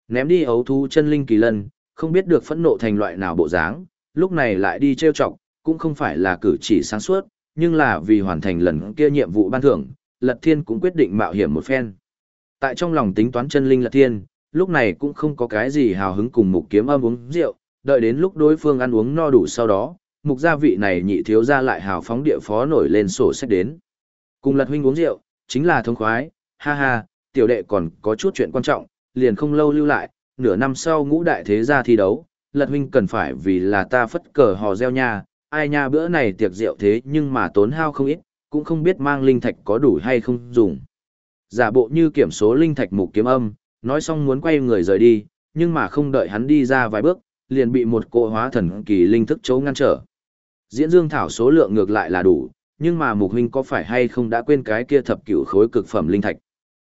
Ném đi ấu thú chân linh kỳ lân, không biết được phẫn nộ thành loại nào bộ dáng, lúc này lại đi trêu chọc, cũng không phải là cử chỉ sáng suốt, nhưng là vì hoàn thành lần kia nhiệm vụ ban thưởng, Lật Thiên cũng quyết định mạo hiểm một phen. Tại trong lòng tính toán chân linh Lật Thiên, lúc này cũng không có cái gì hào hứng cùng mục kiếm âm uống rượu, đợi đến lúc đối phương ăn uống no đủ sau đó, mục gia vị này nhị thiếu ra lại hào phóng địa phó nổi lên sổ sách đến. Cùng Lật huynh uống rượu, chính là thông khoái, ha ha, tiểu đệ còn có chút chuyện quan trọng, liền không lâu lưu lại, nửa năm sau ngũ đại thế gia thi đấu, Lật huynh cần phải vì là ta phất cờ hò reo nha, ai nha bữa này tiệc rượu thế nhưng mà tốn hao không ít, cũng không biết mang linh thạch có đủ hay không dùng. Giả bộ như kiểm số linh thạch mục kiếm âm, nói xong muốn quay người rời đi, nhưng mà không đợi hắn đi ra vài bước, liền bị một cỗ hóa thần kỳ linh thức chấu ngăn trở. Diễn dương thảo số lượng ngược lại là đủ, nhưng mà mục huynh có phải hay không đã quên cái kia thập cửu khối cực phẩm linh thạch.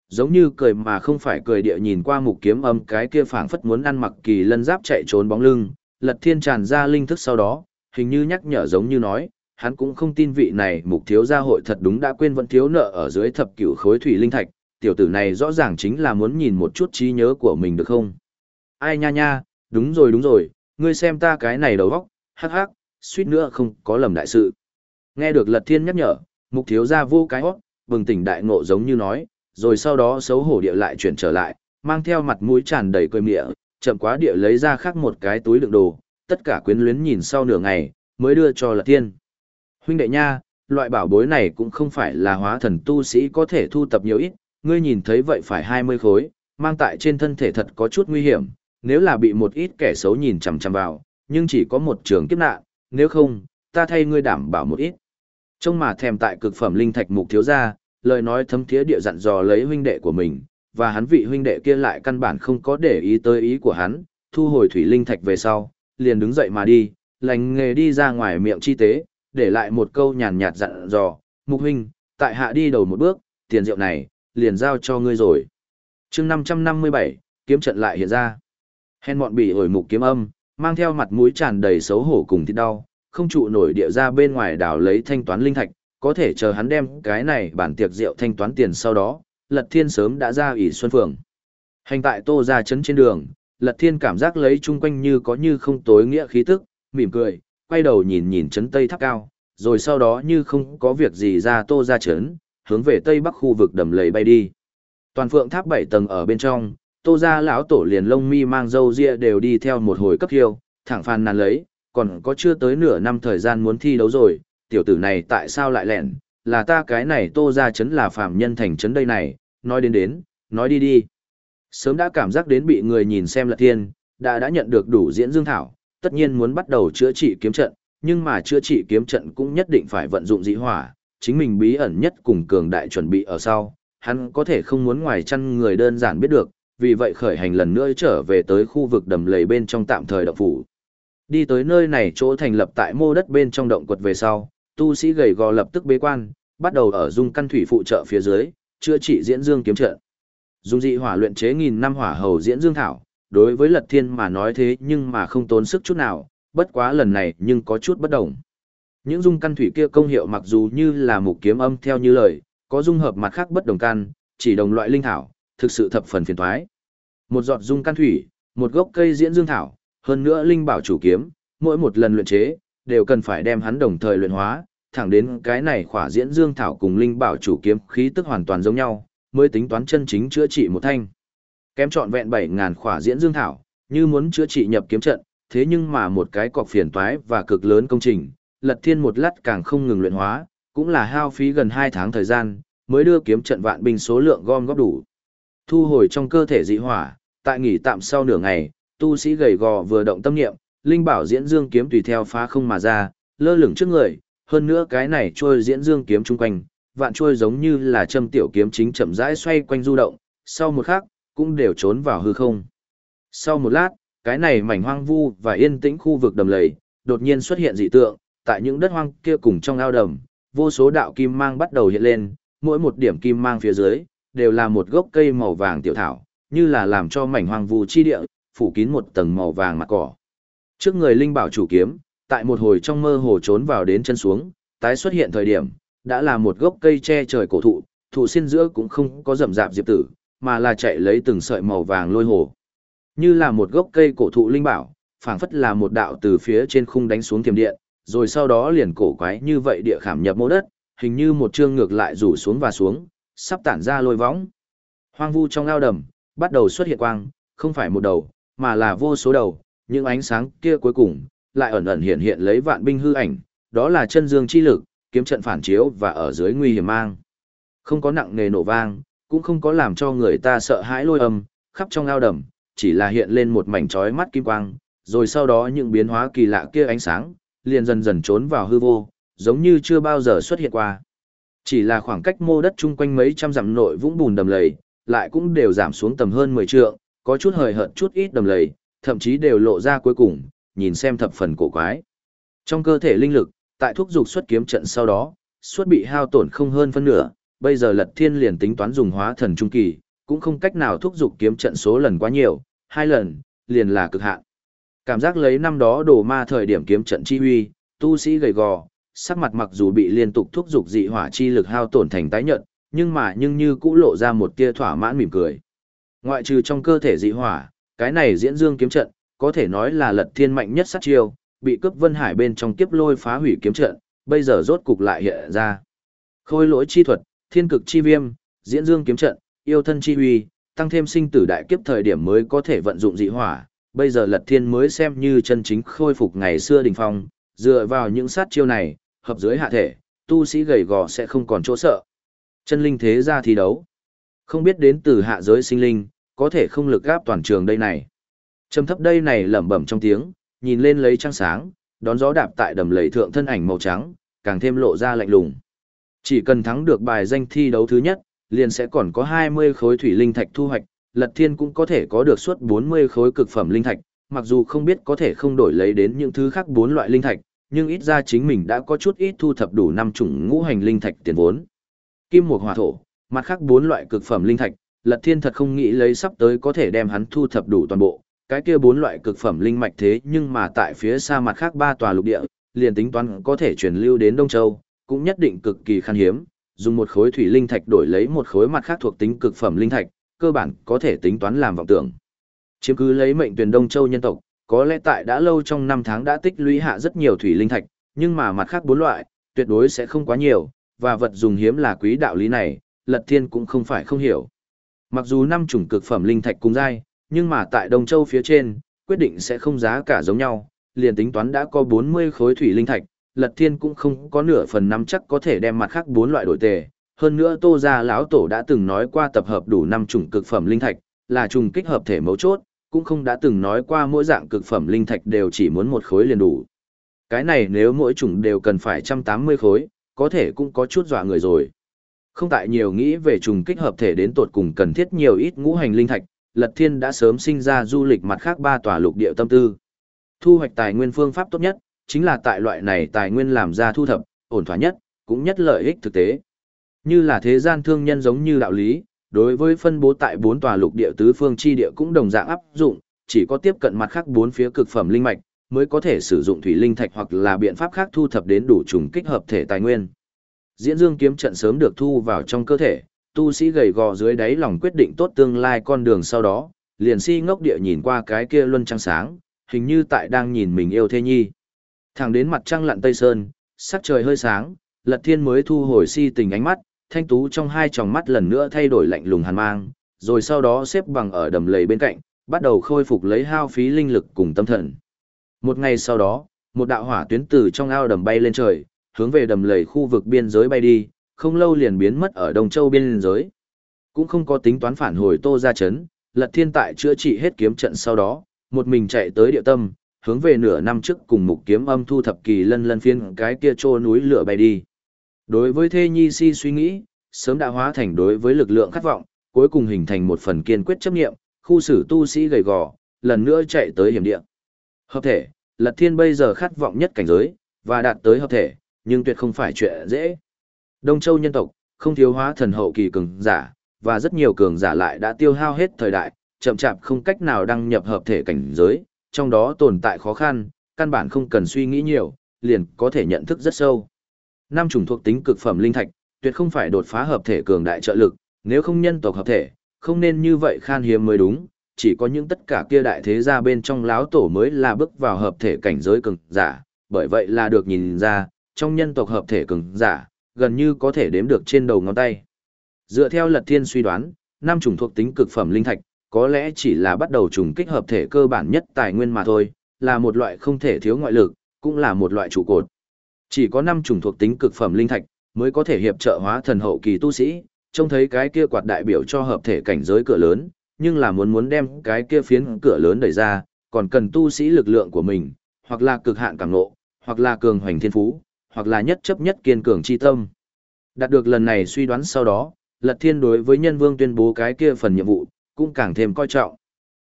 Giống như cười mà không phải cười địa nhìn qua mục kiếm âm cái kia phảng phất muốn ăn mặc kỳ lân giáp chạy trốn bóng lưng, lật thiên tràn ra linh thức sau đó, hình như nhắc nhở giống như nói, hắn cũng không tin vị này mục thiếu gia hội thật đúng đã quên vẫn thiếu nợ ở dưới thập cửu khối thủy linh thạch, tiểu tử này rõ ràng chính là muốn nhìn một chút trí nhớ của mình được không? Ai nha nha, đúng rồi đúng rồi, ngươi xem ta cái này đầu óc, hắc hắc, suýt nữa không có lầm đại sự. Nghe được Lật Thiên nhắc nhở, mục thiếu gia vô cái hót, bừng tỉnh đại ngộ giống như nói, rồi sau đó xấu hổ địa lại chuyển trở lại, mang theo mặt mũi tràn đầy cười mịa, chậm quá địa lấy ra khác một cái túi đựng đồ, tất cả quyến luyến nhìn sau nửa ngày, mới đưa cho Lật Thiên. Huynh đệ nha, loại bảo bối này cũng không phải là hóa thần tu sĩ có thể thu tập nhiều ít, ngươi nhìn thấy vậy phải 20 khối, mang tại trên thân thể thật có chút nguy hiểm, nếu là bị một ít kẻ xấu nhìn chằm chằm vào, nhưng chỉ có một trường kiếp nạn, nếu không, ta thay ngươi đảm bảo một ít. Trông mà thèm tại cực phẩm linh thạch mục thiếu gia, lời nói thấm thiế địa dặn dò lấy huynh đệ của mình, và hắn vị huynh đệ kia lại căn bản không có để ý tới ý của hắn, thu hồi thủy linh thạch về sau, liền đứng dậy mà đi, lành nghề đi ra ngoài miệng chi tế, để lại một câu nhàn nhạt dặn dò, mục huynh, tại hạ đi đầu một bước, tiền rượu này, liền giao cho ngươi rồi. chương 557, kiếm trận lại hiện ra. Hèn mọn bị ổi mục kiếm âm, mang theo mặt mũi tràn đầy xấu hổ cùng thịt đau, không trụ nổi địa ra bên ngoài đảo lấy thanh toán linh thạch, có thể chờ hắn đem cái này bản tiệc rượu thanh toán tiền sau đó, Lật Thiên sớm đã ra ủy xuân phường. Hành tại tô ra chấn trên đường, Lật Thiên cảm giác lấy chung quanh như có như không tối nghĩa khí tức, mỉm cười, quay đầu nhìn nhìn chấn tây tháp cao, rồi sau đó như không có việc gì ra tô ra chấn, hướng về tây bắc khu vực đầm lầy bay đi. Toàn phượng tháp bảy tầng ở bên trong, tô ra lão tổ liền lông mi mang dâu ria đều đi theo một hồi cấp hiêu, thẳng phàn nàn lấy, còn có chưa tới nửa năm thời gian muốn thi đấu rồi, tiểu tử này tại sao lại lẹn, là ta cái này tô ra chấn là phạm nhân thành chấn đây này, nói đến đến, nói đi đi. Sớm đã cảm giác đến bị người nhìn xem là thiên, đã đã nhận được đủ diễn dương thảo, tất nhiên muốn bắt đầu chữa trị kiếm trận, nhưng mà chữa trị kiếm trận cũng nhất định phải vận dụng dị hỏa, chính mình bí ẩn nhất cùng cường đại chuẩn bị ở sau, hắn có thể không muốn ngoài chăn người đơn giản biết được, vì vậy khởi hành lần nữa trở về tới khu vực đầm lầy bên trong tạm thời động phủ. Đi tới nơi này chỗ thành lập tại mô đất bên trong động quật về sau, tu sĩ gầy gò lập tức bế quan, bắt đầu ở dung căn thủy phụ trợ phía dưới, chữa trị diễn dương kiếm trận. Dung dị hỏa luyện chế nghìn năm hỏa hầu diễn dương thảo, đối với Lật Thiên mà nói thế nhưng mà không tốn sức chút nào, bất quá lần này nhưng có chút bất đồng. Những dung căn thủy kia công hiệu mặc dù như là mục kiếm âm theo như lời, có dung hợp mặt khác bất đồng căn, chỉ đồng loại linh thảo, thực sự thập phần phiền toái. Một giọt dung căn thủy, một gốc cây diễn dương thảo, hơn nữa linh bảo chủ kiếm, mỗi một lần luyện chế, đều cần phải đem hắn đồng thời luyện hóa, thẳng đến cái này khỏa diễn dương thảo cùng linh bảo chủ kiếm khí tức hoàn toàn giống nhau, mới tính toán chân chính chữa trị một thanh. Kém trọn vẹn 7000 khỏa diễn dương thảo, như muốn chữa trị nhập kiếm trận, thế nhưng mà một cái cọc phiền toái và cực lớn công trình, Lật Thiên một lát càng không ngừng luyện hóa, cũng là hao phí gần 2 tháng thời gian, mới đưa kiếm trận vạn binh số lượng gom góp đủ. Thu hồi trong cơ thể dị hỏa, tại nghỉ tạm sau nửa ngày, tu sĩ gầy gò vừa động tâm niệm, linh bảo diễn dương kiếm tùy theo phá không mà ra, lơ lửng trước người, hơn nữa cái này trôi diễn dương kiếm chung quanh, vạn chuôi giống như là châm tiểu kiếm chính chậm rãi xoay quanh du động, sau một khắc, cũng đều trốn vào hư không. Sau một lát, cái này mảnh hoang vu và yên tĩnh khu vực đầm lầy, đột nhiên xuất hiện dị tượng, tại những đất hoang kia cùng trong ao đầm, vô số đạo kim mang bắt đầu hiện lên, mỗi một điểm kim mang phía dưới, đều là một gốc cây màu vàng tiểu thảo, như là làm cho mảnh hoang vu chi địa, phủ kín một tầng màu vàng mặt cỏ. Trước người linh bảo chủ kiếm, tại một hồi trong mơ hồ trốn vào đến chân xuống, tái xuất hiện thời điểm, đã là một gốc cây che trời cổ thụ, thụ xin giữa cũng không có rậm rạp diệp tử, mà là chạy lấy từng sợi màu vàng lôi hồ. Như là một gốc cây cổ thụ linh bảo, phảng phất là một đạo từ phía trên khung đánh xuống thiềm điện, rồi sau đó liền cổ quái như vậy địa khảm nhập mô đất, hình như một chương ngược lại rủ xuống và xuống, sắp tản ra lôi võng. Hoang vu trong ao đầm, bắt đầu xuất hiện quang, không phải một đầu, mà là vô số đầu, những ánh sáng kia cuối cùng, lại ẩn ẩn hiện hiện lấy vạn binh hư ảnh, đó là chân dương chi lực, kiếm trận phản chiếu và ở dưới nguy hiểm mang. Không có nặng nề nổ vang, cũng không có làm cho người ta sợ hãi lôi âm, khắp trong ao đầm, chỉ là hiện lên một mảnh chói mắt kim quang, rồi sau đó những biến hóa kỳ lạ kia ánh sáng, liền dần dần trốn vào hư vô, giống như chưa bao giờ xuất hiện qua. Chỉ là khoảng cách mô đất chung quanh mấy trăm dặm nội vũng bùn đầm lầy, lại cũng đều giảm xuống tầm hơn 10 trượng, có chút hời hợt chút ít đầm lầy, thậm chí đều lộ ra cuối cùng, nhìn xem thập phần cổ quái. Trong cơ thể linh lực, tại thuốc dục xuất kiếm trận sau đó, suốt bị hao tổn không hơn phân nửa, bây giờ Lật Thiên liền tính toán dùng hóa thần trung kỳ, cũng không cách nào thúc dục kiếm trận số lần quá nhiều, hai lần, liền là cực hạn. Cảm giác lấy năm đó đổ ma thời điểm kiếm trận chi huy, tu sĩ gầy gò, sắc mặt mặc dù bị liên tục thúc dục dị hỏa chi lực hao tổn thành tái nhợt, nhưng mà nhưng như cũ lộ ra một tia thỏa mãn mỉm cười. Ngoại trừ trong cơ thể dị hỏa, cái này diễn dương kiếm trận, có thể nói là lật thiên mạnh nhất sát chiêu, bị cướp vân hải bên trong kiếp lôi phá hủy kiếm trận, bây giờ rốt cục lại hiện ra. Khôi lỗi chi thuật, thiên cực chi viêm, diễn dương kiếm trận, yêu thân chi huy, tăng thêm sinh tử đại kiếp thời điểm mới có thể vận dụng dị hỏa, bây giờ lật thiên mới xem như chân chính khôi phục ngày xưa đình phong, dựa vào những sát chiêu này, hợp dưới hạ thể, tu sĩ gầy gò sẽ không còn chỗ sợ. Chân linh thế ra thi đấu. Không biết đến từ hạ giới sinh linh, có thể không lực gáp toàn trường đây này. Trầm thấp đây này lẩm bẩm trong tiếng, nhìn lên lấy trăng sáng, đón gió đạp tại đầm lầy thượng thân ảnh màu trắng, càng thêm lộ ra lạnh lùng. Chỉ cần thắng được bài danh thi đấu thứ nhất, liền sẽ còn có 20 khối thủy linh thạch thu hoạch, Lật Thiên cũng có thể có được suốt 40 khối cực phẩm linh thạch, mặc dù không biết có thể không đổi lấy đến những thứ khác bốn loại linh thạch, nhưng ít ra chính mình đã có chút ít thu thập đủ năm chủng ngũ hành linh thạch tiền vốn. Kim Mộc hỏa thổ, mặt khác bốn loại cực phẩm linh thạch, Lật Thiên thật không nghĩ lấy sắp tới có thể đem hắn thu thập đủ toàn bộ, cái kia bốn loại cực phẩm linh mạch thế nhưng mà tại phía xa mặt khác ba tòa lục địa, liền tính toán có thể truyền lưu đến Đông Châu, cũng nhất định cực kỳ khan hiếm, dùng một khối thủy linh thạch đổi lấy một khối mặt khác thuộc tính cực phẩm linh thạch, cơ bản có thể tính toán làm vọng tưởng. Chiếm cứ lấy mệnh tuyển Đông Châu nhân tộc, có lẽ tại đã lâu trong năm tháng đã tích lũy hạ rất nhiều thủy linh thạch, nhưng mà mặt khác bốn loại, tuyệt đối sẽ không quá nhiều, và vật dùng hiếm là quý đạo lý này, Lật Thiên cũng không phải không hiểu. Mặc dù năm chủng cực phẩm linh thạch cùng dai, nhưng mà tại Đông Châu phía trên, quyết định sẽ không giá cả giống nhau, liền tính toán đã có 40 khối thủy linh thạch, Lật Thiên cũng không có nửa phần năm chắc có thể đem mặt khác bốn loại đổi tề. Hơn nữa Tô gia lão tổ đã từng nói qua tập hợp đủ năm chủng cực phẩm linh thạch, là trùng kích hợp thể mấu chốt, cũng không đã từng nói qua mỗi dạng cực phẩm linh thạch đều chỉ muốn một khối liền đủ. Cái này nếu mỗi chủng đều cần phải 180 khối, có thể cũng có chút dọa người rồi. Không tại nhiều nghĩ về trùng kích hợp thể đến tột cùng cần thiết nhiều ít ngũ hành linh thạch, Lật Thiên đã sớm sinh ra du lịch mặt khác ba tòa lục địa tâm tư. Thu hoạch tài nguyên phương pháp tốt nhất, chính là tại loại này tài nguyên làm ra thu thập, ổn thỏa nhất, cũng nhất lợi ích thực tế. Như là thế gian thương nhân giống như đạo lý, đối với phân bố tại bốn tòa lục địa tứ phương chi địa cũng đồng dạng áp dụng, chỉ có tiếp cận mặt khác bốn phía cực phẩm linh mạch, mới có thể sử dụng thủy linh thạch hoặc là biện pháp khác thu thập đến đủ trùng kích hợp thể tài nguyên. Diễn Dương kiếm trận sớm được thu vào trong cơ thể, tu sĩ gầy gò dưới đáy lòng quyết định tốt tương lai con đường sau đó, liền si ngốc địa nhìn qua cái kia luân trăng sáng, hình như tại đang nhìn mình yêu thê nhi. Thẳng đến mặt trăng lặn tây sơn, sắc trời hơi sáng, Lật Thiên mới thu hồi si tình ánh mắt, thanh tú trong hai tròng mắt lần nữa thay đổi lạnh lùng hàn mang, rồi sau đó xếp bằng ở đầm lầy bên cạnh, bắt đầu khôi phục lấy hao phí linh lực cùng tâm thần. Một ngày sau đó, một đạo hỏa tuyến từ trong ao đầm bay lên trời, hướng về đầm lầy khu vực biên giới bay đi, không lâu liền biến mất ở Đông Châu biên giới. Cũng không có tính toán phản hồi Tô gia chấn, Lật Thiên tại chữa trị hết kiếm trận sau đó, một mình chạy tới địa tâm, hướng về nửa năm trước cùng mục kiếm âm thu thập kỳ lân lân phiên cái kia trô núi lửa bay đi. Đối với Thê Nhi Si suy nghĩ, sớm đã hóa thành đối với lực lượng khát vọng, cuối cùng hình thành một phần kiên quyết chấp nghiệm, khu xử tu sĩ gầy gò, lần nữa chạy tới hiểm địa. Hợp thể, Lật Thiên bây giờ khát vọng nhất cảnh giới, và đạt tới hợp thể, nhưng tuyệt không phải chuyện dễ. Đông Châu nhân tộc, không thiếu hóa thần hậu kỳ cường giả, và rất nhiều cường giả lại đã tiêu hao hết thời đại, chậm chạp không cách nào đăng nhập hợp thể cảnh giới, trong đó tồn tại khó khăn, căn bản không cần suy nghĩ nhiều, liền có thể nhận thức rất sâu. Năm chủng thuộc tính cực phẩm linh thạch, tuyệt không phải đột phá hợp thể cường đại trợ lực, nếu không nhân tộc hợp thể, không nên như vậy khan hiếm mới đúng, chỉ có những tất cả kia đại thế gia bên trong láo tổ mới là bước vào hợp thể cảnh giới cường giả, bởi vậy là được nhìn ra, trong nhân tộc hợp thể cường giả, gần như có thể đếm được trên đầu ngón tay. Dựa theo Lật Thiên suy đoán, năm chủng thuộc tính cực phẩm linh thạch, có lẽ chỉ là bắt đầu trùng kích hợp thể cơ bản nhất tài nguyên mà thôi, là một loại không thể thiếu ngoại lực, cũng là một loại trụ cột. Chỉ có năm chủng thuộc tính cực phẩm linh thạch mới có thể hiệp trợ hóa thần hậu kỳ tu sĩ, trông thấy cái kia quạt đại biểu cho hợp thể cảnh giới cửa lớn, nhưng là muốn muốn đem cái kia phiến cửa lớn đẩy ra, còn cần tu sĩ lực lượng của mình, hoặc là cực hạn cảm ngộ, hoặc là cường hoành thiên phú, hoặc là nhất chấp nhất kiên cường chi tâm. Đạt được lần này suy đoán sau đó, Lật Thiên đối với nhân vương tuyên bố cái kia phần nhiệm vụ, cũng càng thêm coi trọng.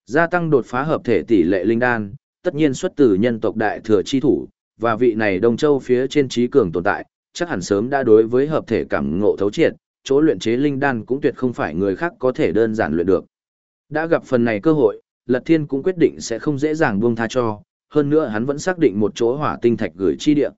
Gia tăng đột phá hợp thể tỷ lệ linh đan, tất nhiên xuất từ nhân tộc đại thừa chi thủ, và vị này Đông Châu phía trên trí cường tồn tại, chắc hẳn sớm đã đối với hợp thể cảm ngộ thấu triệt, chỗ luyện chế linh đan cũng tuyệt không phải người khác có thể đơn giản luyện được. Đã gặp phần này cơ hội, Lật Thiên cũng quyết định sẽ không dễ dàng buông tha cho, hơn nữa hắn vẫn xác định một chỗ hỏa tinh thạch gửi chi địa.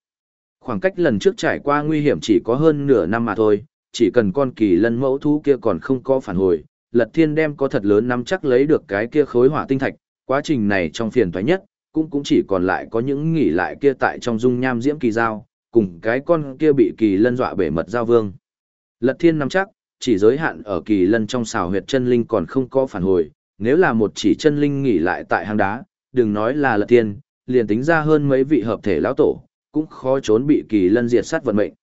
Khoảng cách lần trước trải qua nguy hiểm chỉ có hơn nửa năm mà thôi, chỉ cần con kỳ lân mẫu thú kia còn không có phản hồi, Lật Thiên đem có thật lớn nắm chắc lấy được cái kia khối hỏa tinh thạch, quá trình này trong phiền toái nhất, cũng cũng chỉ còn lại có những nghỉ lại kia tại trong dung nham diễm kỳ giao, cùng cái con kia bị kỳ lân dọa bể mật giao vương. Lật Thiên nắm chắc, chỉ giới hạn ở kỳ lân trong xào huyệt chân linh còn không có phản hồi, nếu là một chỉ chân linh nghỉ lại tại hang đá, đừng nói là Lật Thiên, liền tính ra hơn mấy vị hợp thể lão tổ, cũng khó trốn bị kỳ lân diệt sát vận mệnh.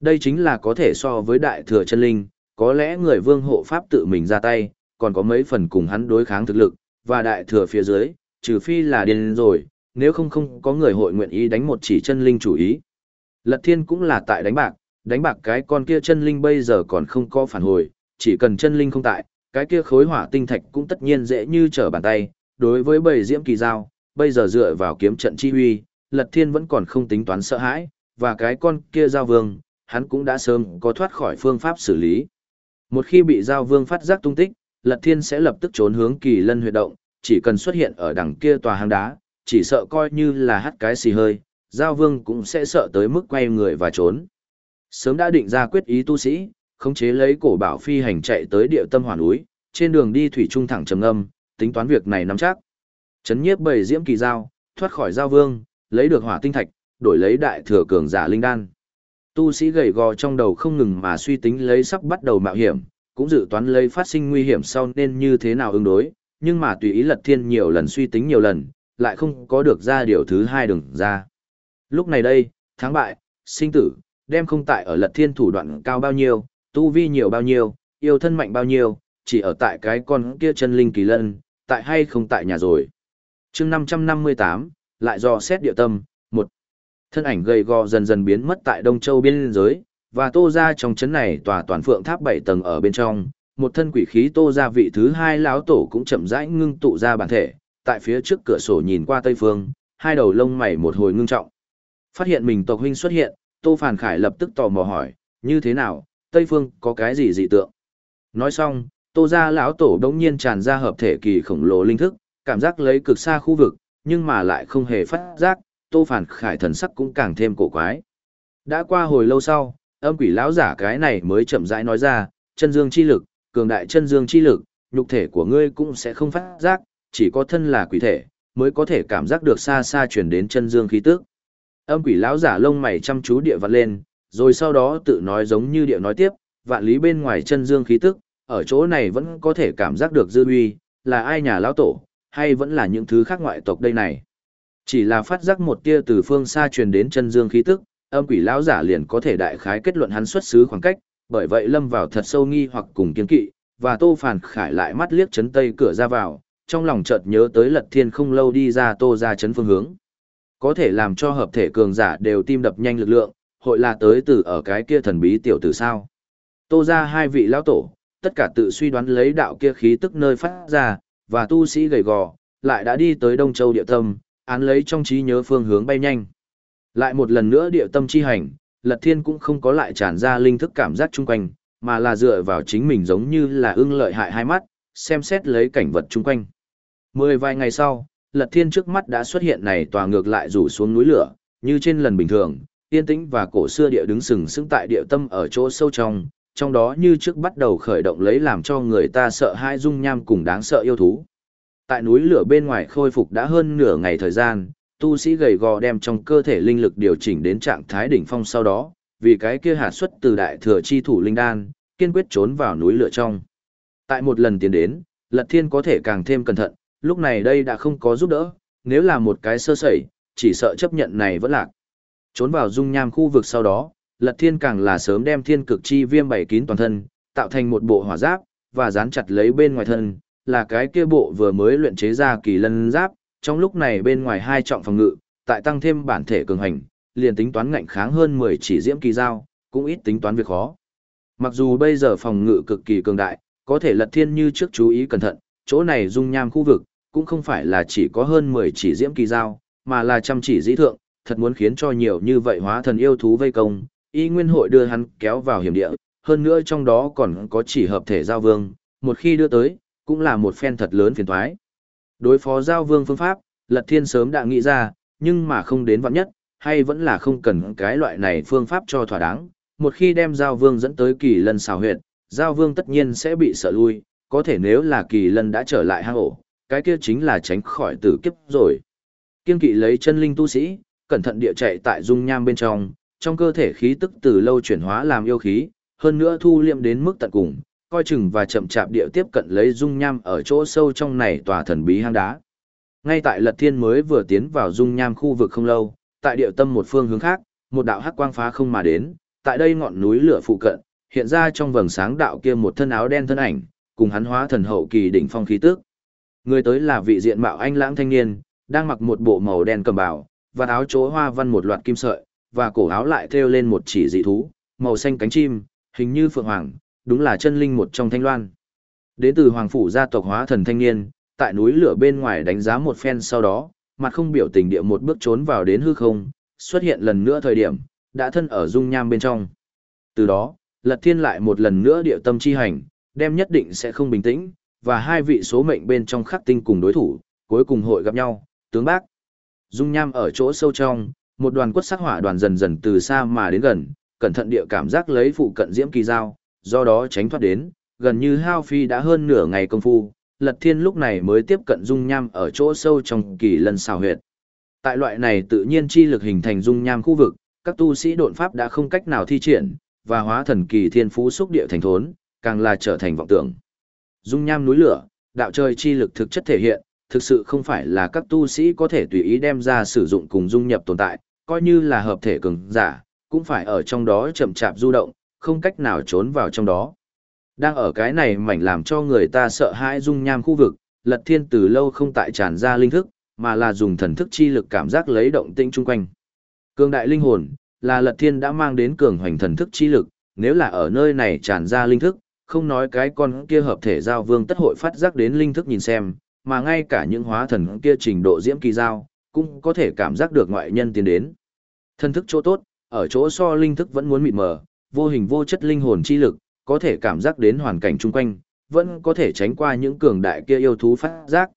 Đây chính là có thể so với đại thừa chân linh, có lẽ người vương hộ pháp tự mình ra tay, còn có mấy phần cùng hắn đối kháng thực lực, và đại thừa phía dưới, trừ phi là điên rồi, nếu không không có người hội nguyện ý đánh một chỉ chân linh chủ ý. Lật thiên cũng là tại đánh bạc, đánh bạc cái con kia chân linh bây giờ còn không có phản hồi, chỉ cần chân linh không tại, cái kia khối hỏa tinh thạch cũng tất nhiên dễ như trở bàn tay, đối với bầy diễm kỳ giao, bây giờ dựa vào kiếm trận chi huy, Lật Thiên vẫn còn không tính toán sợ hãi, và cái con kia giao vương, hắn cũng đã sớm có thoát khỏi phương pháp xử lý. Một khi bị giao vương phát giác tung tích, Lật Thiên sẽ lập tức trốn hướng kỳ lân huyệt động, chỉ cần xuất hiện ở đằng kia tòa hang đá, chỉ sợ coi như là hắt cái xì hơi, giao vương cũng sẽ sợ tới mức quay người và trốn. Sớm đã định ra quyết ý tu sĩ, khống chế lấy cổ bảo phi hành chạy tới địa tâm hoàn núi, trên đường đi thủy trung thẳng trầm âm, tính toán việc này nắm chắc. Chấn nhiếp bầy diễm kỳ giao, thoát khỏi giao vương, lấy được hỏa tinh thạch, đổi lấy đại thừa cường giả linh đan. Tu sĩ gầy gò trong đầu không ngừng mà suy tính lấy sắp bắt đầu mạo hiểm, cũng dự toán lấy phát sinh nguy hiểm sau nên như thế nào ứng đối, nhưng mà tùy ý lật thiên nhiều lần suy tính nhiều lần, lại không có được ra điều thứ hai đừng ra. Lúc này đây, thắng bại, sinh tử, đem không tại ở lật thiên thủ đoạn cao bao nhiêu, tu vi nhiều bao nhiêu, yêu thân mạnh bao nhiêu, chỉ ở tại cái con kia chân linh kỳ lân, tại hay không tại nhà rồi. chương 558, lại do xét địa tâm, một thân ảnh gầy gò dần dần biến mất tại Đông Châu biên giới, và tô ra trong chấn này tòa toàn phượng tháp bảy tầng ở bên trong, một thân quỷ khí tô ra vị thứ hai lão tổ cũng chậm rãi ngưng tụ ra bản thể, tại phía trước cửa sổ nhìn qua tây phương, hai đầu lông mày một hồi ngưng trọng. Phát hiện mình tộc huynh xuất hiện, Tô Phản Khải lập tức tò mò hỏi, như thế nào, Tây Phương có cái gì dị tượng? Nói xong, Tô gia lão tổ đống nhiên tràn ra hợp thể kỳ khổng lồ linh thức, cảm giác lấy cực xa khu vực, nhưng mà lại không hề phát giác, Tô Phản Khải thần sắc cũng càng thêm cổ quái. Đã qua hồi lâu sau, âm quỷ lão giả cái này mới chậm rãi nói ra, chân dương chi lực, cường đại chân dương chi lực, nhục thể của ngươi cũng sẽ không phát giác, chỉ có thân là quỷ thể, mới có thể cảm giác được xa xa chuyển đến chân dương khí tức. Âm quỷ lão giả lông mày chăm chú địa vặn lên, rồi sau đó tự nói giống như địa nói tiếp, vạn lý bên ngoài chân dương khí tức, ở chỗ này vẫn có thể cảm giác được dư uy, là ai nhà lão tổ, hay vẫn là những thứ khác ngoại tộc đây này. Chỉ là phát giác một tia từ phương xa truyền đến chân dương khí tức, âm quỷ lão giả liền có thể đại khái kết luận hắn xuất xứ khoảng cách, bởi vậy lâm vào thật sâu nghi hoặc cùng kiên kỵ, và Tô Phản Khải lại mắt liếc chấn tây cửa ra vào, trong lòng chợt nhớ tới Lật Thiên không lâu đi ra Tô ra chấn phương hướng. Có thể làm cho hợp thể cường giả đều tim đập nhanh lực lượng, hội là tới từ ở cái kia thần bí tiểu tử sao. Tô ra hai vị lão tổ, tất cả tự suy đoán lấy đạo kia khí tức nơi phát ra, và tu sĩ gầy gò, lại đã đi tới Đông Châu địa tâm, án lấy trong trí nhớ phương hướng bay nhanh. Lại một lần nữa địa tâm chi hành, Lật Thiên cũng không có lại tràn ra linh thức cảm giác chung quanh, mà là dựa vào chính mình giống như là ưng lợi hại hai mắt, xem xét lấy cảnh vật chung quanh. Mười vài ngày sau, Lật Thiên trước mắt đã xuất hiện này tòa ngược lại rủ xuống núi lửa, như trên lần bình thường, yên tĩnh và cổ xưa địa đứng sừng sững tại địa tâm ở chỗ sâu trong, trong đó như trước bắt đầu khởi động lấy làm cho người ta sợ hãi dung nham cùng đáng sợ yêu thú. Tại núi lửa bên ngoài khôi phục đã hơn nửa ngày thời gian, tu sĩ gầy gò đem trong cơ thể linh lực điều chỉnh đến trạng thái đỉnh phong sau đó, vì cái kia hạt xuất từ đại thừa chi thủ linh đan, kiên quyết trốn vào núi lửa trong. Tại một lần tiến đến, Lật Thiên có thể càng thêm cẩn thận, lúc này đây đã không có giúp đỡ, nếu là một cái sơ sẩy, chỉ sợ chấp nhận này vẫn lạc. Trốn vào dung nham khu vực sau đó, Lật Thiên càng là sớm đem thiên cực chi viêm bảy kín toàn thân, tạo thành một bộ hỏa giáp, và dán chặt lấy bên ngoài thân, là cái kia bộ vừa mới luyện chế ra kỳ lân giáp, trong lúc này bên ngoài hai trọng phòng ngự, tại tăng thêm bản thể cường hành, liền tính toán ngạnh kháng hơn 10 chỉ diễm kỳ dao, cũng ít tính toán việc khó. Mặc dù bây giờ phòng ngự cực kỳ cường đại, có thể lật thiên như trước chú ý cẩn thận, chỗ này dung nham khu vực, cũng không phải là chỉ có hơn 10 chỉ diễm kỳ dao, mà là trăm chỉ dĩ thượng, thật muốn khiến cho nhiều như vậy hóa thần yêu thú vây công, y nguyên hội đưa hắn kéo vào hiểm địa, hơn nữa trong đó còn có chỉ hợp thể giao vương, một khi đưa tới, cũng là một phen thật lớn phiền toái. Đối phó giao vương phương pháp, Lật Thiên sớm đã nghĩ ra, nhưng mà không đến vạn nhất, hay vẫn là không cần cái loại này phương pháp cho thỏa đáng. Một khi đem giao vương dẫn tới kỳ lân xào huyệt, giao vương tất nhiên sẽ bị sợ lui, có thể nếu là kỳ lân đã trở lại hang ổ, cái kia chính là tránh khỏi tử kiếp rồi. Kiên kỵ lấy chân linh tu sĩ, cẩn thận địa chạy tại dung nham bên trong, trong cơ thể khí tức từ lâu chuyển hóa làm yêu khí, hơn nữa thu liệm đến mức tận cùng, coi chừng và chậm chạp địa tiếp cận lấy dung nham ở chỗ sâu trong này tòa thần bí hang đá. Ngay tại Lật Thiên mới vừa tiến vào dung nham khu vực không lâu, tại địa tâm một phương hướng khác, một đạo hắc quang phá không mà đến, tại đây ngọn núi lửa phụ cận, hiện ra trong vầng sáng đạo kia một thân áo đen thân ảnh, cùng hắn hóa thần hậu kỳ đỉnh phong khí tức. Người tới là vị diện mạo anh lãng thanh niên, đang mặc một bộ màu đen cầm bào, và áo chỗ hoa văn một loạt kim sợi, và cổ áo lại thêu lên một chỉ dị thú, màu xanh cánh chim, hình như phượng hoàng, đúng là chân linh một trong thanh loan. Đến từ hoàng phủ gia tộc hóa thần thanh niên, tại núi lửa bên ngoài đánh giá một phen sau đó, mặt không biểu tình địa một bước trốn vào đến hư không, xuất hiện lần nữa thời điểm, đã thân ở dung nham bên trong. Từ đó, Lật Thiên lại một lần nữa địa tâm chi hành, đem nhất định sẽ không bình tĩnh, và hai vị số mệnh bên trong khắc tinh cùng đối thủ, cuối cùng hội gặp nhau, tướng bác. Dung nham ở chỗ sâu trong, một đoàn quất sắc hỏa đoàn dần dần từ xa mà đến gần, cẩn thận địa cảm giác lấy phụ cận diễm kỳ dao, do đó tránh thoát đến, gần như hao phi đã hơn nửa ngày công phu, Lật Thiên lúc này mới tiếp cận dung nham ở chỗ sâu trong kỳ lân xào huyệt. Tại loại này tự nhiên chi lực hình thành dung nham khu vực, các tu sĩ độn pháp đã không cách nào thi triển, và hóa thần kỳ thiên phú xúc địa thành thốn, càng là trở thành vọng tưởng. Dung nham núi lửa, đạo trời chi lực thực chất thể hiện, thực sự không phải là các tu sĩ có thể tùy ý đem ra sử dụng cùng dung nhập tồn tại, coi như là hợp thể cường giả, cũng phải ở trong đó chậm chạp du động, không cách nào trốn vào trong đó. Đang ở cái này mảnh làm cho người ta sợ hãi dung nham khu vực, lật thiên từ lâu không tại tràn ra linh thức, mà là dùng thần thức chi lực cảm giác lấy động tĩnh chung quanh. Cường đại linh hồn, là lật thiên đã mang đến cường hoành thần thức chi lực, nếu là ở nơi này tràn ra linh thức, không nói cái con kia hợp thể giao vương tất hội phát giác đến linh thức nhìn xem, mà ngay cả những hóa thần kia trình độ diễm kỳ giao, cũng có thể cảm giác được ngoại nhân tiến đến. thân thức chỗ tốt, ở chỗ so linh thức vẫn muốn mịt mờ, vô hình vô chất linh hồn chi lực, có thể cảm giác đến hoàn cảnh chung quanh, vẫn có thể tránh qua những cường đại kia yêu thú phát giác.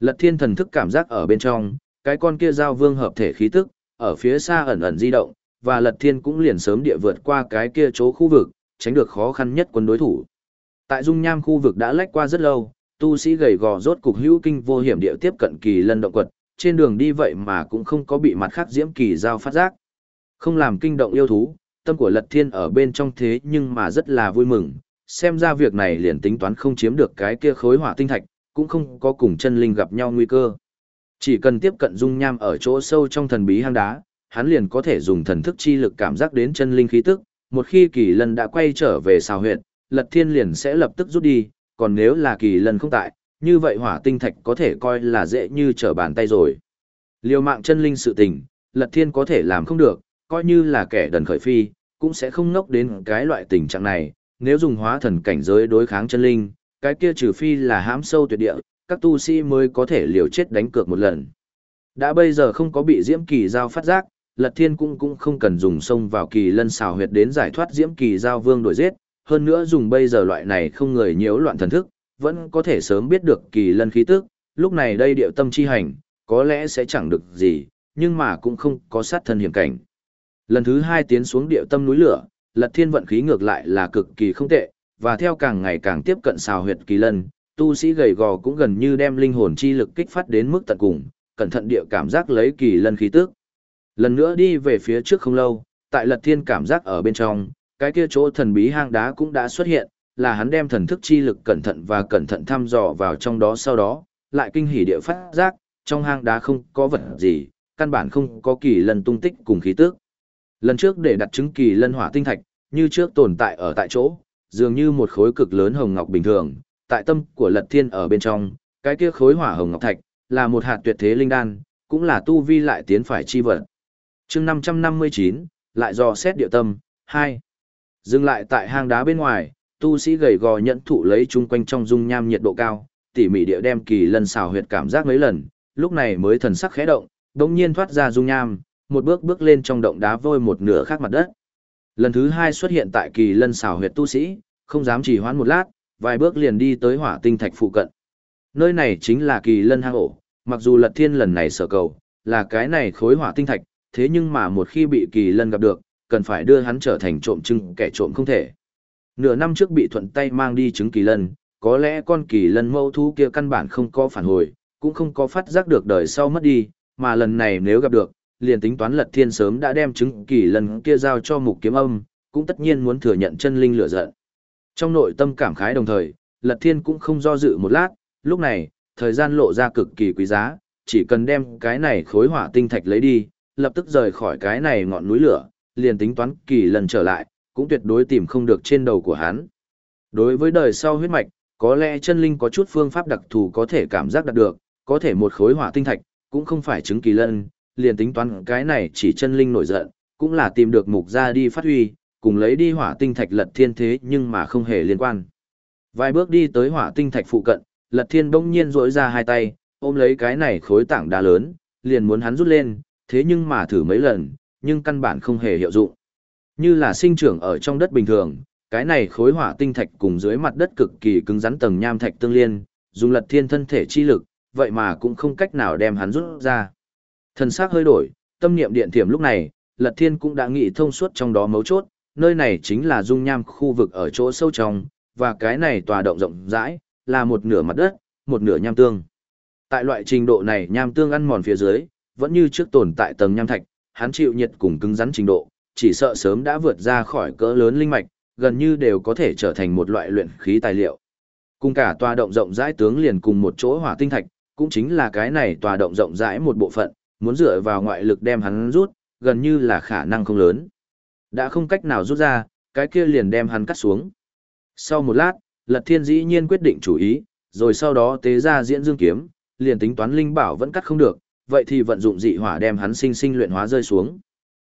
Lật thiên thần thức cảm giác ở bên trong, cái con kia giao vương hợp thể khí tức, ở phía xa ẩn ẩn di động, và lật thiên cũng liền sớm địa vượt qua cái kia chỗ khu vực, tránh được khó khăn nhất quân đối thủ. Tại dung nham khu vực đã lách qua rất lâu, tu sĩ gầy gò rốt cục hữu kinh vô hiểm địa tiếp cận kỳ lân động quật, trên đường đi vậy mà cũng không có bị mặt khác diễm kỳ giao phát giác. Không làm kinh động yêu thú, tâm của lật thiên ở bên trong thế nhưng mà rất là vui mừng, xem ra việc này liền tính toán không chiếm được cái kia khối hỏa tinh thạch, cũng không có cùng chân linh gặp nhau nguy cơ. Chỉ cần tiếp cận dung nham ở chỗ sâu trong thần bí hang đá, hắn liền có thể dùng thần thức chi lực cảm giác đến chân linh khí tức, một khi kỳ lân đã quay trở về xào huyệt, lật thiên liền sẽ lập tức rút đi, còn nếu là kỳ lân không tại, như vậy hỏa tinh thạch có thể coi là dễ như trở bàn tay rồi. Liều mạng chân linh sự tình, lật thiên có thể làm không được, coi như là kẻ đần khởi phi, cũng sẽ không ngốc đến cái loại tình trạng này, nếu dùng hóa thần cảnh giới đối kháng chân linh, cái kia trừ phi là hãm sâu tuyệt địa, các tu sĩ mới có thể liều chết đánh cược một lần. Đã bây giờ không có bị Diễm Kỳ giao phát giác, Lật Thiên cũng cũng không cần dùng sông vào kỳ lân xào huyệt đến giải thoát Diễm Kỳ giao vương đổi giết, hơn nữa dùng bây giờ loại này không người nhiễu loạn thần thức, vẫn có thể sớm biết được kỳ lân khí tức, lúc này đây điệu tâm chi hành, có lẽ sẽ chẳng được gì, nhưng mà cũng không có sát thân hiểm cảnh. Lần thứ hai tiến xuống địa tâm núi lửa, Lật Thiên vận khí ngược lại là cực kỳ không tệ, và theo càng ngày càng tiếp cận xào huyệt kỳ lân, tu sĩ gầy gò cũng gần như đem linh hồn chi lực kích phát đến mức tận cùng, cẩn thận địa cảm giác lấy kỳ lân khí tức. Lần nữa đi về phía trước không lâu, tại Lật Thiên cảm giác ở bên trong, cái kia chỗ thần bí hang đá cũng đã xuất hiện, là hắn đem thần thức chi lực cẩn thận và cẩn thận thăm dò vào trong đó sau đó, lại kinh hỉ địa phát giác, trong hang đá không có vật gì, căn bản không có kỳ lân tung tích cùng khí tức. Lần trước để đặt chứng kỳ lân hỏa tinh thạch, như trước tồn tại ở tại chỗ, dường như một khối cực lớn hồng ngọc bình thường, tại tâm của Lật Thiên ở bên trong, cái kia khối hỏa hồng ngọc thạch là một hạt tuyệt thế linh đan, cũng là tu vi lại tiến phải chi vật. Chương 559, lại dò xét địa tâm, 2. Dừng lại tại hang đá bên ngoài, tu sĩ gầy gò nhẫn thụ lấy chung quanh trong dung nham nhiệt độ cao, tỉ mỉ địa đem kỳ lân xào huyệt cảm giác mấy lần, lúc này mới thần sắc khẽ động, đống nhiên thoát ra dung nham, một bước bước lên trong động đá vôi một nửa khác mặt đất. Lần thứ hai xuất hiện tại kỳ lân xào huyệt tu sĩ, không dám chỉ hoãn một lát, vài bước liền đi tới hỏa tinh thạch phụ cận. Nơi này chính là kỳ lân hang ổ, mặc dù lật thiên lần này sở cầu, là cái này khối hỏa tinh thạch, thế nhưng mà một khi bị kỳ lân gặp được, cần phải đưa hắn trở thành trộm trưng kẻ trộm không thể. Nửa năm trước bị thuận tay mang đi trứng kỳ lân, có lẽ con kỳ lân mâu thú kia căn bản không có phản hồi, cũng không có phát giác được đời sau mất đi, mà lần này nếu gặp được, liền tính toán lật thiên sớm đã đem trứng kỳ lân kia giao cho mục kiếm âm, cũng tất nhiên muốn thừa nhận chân linh lửa giận. Trong nội tâm cảm khái đồng thời, lật thiên cũng không do dự một lát, lúc này, thời gian lộ ra cực kỳ quý giá, chỉ cần đem cái này khối hỏa tinh thạch lấy đi, lập tức rời khỏi cái này ngọn núi lửa, liền tính toán kỳ lần trở lại, cũng tuyệt đối tìm không được trên đầu của hắn. Đối với đời sau huyết mạch, có lẽ chân linh có chút phương pháp đặc thù có thể cảm giác đạt được, có thể một khối hỏa tinh thạch, cũng không phải chứng kỳ lân, liền tính toán cái này chỉ chân linh nổi giận, cũng là tìm được mục ra đi phát huy, cùng lấy đi hỏa tinh thạch lật thiên thế nhưng mà không hề liên quan. Vài bước đi tới hỏa tinh thạch phụ cận, lật thiên bỗng nhiên rỗi ra hai tay, ôm lấy cái này khối tảng đá lớn, liền muốn hắn rút lên, thế nhưng mà thử mấy lần, nhưng căn bản không hề hiệu dụng. Như là sinh trưởng ở trong đất bình thường, cái này khối hỏa tinh thạch cùng dưới mặt đất cực kỳ cứng rắn tầng nham thạch tương liên, dùng lật thiên thân thể chi lực, vậy mà cũng không cách nào đem hắn rút ra. Thần sắc hơi đổi, tâm niệm điện thiểm lúc này, lật thiên cũng đã nghĩ thông suốt trong đó mấu chốt, nơi này chính là dung nham khu vực ở chỗ sâu trong, và cái này tòa động rộng rãi, là một nửa mặt đất, một nửa nham tương. Tại loại trình độ này nham tương ăn mòn phía dưới, vẫn như trước tồn tại tầng nham thạch, hắn chịu nhiệt cùng cứng rắn trình độ, chỉ sợ sớm đã vượt ra khỏi cỡ lớn linh mạch, gần như đều có thể trở thành một loại luyện khí tài liệu. Cùng cả tòa động rộng rãi tướng liền cùng một chỗ hỏa tinh thạch, cũng chính là cái này tòa động rộng rãi một bộ phận, muốn dựa vào ngoại lực đem hắn rút, gần như là khả năng không lớn. Đã không cách nào rút ra, cái kia liền đem hắn cắt xuống. Sau một lát, Lật Thiên dĩ nhiên quyết định chủ ý, rồi sau đó tế ra diễn dương kiếm, liền tính toán linh bảo vẫn cắt không được, vậy thì vận dụng dị hỏa đem hắn sinh sinh luyện hóa rơi xuống.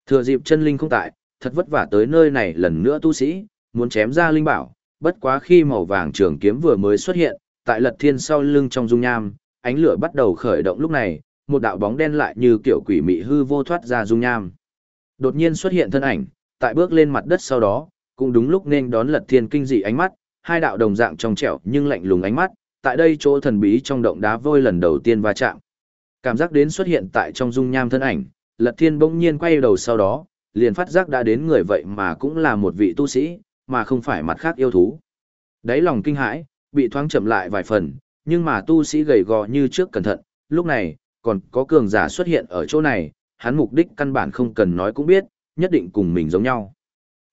Thừa dịp chân linh không tại, thật vất vả tới nơi này lần nữa tu sĩ, muốn chém ra linh bảo, bất quá khi màu vàng trường kiếm vừa mới xuất hiện, tại Lật Thiên sau lưng trong dung nham, ánh lửa bắt đầu khởi động lúc này, một đạo bóng đen lại như kiểu quỷ mị hư vô thoát ra dung nham. Đột nhiên xuất hiện thân ảnh, tại bước lên mặt đất sau đó, cũng đúng lúc nên đón Lật Thiên kinh dị ánh mắt, hai đạo đồng dạng trong trẻo nhưng lạnh lùng ánh mắt, tại đây chỗ thần bí trong động đá vôi lần đầu tiên va chạm. Cảm giác đến xuất hiện tại trong dung nham thân ảnh, Lật Thiên bỗng nhiên quay đầu sau đó, liền phát giác đã đến người vậy mà cũng là một vị tu sĩ, mà không phải mặt khác yêu thú. Đáy lòng kinh hãi, bị thoáng chậm lại vài phần, nhưng mà tu sĩ gầy gò như trước cẩn thận, lúc này, còn có cường giả xuất hiện ở chỗ này, hắn mục đích căn bản không cần nói cũng biết, nhất định cùng mình giống nhau.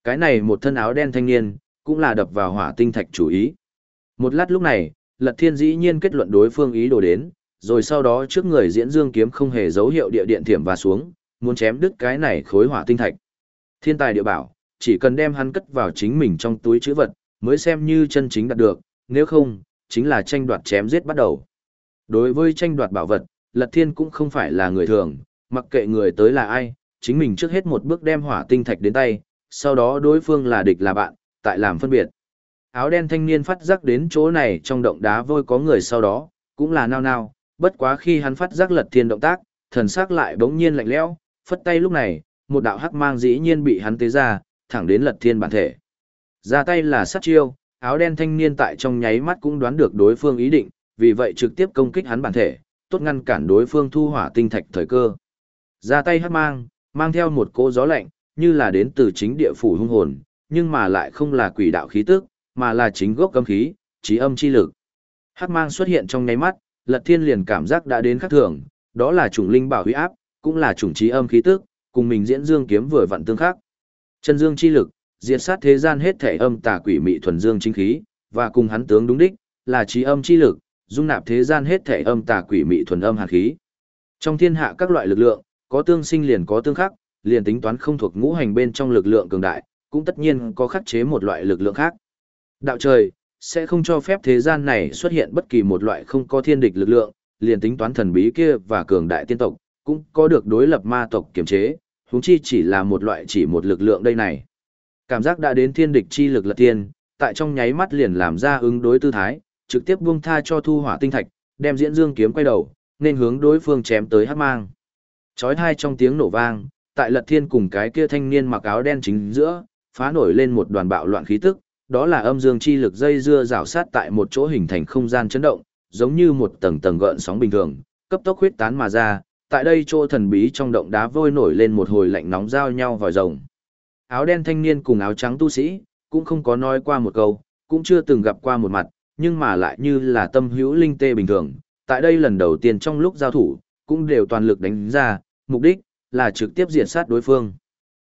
Cái này một thân áo đen thanh niên, cũng là đập vào hỏa tinh thạch chủ ý. Một lát lúc này, Lật Thiên dĩ nhiên kết luận đối phương ý đồ đến, rồi sau đó trước người diễn dương kiếm không hề dấu hiệu địa điện thiểm và xuống, muốn chém đứt cái này khối hỏa tinh thạch. Thiên tài địa bảo, chỉ cần đem hắn cất vào chính mình trong túi chữ vật, mới xem như chân chính đạt được, nếu không, chính là tranh đoạt chém giết bắt đầu. Đối với tranh đoạt bảo vật, Lật Thiên cũng không phải là người thường, mặc kệ người tới là ai, chính mình trước hết một bước đem hỏa tinh thạch đến tay, sau đó đối phương là địch là bạn, tại làm phân biệt. Áo đen thanh niên phát giác đến chỗ này trong động đá vôi có người sau đó, cũng là nao nao, bất quá khi hắn phát giác lật thiên động tác, thần sắc lại bỗng nhiên lạnh lẽo, phất tay lúc này, một đạo hắc mang dĩ nhiên bị hắn tế ra, thẳng đến lật thiên bản thể. Ra tay là sát chiêu, áo đen thanh niên tại trong nháy mắt cũng đoán được đối phương ý định, vì vậy trực tiếp công kích hắn bản thể, tốt ngăn cản đối phương thu hỏa tinh thạch thời cơ. Ra tay hắc mang, mang theo một cỗ gió lạnh, như là đến từ chính địa phủ hung hồn, nhưng mà lại không là quỷ đạo khí tức, mà là chính gốc âm khí, trí âm chi lực. Hắc mang xuất hiện trong nháy mắt, Lật Thiên liền cảm giác đã đến khắc thường, đó là chủng linh bảo huy áp, cũng là chủng trí âm khí tức, cùng mình diễn dương kiếm vừa vặn tương khắc. Chân dương chi lực, diệt sát thế gian hết thể âm tà quỷ mị thuần dương chính khí, và cùng hắn tướng đúng đích, là trí âm chi lực, dung nạp thế gian hết thể âm tà quỷ mị thuần âm hàn khí. Trong thiên hạ các loại lực lượng, có tương sinh liền có tương khắc, liền tính toán không thuộc ngũ hành bên trong lực lượng cường đại, cũng tất nhiên có khắc chế một loại lực lượng khác. Đạo trời, sẽ không cho phép thế gian này xuất hiện bất kỳ một loại không có thiên địch lực lượng, liền tính toán thần bí kia và cường đại tiên tộc, cũng có được đối lập ma tộc kiểm chế, huống chi chỉ là một loại chỉ một lực lượng đây này. Cảm giác đã đến thiên địch chi lực lật tiên, tại trong nháy mắt liền làm ra ứng đối tư thái, trực tiếp buông tha cho thu hỏa tinh thạch, đem diễn dương kiếm quay đầu, nên hướng đối phương chém tới hắc mang. Chói hai trong tiếng nổ vang, tại lật thiên cùng cái kia thanh niên mặc áo đen chính giữa, phá nổi lên một đoàn bạo loạn khí tức, đó là âm dương chi lực dây dưa rào sát tại một chỗ hình thành không gian chấn động, giống như một tầng tầng gợn sóng bình thường, cấp tốc huyết tán mà ra, tại đây chỗ thần bí trong động đá vôi nổi lên một hồi lạnh nóng giao nhau vòi rồng. Áo đen thanh niên cùng áo trắng tu sĩ, cũng không có nói qua một câu, cũng chưa từng gặp qua một mặt, nhưng mà lại như là tâm hữu linh tê bình thường, tại đây lần đầu tiên trong lúc giao thủ, cũng đều toàn lực đánh ra, mục đích là trực tiếp diệt sát đối phương.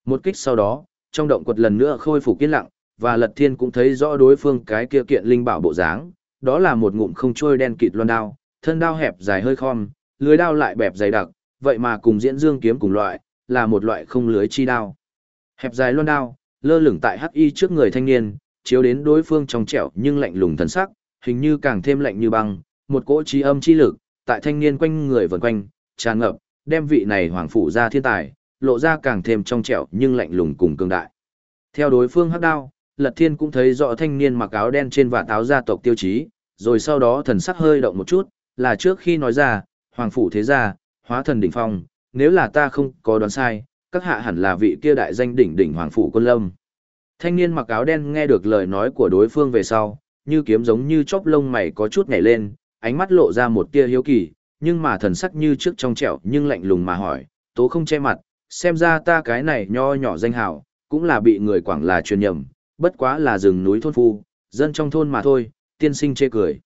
Một kích sau đó, trong động quật lần nữa khôi phục yên lặng, và Lật Thiên cũng thấy rõ đối phương cái kia kiện linh bảo bộ dáng, đó là một ngụm không trôi đen kịt loan đao, thân đao hẹp dài hơi khom, lưới đao lại bẹp dày đặc, vậy mà cùng diễn dương kiếm cùng loại, là một loại không lưới chi đao. Hẹp dài loan đao, lơ lửng tại hắc y trước người thanh niên, chiếu đến đối phương trong trẻo nhưng lạnh lùng thần sắc, hình như càng thêm lạnh như băng, một cỗ trí âm chi lực, tại thanh niên quanh người vần quanh, tràn ngập, đem vị này hoàng phủ ra thiên tài, lộ ra càng thêm trong trẻo nhưng lạnh lùng cùng cường đại. Theo đối phương hắc đao, Lật Thiên cũng thấy rõ thanh niên mặc áo đen trên và táo gia tộc tiêu chí, rồi sau đó thần sắc hơi động một chút, là trước khi nói ra, hoàng phủ thế gia, hóa thần đỉnh phong, nếu là ta không có đoán sai, các hạ hẳn là vị kia đại danh đỉnh đỉnh hoàng phủ quân lâm. Thanh niên mặc áo đen nghe được lời nói của đối phương về sau, như kiếm giống như chóp lông mày có chút nhảy lên, ánh mắt lộ ra một tia hiếu kỳ, nhưng mà thần sắc như trước trong trẻo nhưng lạnh lùng mà hỏi, tố không che mặt, xem ra ta cái này nho nhỏ danh hào, cũng là bị người quảng là truyền nhầm, bất quá là rừng núi thôn phu, dân trong thôn mà thôi, tiên sinh chê cười.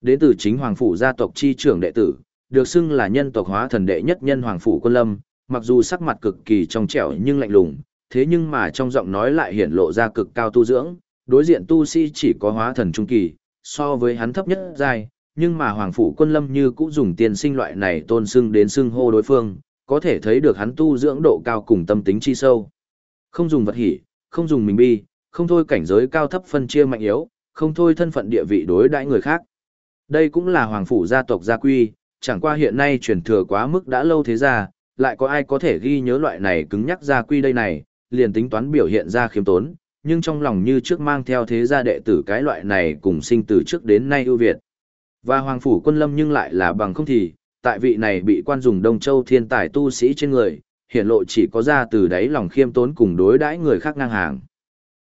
Đến từ chính hoàng phủ gia tộc chi trưởng đệ tử, được xưng là nhân tộc hóa thần đệ nhất nhân hoàng phủ quân lâm, mặc dù sắc mặt cực kỳ trong trẻo nhưng lạnh lùng, thế nhưng mà trong giọng nói lại hiển lộ ra cực cao tu dưỡng, đối diện tu sĩ chỉ có hóa thần trung kỳ, so với hắn thấp nhất giai, nhưng mà hoàng phủ quân lâm như cũng dùng tiền sinh loại này tôn xưng đến xưng hô đối phương, có thể thấy được hắn tu dưỡng độ cao cùng tâm tính chi sâu. Không dùng vật hỉ, không dùng mình bi, không thôi cảnh giới cao thấp phân chia mạnh yếu, không thôi thân phận địa vị đối đãi người khác. Đây cũng là hoàng phủ gia tộc gia quy, chẳng qua hiện nay truyền thừa quá mức đã lâu thế ra, lại có ai có thể ghi nhớ loại này cứng nhắc gia quy đây này, liền tính toán biểu hiện ra khiêm tốn, nhưng trong lòng như trước mang theo thế gia đệ tử cái loại này cùng sinh từ trước đến nay ưu việt. Và hoàng phủ quân lâm nhưng lại là bằng không thì, tại vị này bị quan dùng Đông Châu thiên tài tu sĩ trên người, hiện lộ chỉ có ra từ đáy lòng khiêm tốn cùng đối đãi người khác ngang hàng.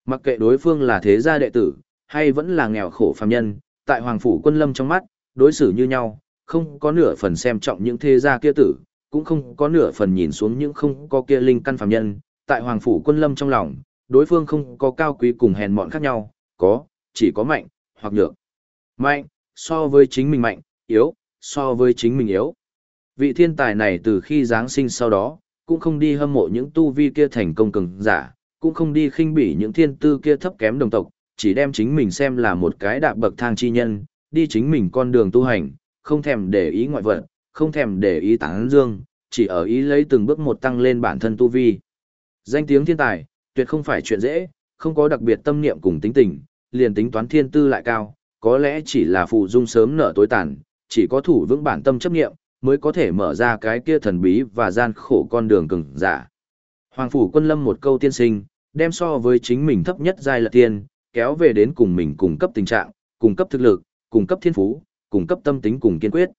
Mặc kệ đối phương là thế gia đệ tử, hay vẫn là nghèo khổ phàm nhân, tại Hoàng Phủ quân lâm trong mắt, đối xử như nhau, không có nửa phần xem trọng những thế gia kia tử, cũng không có nửa phần nhìn xuống những không có kia linh căn phàm nhân, tại Hoàng Phủ quân lâm trong lòng, đối phương không có cao quý cùng hèn mọn khác nhau, có, chỉ có mạnh, hoặc nhược. Mạnh, so với chính mình mạnh, yếu, so với chính mình yếu. Vị thiên tài này từ khi Giáng sinh sau đó, cũng không đi hâm mộ những tu vi kia thành công cường giả, cũng không đi khinh bỉ những thiên tư kia thấp kém đồng tộc, chỉ đem chính mình xem là một cái đạp bậc thang chi nhân, đi chính mình con đường tu hành, không thèm để ý ngoại vật, không thèm để ý tán dương, chỉ ở ý lấy từng bước một tăng lên bản thân tu vi. Danh tiếng thiên tài, tuyệt không phải chuyện dễ, không có đặc biệt tâm niệm cùng tính tình, liền tính toán thiên tư lại cao, có lẽ chỉ là phụ dung sớm nở tối tàn, chỉ có thủ vững bản tâm chấp niệm, mới có thể mở ra cái kia thần bí và gian khổ con đường cứng giả. Hoàng phủ quân lâm một câu tiên sinh, đem so với chính mình thấp nhất giai lật tiên, kéo về đến cùng mình cùng cấp tình trạng, cùng cấp thực lực, cùng cấp thiên phú, cùng cấp tâm tính cùng kiên quyết.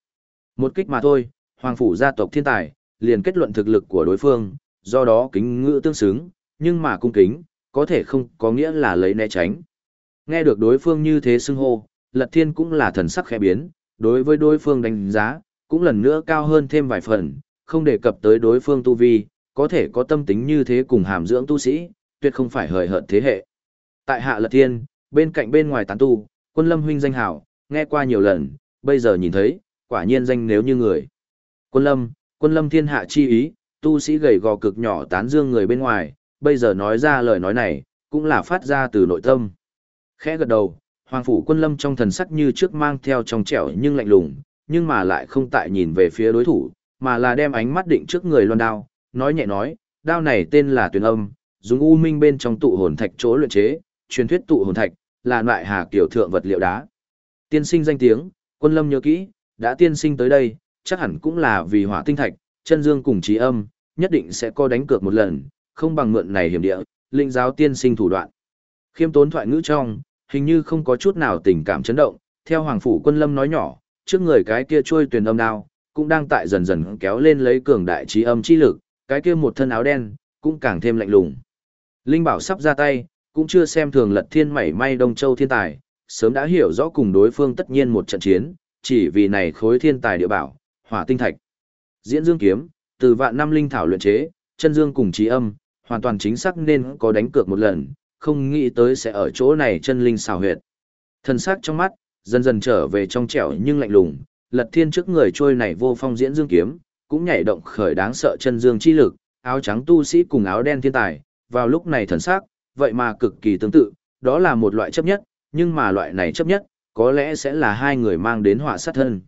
Một kích mà thôi, hoàng phủ gia tộc thiên tài, liền kết luận thực lực của đối phương, do đó kính ngữ tương xứng, nhưng mà cung kính, có thể không có nghĩa là lấy né tránh. Nghe được đối phương như thế xưng hô, lật thiên cũng là thần sắc khẽ biến, đối với đối phương đánh giá, cũng lần nữa cao hơn thêm vài phần, không đề cập tới đối phương tu vi, có thể có tâm tính như thế cùng hàm dưỡng tu sĩ, tuyệt không phải hời hợt thế hệ. Tại Hạ Lật Thiên, bên cạnh bên ngoài tán tu, quân lâm huynh danh hảo, nghe qua nhiều lần, bây giờ nhìn thấy, quả nhiên danh nếu như người. Quân lâm, quân lâm thiên hạ chi ý, tu sĩ gầy gò cực nhỏ tán dương người bên ngoài, bây giờ nói ra lời nói này, cũng là phát ra từ nội tâm. Khẽ gật đầu, Hoàng phủ quân lâm trong thần sắc như trước mang theo trong trẻo nhưng lạnh lùng, nhưng mà lại không tại nhìn về phía đối thủ, mà là đem ánh mắt định trước người loan đao, nói nhẹ nói, đao này tên là tuyển âm, dùng u minh bên trong tụ hồn thạch chỗ luyện chế, truyền thuyết tụ hồn thạch, là loại hà kiểu thượng vật liệu đá. Tiên sinh danh tiếng, quân lâm nhớ kỹ, đã tiên sinh tới đây, chắc hẳn cũng là vì hỏa tinh thạch, chân dương cùng trí âm, nhất định sẽ có đánh cược một lần, không bằng mượn này hiểm địa, linh giáo tiên sinh thủ đoạn. Khiêm tốn thoại ngữ trong, hình như không có chút nào tình cảm chấn động, theo Hoàng Phủ quân lâm nói nhỏ, trước người cái kia trôi tuyển âm đao, cũng đang tại dần dần kéo lên lấy cường đại trí âm chi lực, cái kia một thân áo đen, cũng càng thêm lạnh lùng. Linh bảo sắp ra tay, cũng chưa xem thường lật thiên mảy may đông châu thiên tài, sớm đã hiểu rõ cùng đối phương tất nhiên một trận chiến, chỉ vì này khối thiên tài địa bảo, hỏa tinh thạch. Diễn dương kiếm, từ vạn năm linh thảo luyện chế, chân dương cùng trí âm, hoàn toàn chính xác nên có đánh cược một lần, không nghĩ tới sẽ ở chỗ này chân linh xào huyệt. Thần sắc trong mắt, dần dần trở về trong trẻo nhưng lạnh lùng, lật thiên trước người trôi này vô phong diễn dương kiếm, cũng nhảy động khởi đáng sợ chân dương chi lực, áo trắng tu sĩ cùng áo đen thiên tài, vào lúc này thần sắc, vậy mà cực kỳ tương tự, đó là một loại chấp nhất, nhưng mà loại này chấp nhất, có lẽ sẽ là hai người mang đến họa sát thân.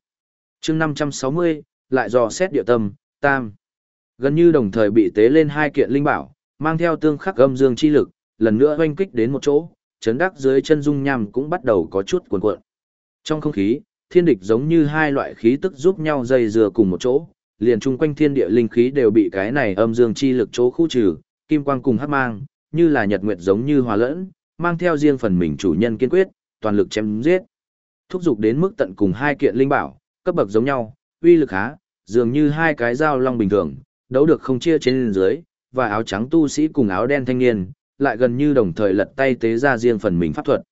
chương 560, lại dò xét địa tâm, tam. Gần như đồng thời bị tế lên hai kiện linh bảo, mang theo tương khắc âm dương chi lực, lần nữa hoanh kích đến một chỗ, chấn đắc dưới chân dung nhằm cũng bắt đầu có chút cuộn cuộn. Trong không khí, thiên địch giống như hai loại khí tức giúp nhau dây dừa cùng một chỗ, liền chung quanh thiên địa linh khí đều bị cái này âm dương chi lực chỗ khu trừ, kim quang cùng hắc mang, như là nhật nguyệt giống như hòa lẫn, mang theo riêng phần mình chủ nhân kiên quyết, toàn lực chém giết. Thúc dục đến mức tận cùng hai kiện linh bảo, cấp bậc giống nhau, uy lực há, dường như hai cái dao long bình thường, đấu được không chia trên dưới, và áo trắng tu sĩ cùng áo đen thanh niên, lại gần như đồng thời lật tay tế ra riêng phần mình pháp thuật.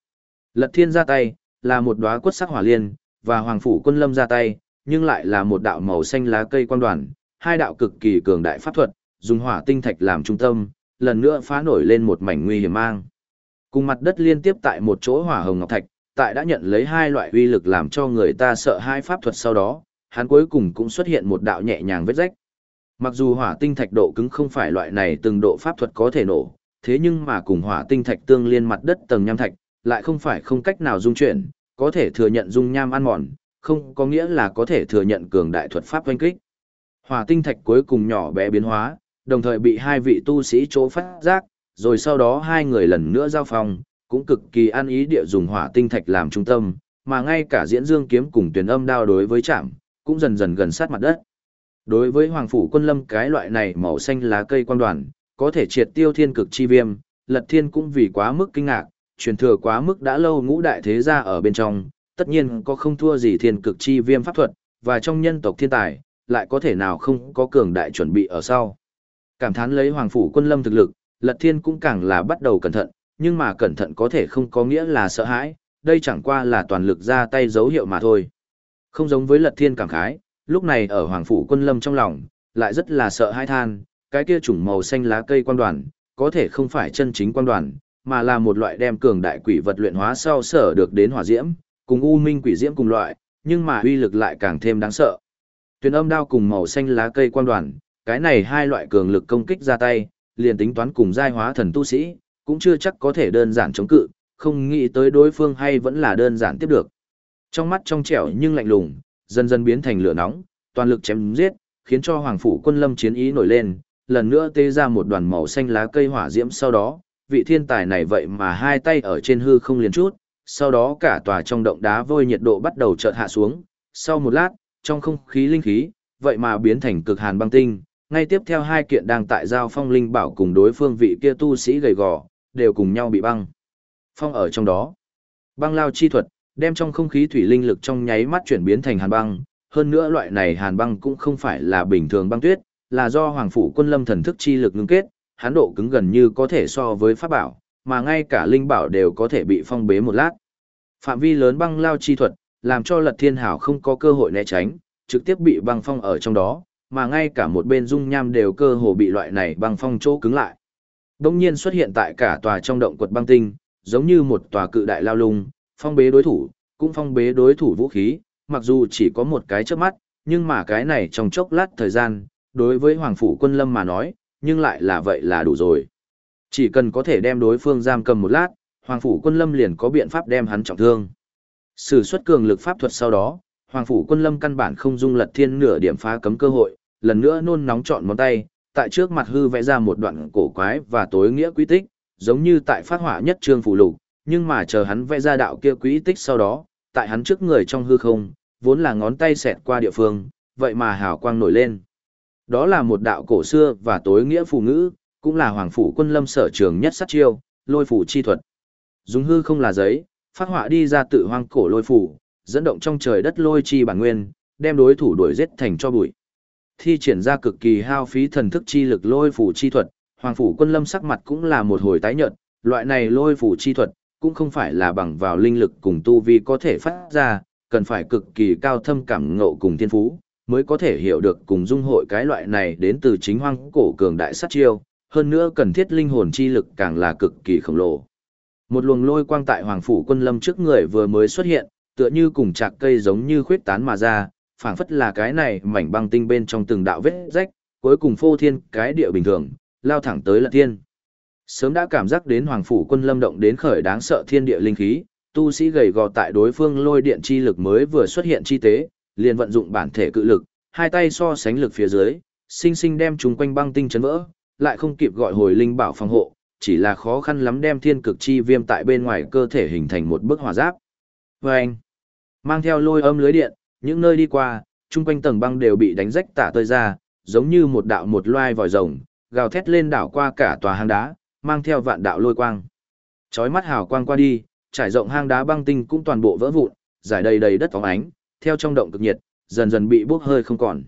Lật thiên ra tay, là một đóa quất sắc hỏa liên, và hoàng phủ quân lâm ra tay, nhưng lại là một đạo màu xanh lá cây quan đoàn, hai đạo cực kỳ cường đại pháp thuật, dùng hỏa tinh thạch làm trung tâm, lần nữa phá nổi lên một mảnh nguy hiểm mang. Cùng mặt đất liên tiếp tại một chỗ hỏa hồng ngọc thạch, tại đã nhận lấy hai loại uy lực làm cho người ta sợ hai pháp thuật sau đó, hắn cuối cùng cũng xuất hiện một đạo nhẹ nhàng vết rách. Mặc dù hỏa tinh thạch độ cứng không phải loại này từng độ pháp thuật có thể nổ, thế nhưng mà cùng hỏa tinh thạch tương liên mặt đất tầng nham thạch, lại không phải không cách nào dung chuyển, có thể thừa nhận dung nham ăn mòn, không có nghĩa là có thể thừa nhận cường đại thuật pháp oanh kích. Hỏa tinh thạch cuối cùng nhỏ bé biến hóa, đồng thời bị hai vị tu sĩ chỗ phát giác, rồi sau đó hai người lần nữa giao phòng, cũng cực kỳ ăn ý địa dùng hỏa tinh thạch làm trung tâm, mà ngay cả diễn dương kiếm cùng tuyển âm đao đối với chạm, cũng dần dần gần sát mặt đất. Đối với Hoàng Phủ quân lâm cái loại này màu xanh lá cây quan đoàn, có thể triệt tiêu thiên cực chi viêm, lật thiên cũng vì quá mức kinh ngạc, truyền thừa quá mức đã lâu ngũ đại thế gia ở bên trong, tất nhiên có không thua gì thiên cực chi viêm pháp thuật, và trong nhân tộc thiên tài, lại có thể nào không có cường đại chuẩn bị ở sau. Cảm thán lấy Hoàng Phủ quân lâm thực lực, lật thiên cũng càng là bắt đầu cẩn thận, nhưng mà cẩn thận có thể không có nghĩa là sợ hãi, đây chẳng qua là toàn lực ra tay dấu hiệu mà thôi. Không giống với lật thiên cảm khái, lúc này ở Hoàng Phủ quân lâm trong lòng, lại rất là sợ hãi than, cái kia chủng màu xanh lá cây quan đoàn, có thể không phải chân chính quan đoàn, mà là một loại đem cường đại quỷ vật luyện hóa sau sở được đến hỏa diễm, cùng u minh quỷ diễm cùng loại, nhưng mà uy lực lại càng thêm đáng sợ. Tuyền âm đao cùng màu xanh lá cây quan đoàn, cái này hai loại cường lực công kích ra tay, liền tính toán cùng giai hóa thần tu sĩ, cũng chưa chắc có thể đơn giản chống cự, không nghĩ tới đối phương hay vẫn là đơn giản tiếp được. Trong mắt trong trẻo nhưng lạnh lùng, dần dần biến thành lửa nóng, toàn lực chém giết, khiến cho hoàng phủ quân lâm chiến ý nổi lên, lần nữa tê ra một đoàn màu xanh lá cây hỏa diễm sau đó, vị thiên tài này vậy mà hai tay ở trên hư không liền chút, sau đó cả tòa trong động đá vôi nhiệt độ bắt đầu chợt hạ xuống, sau một lát, trong không khí linh khí, vậy mà biến thành cực hàn băng tinh, ngay tiếp theo hai kiện đang tại giao phong linh bảo cùng đối phương vị kia tu sĩ gầy gò, đều cùng nhau bị băng. Phong ở trong đó, băng lao chi thuật, đem trong không khí thủy linh lực trong nháy mắt chuyển biến thành hàn băng, hơn nữa loại này hàn băng cũng không phải là bình thường băng tuyết, là do Hoàng Phủ quân lâm thần thức chi lực ngưng kết, hán độ cứng gần như có thể so với pháp bảo, mà ngay cả linh bảo đều có thể bị phong bế một lát. Phạm vi lớn băng lao chi thuật, làm cho Lật Thiên Hảo không có cơ hội né tránh, trực tiếp bị băng phong ở trong đó, mà ngay cả một bên dung nham đều cơ hồ bị loại này băng phong chỗ cứng lại. Đông nhiên xuất hiện tại cả tòa trong động quật băng tinh, giống như một tòa cự đại lao lung, phong bế đối thủ, cũng phong bế đối thủ vũ khí, mặc dù chỉ có một cái chớp mắt, nhưng mà cái này trong chốc lát thời gian, đối với Hoàng Phủ Quân Lâm mà nói, nhưng lại là vậy là đủ rồi. Chỉ cần có thể đem đối phương giam cầm một lát, Hoàng Phủ Quân Lâm liền có biện pháp đem hắn trọng thương. Sử xuất cường lực pháp thuật sau đó, Hoàng Phủ Quân Lâm căn bản không dung lật thiên nửa điểm phá cấm cơ hội, lần nữa nôn nóng chọn món tay, tại trước mặt hư vẽ ra một đoạn cổ quái và tối nghĩa quy tích, giống như tại phát hỏa nhất trương phủ lục, nhưng mà chờ hắn vẽ ra đạo kia quý tích sau đó, tại hắn trước người trong hư không, vốn là ngón tay xẹt qua địa phương, vậy mà hào quang nổi lên. Đó là một đạo cổ xưa và tối nghĩa phù ngữ, cũng là hoàng phủ quân lâm sở trường nhất sát chiêu, lôi phủ chi thuật. Dùng hư không là giấy, phát họa đi ra tự hoang cổ lôi phủ, dẫn động trong trời đất lôi chi bản nguyên, đem đối thủ đuổi giết thành cho bụi. Thi triển ra cực kỳ hao phí thần thức chi lực lôi phủ chi thuật, hoàng phủ quân lâm sắc mặt cũng là một hồi tái nhợt, loại này lôi phủ chi thuật, cũng không phải là bằng vào linh lực cùng tu vi có thể phát ra, cần phải cực kỳ cao thâm cảm ngộ cùng thiên phú, mới có thể hiểu được cùng dung hội cái loại này đến từ chính hoang cổ cường đại sát chiêu, hơn nữa cần thiết linh hồn chi lực càng là cực kỳ khổng lồ. Một luồng lôi quang tại Hoàng phủ quân lâm trước người vừa mới xuất hiện, tựa như cùng chạc cây giống như khuyết tán mà ra, phảng phất là cái này mảnh băng tinh bên trong từng đạo vết rách, cuối cùng phô thiên cái địa bình thường, lao thẳng tới lật thiên. Sớm đã cảm giác đến Hoàng phủ quân lâm động đến khởi đáng sợ thiên địa linh khí, tu sĩ gầy gò tại đối phương lôi điện chi lực mới vừa xuất hiện chi tế, liền vận dụng bản thể cự lực, hai tay so sánh lực phía dưới, sinh sinh đem chúng quanh băng tinh chấn vỡ, lại không kịp gọi hồi linh bảo phòng hộ, chỉ là khó khăn lắm đem thiên cực chi viêm tại bên ngoài cơ thể hình thành một bức hỏa giáp. Và anh, mang theo lôi âm lưới điện, những nơi đi qua, chung quanh tầng băng đều bị đánh rách tả tơi ra, giống như một đạo một loai vòi rồng, gào thét lên đảo qua cả tòa hang đá, mang theo vạn đạo lôi quang. Chói mắt hào quang qua đi, trải rộng hang đá băng tinh cũng toàn bộ vỡ vụn, giải đầy đầy đất phóng ánh, theo trong động cực nhiệt, dần dần bị bốc hơi không còn.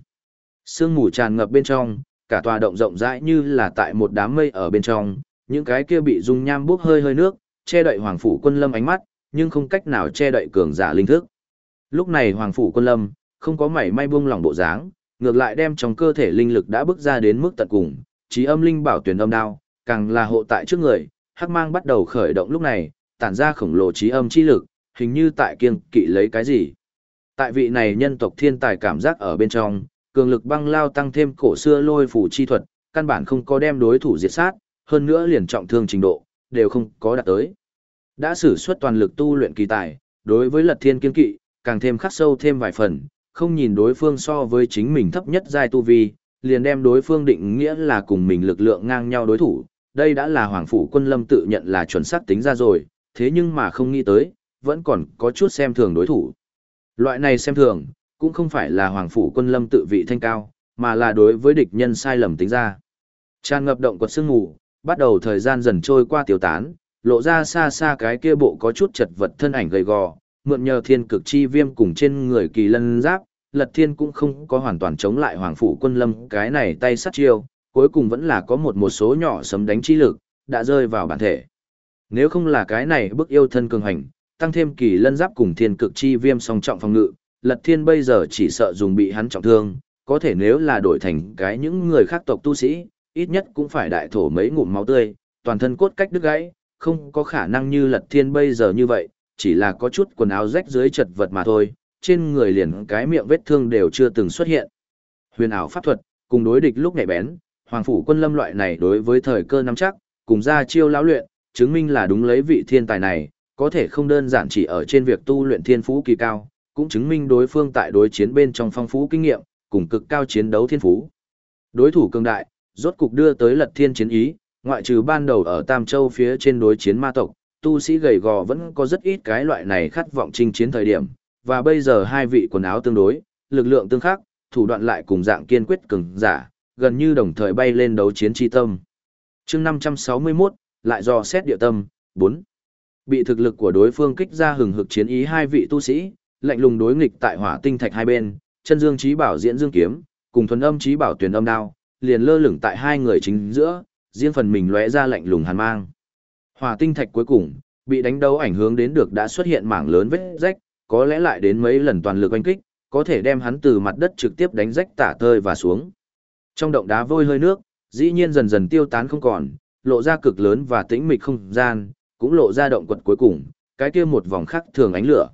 Sương mù tràn ngập bên trong, cả tòa động rộng rãi như là tại một đám mây ở bên trong, những cái kia bị dung nham bốc hơi hơi nước, che đậy hoàng phủ quân lâm ánh mắt, nhưng không cách nào che đậy cường giả linh thức. Lúc này hoàng phủ quân lâm, không có mảy may buông lỏng bộ dáng, ngược lại đem trong cơ thể linh lực đã bước ra đến mức tận cùng, trí âm linh bảo tuyển âm đao, càng là hộ tại trước người, hắc mang bắt đầu khởi động lúc này, tản ra khổng lồ trí âm chi lực, hình như tại kiêng kỵ lấy cái gì. Tại vị này nhân tộc thiên tài cảm giác ở bên trong, cường lực băng lao tăng thêm cổ xưa lôi phủ chi thuật, căn bản không có đem đối thủ diệt sát, hơn nữa liền trọng thương trình độ, đều không có đạt tới. Đã sử xuất toàn lực tu luyện kỳ tài, đối với lật thiên kiên kỵ, càng thêm khắc sâu thêm vài phần, không nhìn đối phương so với chính mình thấp nhất giai tu vi, liền đem đối phương định nghĩa là cùng mình lực lượng ngang nhau đối thủ. Đây đã là Hoàng Phủ quân lâm tự nhận là chuẩn xác tính ra rồi, thế nhưng mà không nghĩ tới, vẫn còn có chút xem thường đối thủ. Loại này xem thường, cũng không phải là Hoàng Phủ quân lâm tự vị thanh cao, mà là đối với địch nhân sai lầm tính ra. Tràn ngập động quật sương ngủ, bắt đầu thời gian dần trôi qua tiêu tán, lộ ra xa xa cái kia bộ có chút chật vật thân ảnh gầy gò, mượn nhờ thiên cực chi viêm cùng trên người kỳ lân giáp, lật thiên cũng không có hoàn toàn chống lại hoàng phủ quân lâm cái này tay sắt chiêu, cuối cùng vẫn là có một một số nhỏ sấm đánh chi lực, đã rơi vào bản thể. Nếu không là cái này bức yêu thân cường hành, tăng thêm kỳ lân giáp cùng thiên cực chi viêm song trọng phòng ngự, lật thiên bây giờ chỉ sợ dùng bị hắn trọng thương, có thể nếu là đổi thành cái những người khác tộc tu sĩ, ít nhất cũng phải đại thổ mấy ngụm máu tươi, toàn thân cốt cách đứt gãy, không có khả năng như lật thiên bây giờ như vậy, chỉ là có chút quần áo rách dưới chật vật mà thôi, trên người liền cái miệng vết thương đều chưa từng xuất hiện. Huyền ảo pháp thuật, cùng đối địch lúc nhạy bén, hoàng phủ quân lâm loại này đối với thời cơ nắm chắc, cùng ra chiêu lão luyện, chứng minh là đúng lấy vị thiên tài này, có thể không đơn giản chỉ ở trên việc tu luyện thiên phú kỳ cao, cũng chứng minh đối phương tại đối chiến bên trong phong phú kinh nghiệm, cùng cực cao chiến đấu thiên phú. Đối thủ cường đại, rốt cục đưa tới lật thiên chiến ý, ngoại trừ ban đầu ở Tam Châu phía trên đối chiến ma tộc, tu sĩ gầy gò vẫn có rất ít cái loại này khát vọng chinh chiến thời điểm, và bây giờ hai vị quần áo tương đối, lực lượng tương khắc, thủ đoạn lại cùng dạng kiên quyết cường giả, gần như đồng thời bay lên đấu chiến chi tâm. chương 561, lại do xét địa tâm, 4. Bị thực lực của đối phương kích ra hừng hực chiến ý hai vị tu sĩ, lạnh lùng đối nghịch tại hỏa tinh thạch hai bên, chân dương trí bảo diễn dương kiếm, cùng thuần âm trí bảo tuyển âm đao, liền lơ lửng tại hai người chính giữa, riêng phần mình lóe ra lạnh lùng hàn mang. Hỏa tinh thạch cuối cùng, bị đánh đấu ảnh hưởng đến được đã xuất hiện mảng lớn vết rách, có lẽ lại đến mấy lần toàn lực oanh kích, có thể đem hắn từ mặt đất trực tiếp đánh rách tả tơi và xuống. Trong động đá vôi hơi nước, dĩ nhiên dần dần tiêu tán không còn, lộ ra cực lớn và tĩnh mịch không gian, cũng lộ ra động quật cuối cùng, cái kia một vòng khắc thường ánh lửa.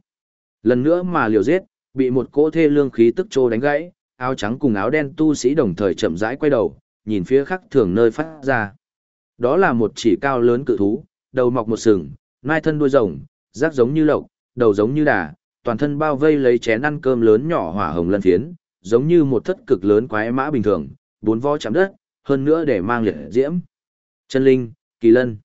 Lần nữa mà liều giết, bị một cỗ thê lương khí tức trô đánh gãy, áo trắng cùng áo đen tu sĩ đồng thời chậm rãi quay đầu, nhìn phía khắc thường nơi phát ra. Đó là một chỉ cao lớn cự thú, đầu mọc một sừng, mai thân đuôi rồng, rác giống như lộc, đầu giống như đà, toàn thân bao vây lấy chén ăn cơm lớn nhỏ hỏa hồng lân phiến, giống như một thất cực lớn quái mã bình thường, bốn vó chạm đất, hơn nữa để mang liệt diễm. Chân linh, kỳ lân.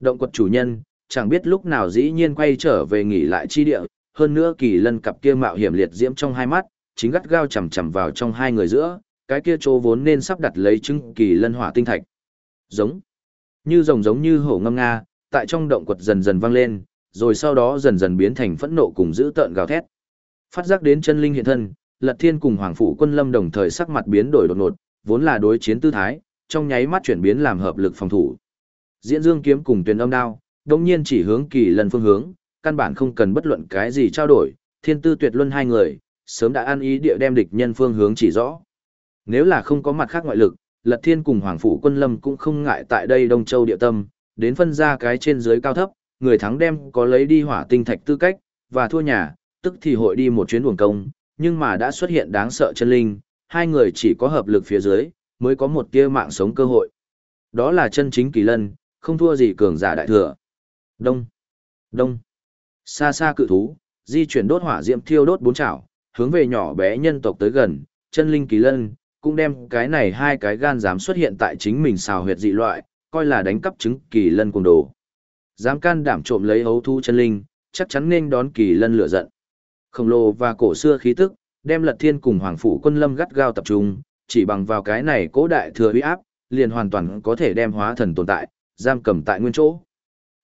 Động quật chủ nhân, chẳng biết lúc nào dĩ nhiên quay trở về nghỉ lại chi địa, hơn nữa kỳ lân cặp kia mạo hiểm liệt diễm trong hai mắt, chính gắt gao chầm chầm vào trong hai người giữa, cái kia chỗ vốn nên sắp đặt lấy trứng kỳ lân hỏa tinh thạch. Giống. Như rồng giống như hổ ngâm nga, tại trong động quật dần dần vang lên, rồi sau đó dần dần biến thành phẫn nộ cùng dữ tợn gào thét. Phát giác đến chân linh hiện thân, Lật Thiên cùng Hoàng phủ Quân Lâm đồng thời sắc mặt biến đổi đột ngột, vốn là đối chiến tư thái, trong nháy mắt chuyển biến làm hợp lực phòng thủ. Diễn Dương kiếm cùng Tuyền Âm đao, đồng nhiên chỉ hướng Kỳ Lân phương hướng, căn bản không cần bất luận cái gì trao đổi, Thiên Tư Tuyệt Luân hai người, sớm đã ăn ý địa đem địch nhân phương hướng chỉ rõ. Nếu là không có mặt khác ngoại lực, Lật Thiên cùng Hoàng phủ Quân Lâm cũng không ngại tại đây Đông Châu địa tâm, đến phân ra cái trên dưới cao thấp, người thắng đem có lấy đi hỏa tinh thạch tư cách, và thua nhà, tức thì hội đi một chuyến buồng công, nhưng mà đã xuất hiện đáng sợ chân linh, hai người chỉ có hợp lực phía dưới, mới có một tia mạng sống cơ hội. Đó là chân chính kỳ lân, không thua gì cường giả đại thừa. Đông, đông, xa xa cự thú, di chuyển đốt hỏa diệm thiêu đốt bốn chảo, hướng về nhỏ bé nhân tộc tới gần, chân linh kỳ lân, cũng đem cái này hai cái gan dám xuất hiện tại chính mình xào huyệt dị loại, coi là đánh cắp trứng kỳ lân cùng đồ. Dám can đảm trộm lấy hấu thu chân linh, chắc chắn nên đón kỳ lân lửa giận. Khổng lồ và cổ xưa khí tức, đem lật thiên cùng hoàng phủ quân lâm gắt gao tập trung, chỉ bằng vào cái này cố đại thừa uy áp, liền hoàn toàn có thể đem hóa thần tồn tại, giam cầm tại nguyên chỗ.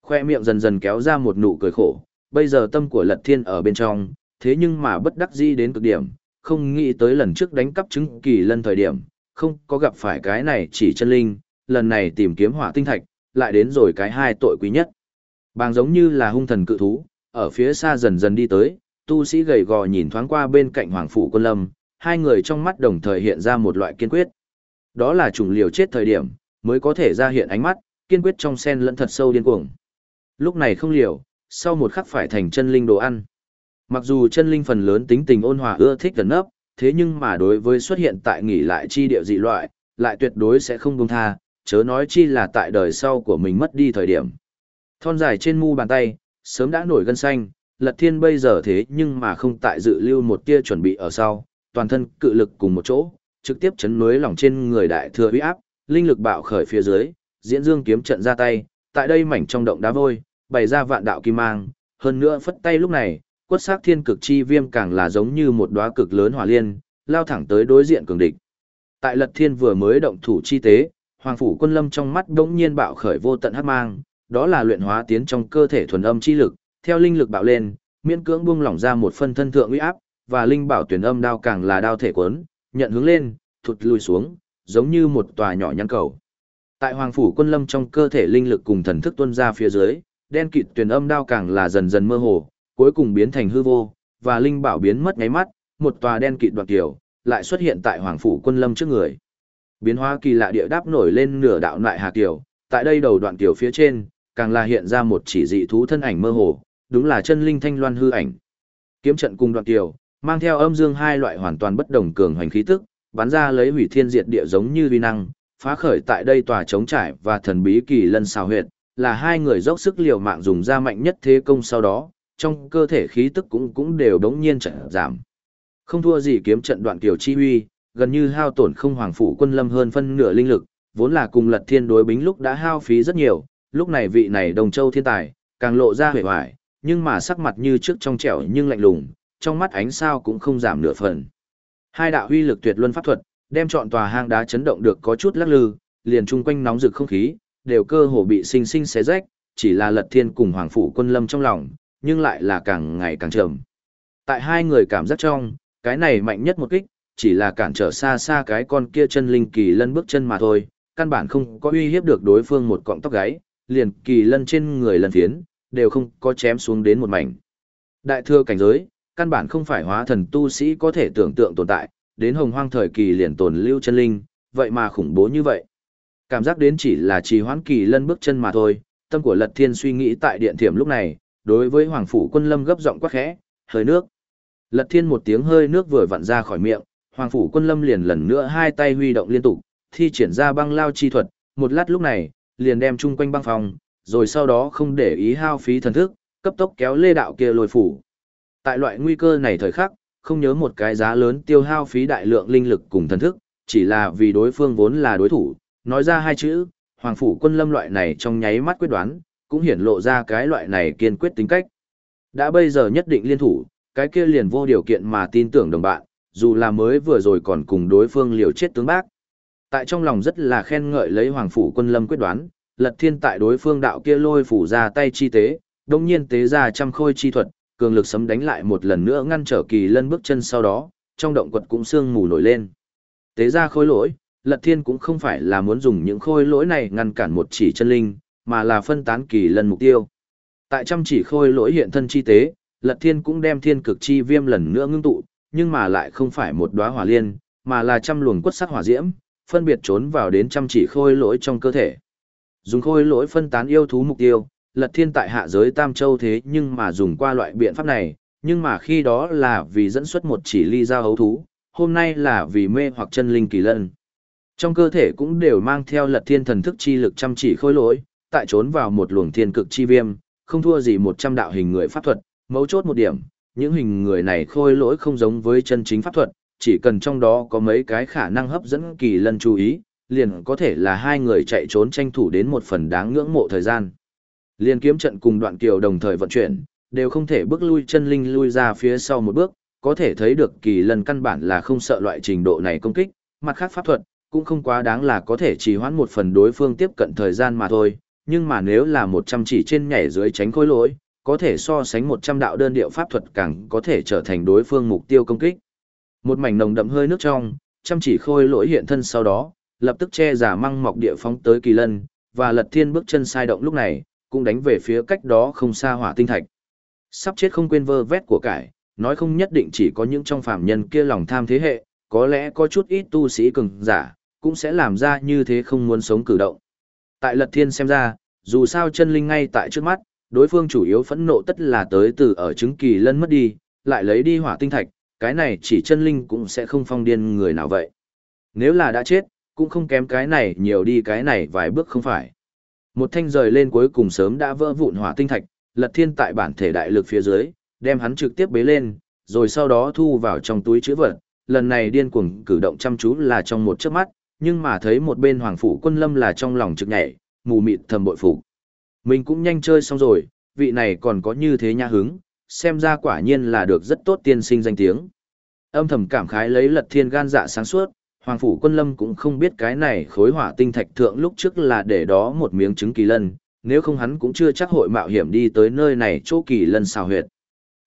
Khoe miệng dần dần kéo ra một nụ cười khổ, bây giờ tâm của lật thiên ở bên trong, thế nhưng mà bất đắc dĩ đến cực điểm, không nghĩ tới lần trước đánh cắp chứng kỳ lân thời điểm, không có gặp phải cái này chỉ chân linh, lần này tìm kiếm hỏa tinh thạch, lại đến rồi cái hai tội quý nhất. Bàng giống như là hung thần cự thú, ở phía xa dần dần đi tới, tu sĩ gầy gò nhìn thoáng qua bên cạnh hoàng phủ quân lâm, hai người trong mắt đồng thời hiện ra một loại kiên quyết. Đó là chủng liều chết thời điểm, mới có thể ra hiện ánh mắt, kiên quyết trong sen lẫn thật sâu điên cuồng. Lúc này không liều, sau một khắc phải thành chân linh đồ ăn. Mặc dù chân linh phần lớn tính tình ôn hòa ưa thích gần nấp, thế nhưng mà đối với xuất hiện tại nghỉ lại chi địa dị loại, lại tuyệt đối sẽ không buông tha, chớ nói chi là tại đời sau của mình mất đi thời điểm. Thon dài trên mu bàn tay, sớm đã nổi gân xanh, lật thiên bây giờ thế nhưng mà không tại dự lưu một tia chuẩn bị ở sau, toàn thân cự lực cùng một chỗ, trực tiếp chấn núi lòng trên người đại thừa uy áp, linh lực bạo khởi phía dưới, diễn dương kiếm trận ra tay, tại đây mảnh trong động đá vôi, bày ra vạn đạo kim mang, hơn nữa phất tay lúc này, quất sắc thiên cực chi viêm càng là giống như một đóa cực lớn hỏa liên, lao thẳng tới đối diện cường địch. Tại lật thiên vừa mới động thủ chi tế, hoàng phủ quân lâm trong mắt đống nhiên bạo khởi vô tận hắc mang, đó là luyện hóa tiến trong cơ thể thuần âm chi lực, theo linh lực bạo lên, miễn cưỡng buông lỏng ra một phân thân thượng uy áp, và linh bảo tuyển âm đao càng là đao thể quấn, nhận hướng lên, thụt lùi xuống, giống như một tòa nhỏ nhăn cầu. Tại hoàng phủ quân lâm trong cơ thể linh lực cùng thần thức tuôn ra phía dưới, đen kịt tuyển âm đao càng là dần dần mơ hồ, cuối cùng biến thành hư vô, và linh bảo biến mất ngáy mắt, một tòa đen kịt đoạn kiểu, lại xuất hiện tại hoàng phủ quân lâm trước người. Biến hóa kỳ lạ địa đáp nổi lên nửa đạo lại hà kiểu, tại đây đầu đoạn kiểu phía trên, càng là hiện ra một chỉ dị thú thân ảnh mơ hồ, đúng là chân linh thanh loan hư ảnh. Kiếm trận cùng đoạn tiểu, mang theo âm dương hai loại hoàn toàn bất đồng cường hành khí tức, bắn ra lấy hủy thiên diệt địa giống như uy năng, phá khởi tại đây tòa chống trải và thần bí kỳ lân xào huyệt, là hai người dốc sức liều mạng dùng ra mạnh nhất thế công sau đó, trong cơ thể khí tức cũng cũng đều đống nhiên trận giảm. Không thua gì kiếm trận đoạn tiểu chi huy, gần như hao tổn không hoàng phủ quân lâm hơn phân nửa linh lực, vốn là cùng lật thiên đối bính lúc đã hao phí rất nhiều, lúc này vị này đồng châu thiên tài, càng lộ ra hề hoài, nhưng mà sắc mặt như trước trong trẻo nhưng lạnh lùng, trong mắt ánh sao cũng không giảm nửa phần. Hai đạo huy lực tuyệt luân pháp thuật, đem trọn tòa hang đá chấn động được có chút lắc lư, liền chung quanh nóng rực không khí, đều cơ hồ bị sinh sinh xé rách, chỉ là Lật Thiên cùng Hoàng phủ Quân Lâm trong lòng, nhưng lại là càng ngày càng trầm. Tại hai người cảm giác trong, cái này mạnh nhất một kích, chỉ là cản trở xa xa cái con kia chân linh kỳ lân bước chân mà thôi, căn bản không có uy hiếp được đối phương một cọng tóc gáy, liền kỳ lân trên người lần phiến, đều không có chém xuống đến một mảnh. Đại thừa cảnh giới, căn bản không phải hóa thần tu sĩ có thể tưởng tượng tồn tại, đến hồng hoang thời kỳ liền tồn lưu chân linh, vậy mà khủng bố như vậy. Cảm giác đến chỉ là trì hoãn kỳ lân bước chân mà thôi, tâm của Lật Thiên suy nghĩ tại điện thiểm lúc này, đối với Hoàng phủ Quân Lâm gấp giọng quắc khẽ, hơi nước. Lật Thiên một tiếng hơi nước vừa vặn ra khỏi miệng, Hoàng phủ Quân Lâm liền lần nữa hai tay huy động liên tục, thi triển ra băng lao chi thuật, một lát lúc này, liền đem chung quanh băng phòng, rồi sau đó không để ý hao phí thần thức, cấp tốc kéo lê đạo kia lôi phủ. Tại loại nguy cơ này thời khắc, không nhớ một cái giá lớn tiêu hao phí đại lượng linh lực cùng thần thức, chỉ là vì đối phương vốn là đối thủ, nói ra hai chữ, Hoàng phủ quân lâm loại này trong nháy mắt quyết đoán, cũng hiển lộ ra cái loại này kiên quyết tính cách. Đã bây giờ nhất định liên thủ, cái kia liền vô điều kiện mà tin tưởng đồng bạn, dù là mới vừa rồi còn cùng đối phương liều chết tướng bác. Tại trong lòng rất là khen ngợi lấy Hoàng phủ quân lâm quyết đoán, Lật Thiên tại đối phương đạo kia lôi phủ ra tay chi tế, đồng nhiên tế ra trăm khôi chi thuật, cường lực sấm đánh lại một lần nữa ngăn trở kỳ lân bước chân sau đó, trong động quật cũng sương mù nổi lên. Tế ra khôi lỗi, Lật Thiên cũng không phải là muốn dùng những khôi lỗi này ngăn cản một chỉ chân linh, mà là phân tán kỳ lần mục tiêu. Tại trăm chỉ khôi lỗi hiện thân chi tế, Lật Thiên cũng đem thiên cực chi viêm lần nữa ngưng tụ, nhưng mà lại không phải một đóa hỏa liên, mà là trăm luồng quất sắc hỏa diễm, phân biệt trốn vào đến trăm chỉ khôi lỗi trong cơ thể. Dùng khôi lỗi phân tán yêu thú mục tiêu, Lật Thiên tại hạ giới Tam Châu thế nhưng mà dùng qua loại biện pháp này, nhưng mà khi đó là vì dẫn xuất một chỉ ly giao hấu thú, hôm nay là vì mê hoặc chân linh kỳ lân. Trong cơ thể cũng đều mang theo Lật Thiên thần thức chi lực chăm chỉ khôi lỗi, tại trốn vào một luồng thiên cực chi viêm, không thua gì một trăm đạo hình người pháp thuật, mấu chốt một điểm, những hình người này khôi lỗi không giống với chân chính pháp thuật, chỉ cần trong đó có mấy cái khả năng hấp dẫn kỳ lân chú ý, liền có thể là hai người chạy trốn tranh thủ đến một phần đáng ngưỡng mộ thời gian. Liên kiếm trận cùng đoạn kiều đồng thời vận chuyển, đều không thể bước lui chân linh lui ra phía sau một bước, có thể thấy được kỳ lân căn bản là không sợ loại trình độ này công kích, mặt khác pháp thuật, cũng không quá đáng là có thể trì hoãn một phần đối phương tiếp cận thời gian mà thôi, nhưng mà nếu là một trăm chỉ trên nhảy dưới tránh khối lỗi, có thể so sánh một trăm đạo đơn điệu pháp thuật càng có thể trở thành đối phương mục tiêu công kích. Một mảnh nồng đậm hơi nước trong, chăm chỉ khôi lỗi hiện thân sau đó, lập tức che giả măng mọc địa phóng tới kỳ lân, và lật thiên bước chân sai động lúc này, cũng đánh về phía cách đó không xa hỏa tinh thạch. Sắp chết không quên vơ vét của cải, nói không nhất định chỉ có những trong phạm nhân kia lòng tham thế hệ, có lẽ có chút ít tu sĩ cường giả, cũng sẽ làm ra như thế không muốn sống cử động. Tại lật thiên xem ra, dù sao chân linh ngay tại trước mắt, đối phương chủ yếu phẫn nộ tất là tới từ ở chứng kỳ lân mất đi, lại lấy đi hỏa tinh thạch, cái này chỉ chân linh cũng sẽ không phong điên người nào vậy. Nếu là đã chết, cũng không kém cái này nhiều đi cái này vài bước không phải. Một thanh rời lên cuối cùng sớm đã vỡ vụn hỏa tinh thạch, lật thiên tại bản thể đại lực phía dưới, đem hắn trực tiếp bế lên, rồi sau đó thu vào trong túi chữ vật. Lần này điên cuồng cử động chăm chú là trong một chớp mắt, nhưng mà thấy một bên hoàng phủ quân lâm là trong lòng trực nhảy, mù mịt thầm bội phục. Mình cũng nhanh chơi xong rồi, vị này còn có như thế nha hứng, xem ra quả nhiên là được rất tốt tiên sinh danh tiếng. Âm thầm cảm khái lấy lật thiên gan dạ sáng suốt, Hoàng Phủ Quân Lâm cũng không biết cái này khối hỏa tinh thạch thượng lúc trước là để đó một miếng trứng kỳ lân, nếu không hắn cũng chưa chắc hội mạo hiểm đi tới nơi này chỗ kỳ lân xào huyệt.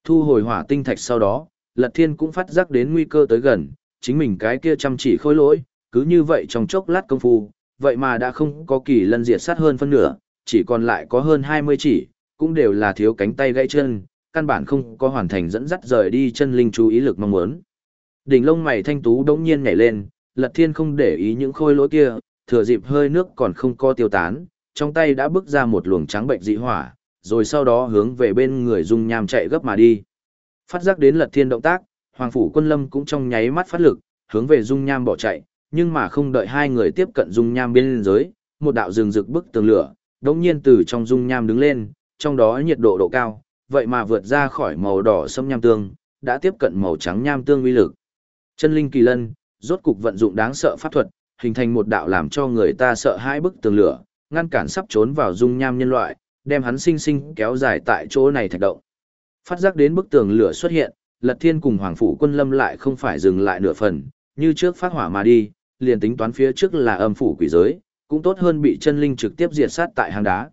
Thu hồi hỏa tinh thạch sau đó, Lật Thiên cũng phát giác đến nguy cơ tới gần, chính mình cái kia chăm chỉ khôi lỗi, cứ như vậy trong chốc lát công phu, vậy mà đã không có kỳ lân diệt sát hơn phân nửa, chỉ còn lại có hơn 20 chỉ, cũng đều là thiếu cánh tay gãy chân, căn bản không có hoàn thành dẫn dắt rời đi chân linh chú ý lực mong muốn. Đỉnh lông mày thanh tú đống nhiên nhảy lên, lật thiên không để ý những khôi lỗi kia, thừa dịp hơi nước còn không co tiêu tán, trong tay đã bước ra một luồng trắng bệnh dị hỏa, rồi sau đó hướng về bên người dung nham chạy gấp mà đi. Phát giác đến lật thiên động tác, Hoàng Phủ Quân Lâm cũng trong nháy mắt phát lực, hướng về dung nham bỏ chạy, nhưng mà không đợi hai người tiếp cận dung nham bên giới, một đạo rừng rực bức tường lửa, đột nhiên từ trong dung nham đứng lên, trong đó nhiệt độ độ cao, vậy mà vượt ra khỏi màu đỏ sâm nham tương, đã tiếp cận màu trắng nham tương uy lực. Chân linh kỳ lân, rốt cục vận dụng đáng sợ pháp thuật, hình thành một đạo làm cho người ta sợ hãi bức tường lửa, ngăn cản sắp trốn vào dung nham nhân loại, đem hắn sinh sinh kéo dài tại chỗ này thạch động. Phát giác đến bức tường lửa xuất hiện, Lật Thiên cùng Hoàng phủ Quân Lâm lại không phải dừng lại nửa phần, như trước phát hỏa mà đi, liền tính toán phía trước là âm phủ quỷ giới, cũng tốt hơn bị chân linh trực tiếp diệt sát tại hang đá.